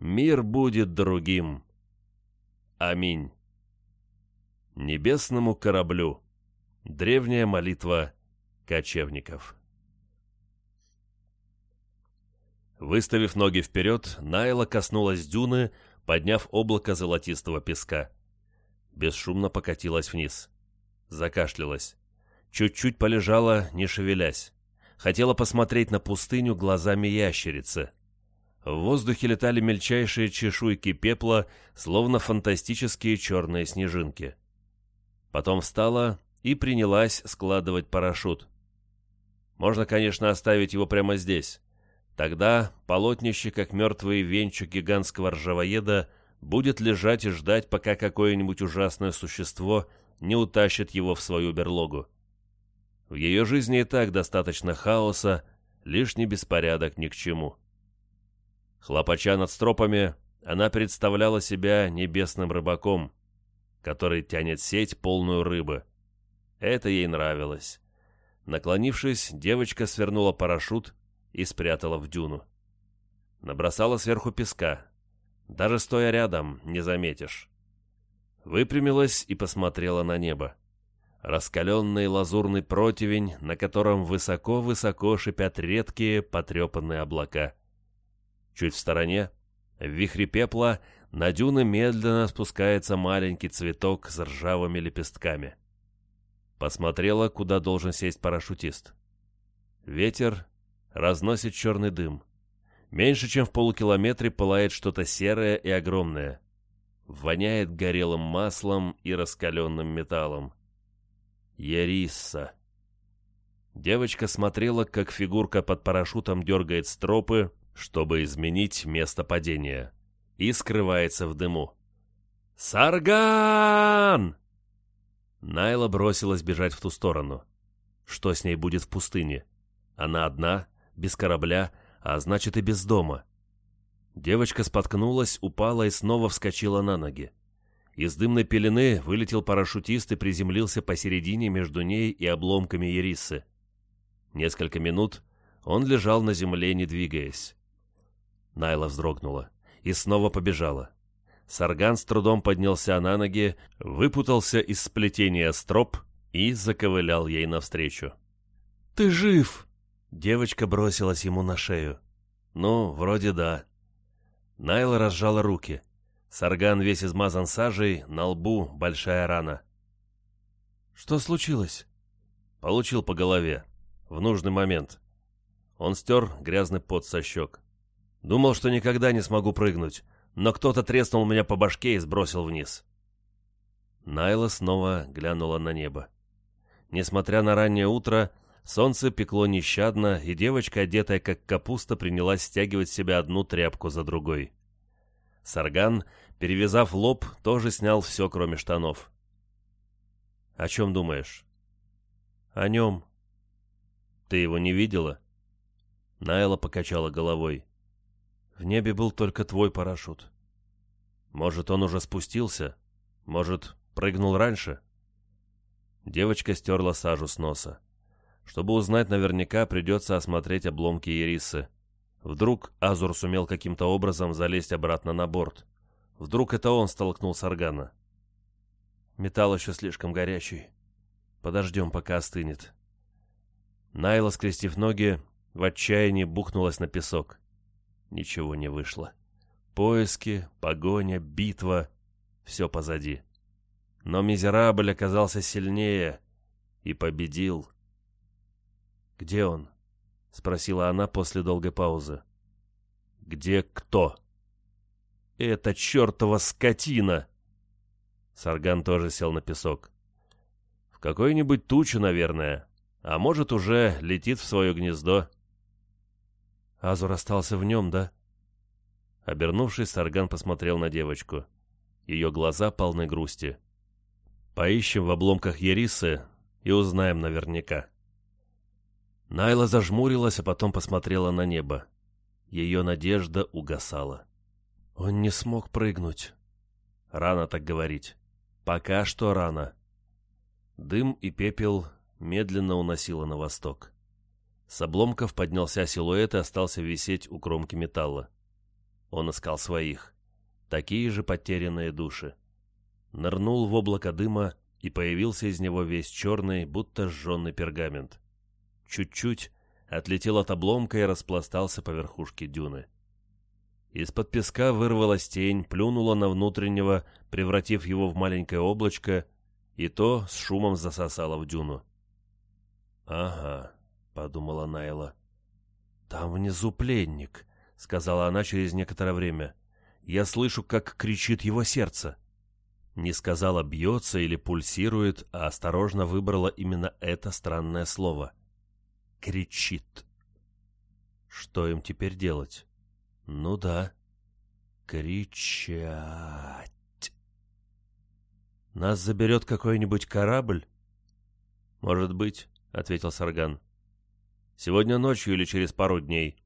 мир будет другим. Аминь. Небесному кораблю. Древняя молитва кочевников. Выставив ноги вперед, Найла коснулась дюны, подняв облако золотистого песка. Бесшумно покатилась вниз. Закашлялась. Чуть-чуть полежала, не шевелясь. Хотела посмотреть на пустыню глазами ящерицы. В воздухе летали мельчайшие чешуйки пепла, словно фантастические черные снежинки. Потом встала и принялась складывать парашют. Можно, конечно, оставить его прямо здесь. Тогда полотнище, как мертвый венчик гигантского ржавоеда, будет лежать и ждать, пока какое-нибудь ужасное существо не утащит его в свою берлогу. В ее жизни и так достаточно хаоса, лишний беспорядок ни к чему. Хлопача над стропами, она представляла себя небесным рыбаком, который тянет сеть, полную рыбы. Это ей нравилось. Наклонившись, девочка свернула парашют и спрятала в дюну. Набросала сверху песка. Даже стоя рядом, не заметишь. Выпрямилась и посмотрела на небо. Раскаленный лазурный противень, на котором высоко-высоко шипят редкие потрепанные облака. Чуть в стороне, в вихре пепла, на дюны медленно спускается маленький цветок с ржавыми лепестками. Посмотрела, куда должен сесть парашютист. Ветер разносит черный дым. Меньше чем в полукилометре пылает что-то серое и огромное. Воняет горелым маслом и раскаленным металлом. Ярисса. Девочка смотрела, как фигурка под парашютом дергает стропы, чтобы изменить место падения, и скрывается в дыму. «Сарган!» Найла бросилась бежать в ту сторону. Что с ней будет в пустыне? Она одна, без корабля, а значит и без дома. Девочка споткнулась, упала и снова вскочила на ноги. Из дымной пелены вылетел парашютист и приземлился посередине между ней и обломками Ерисы. Несколько минут он лежал на земле, не двигаясь. Найла вздрогнула и снова побежала. Сарган с трудом поднялся на ноги, выпутался из сплетения строп и заковылял ей навстречу. «Ты жив!» Девочка бросилась ему на шею. «Ну, вроде да». Найла разжала руки. Сарган весь измазан сажей, на лбу большая рана. «Что случилось?» Получил по голове. В нужный момент. Он стер грязный пот со щек. Думал, что никогда не смогу прыгнуть, но кто-то треснул меня по башке и сбросил вниз. Найла снова глянула на небо. Несмотря на раннее утро, солнце пекло нещадно, и девочка, одетая как капуста, принялась стягивать себя одну тряпку за другой. Сарган, перевязав лоб, тоже снял все, кроме штанов. «О чем думаешь?» «О нем», Ты его не видела?» Найла покачала головой. «В небе был только твой парашют». «Может, он уже спустился? Может, прыгнул раньше?» Девочка стерла сажу с носа. Чтобы узнать наверняка, придется осмотреть обломки Ерисы. Вдруг Азур сумел каким-то образом залезть обратно на борт. Вдруг это он столкнул Саргана. Металл еще слишком горячий. Подождем, пока остынет. Найла, скрестив ноги, в отчаянии бухнулась на песок. Ничего не вышло. Поиски, погоня, битва — все позади. Но Мизерабль оказался сильнее и победил. «Где он?» — спросила она после долгой паузы. «Где кто?» «Это чертова скотина!» Сарган тоже сел на песок. «В какой-нибудь тучу, наверное. А может, уже летит в свое гнездо». «Азур остался в нем, да?» Обернувшись, Сарган посмотрел на девочку. Ее глаза полны грусти. «Поищем в обломках Ерисы и узнаем наверняка». Найла зажмурилась, а потом посмотрела на небо. Ее надежда угасала. Он не смог прыгнуть. Рано так говорить. Пока что рано. Дым и пепел медленно уносило на восток. С обломков поднялся силуэт и остался висеть у кромки металла. Он искал своих. Такие же потерянные души. Нырнул в облако дыма и появился из него весь черный, будто сжженный пергамент. Чуть-чуть отлетел от обломка и распластался по верхушке дюны. Из-под песка вырвалась тень, плюнула на внутреннего, превратив его в маленькое облачко, и то с шумом засосала в дюну. «Ага», — подумала Найла. «Там внизу пленник», — сказала она через некоторое время. «Я слышу, как кричит его сердце». Не сказала «бьется» или «пульсирует», а осторожно выбрала именно это странное слово. «Кричит». Что им теперь делать? Ну да, кричать. Нас заберет какой-нибудь корабль? Может быть, ответил Сарган. Сегодня ночью или через пару дней.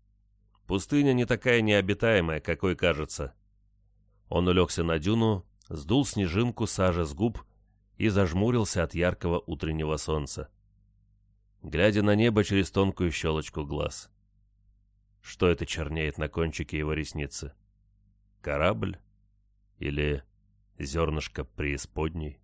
Пустыня не такая необитаемая, какой кажется. Он улегся на дюну, сдул снежинку сажи с губ и зажмурился от яркого утреннего солнца, глядя на небо через тонкую щелочку глаз. Что это чернеет на кончике его ресницы? Корабль? Или зернышко преисподней?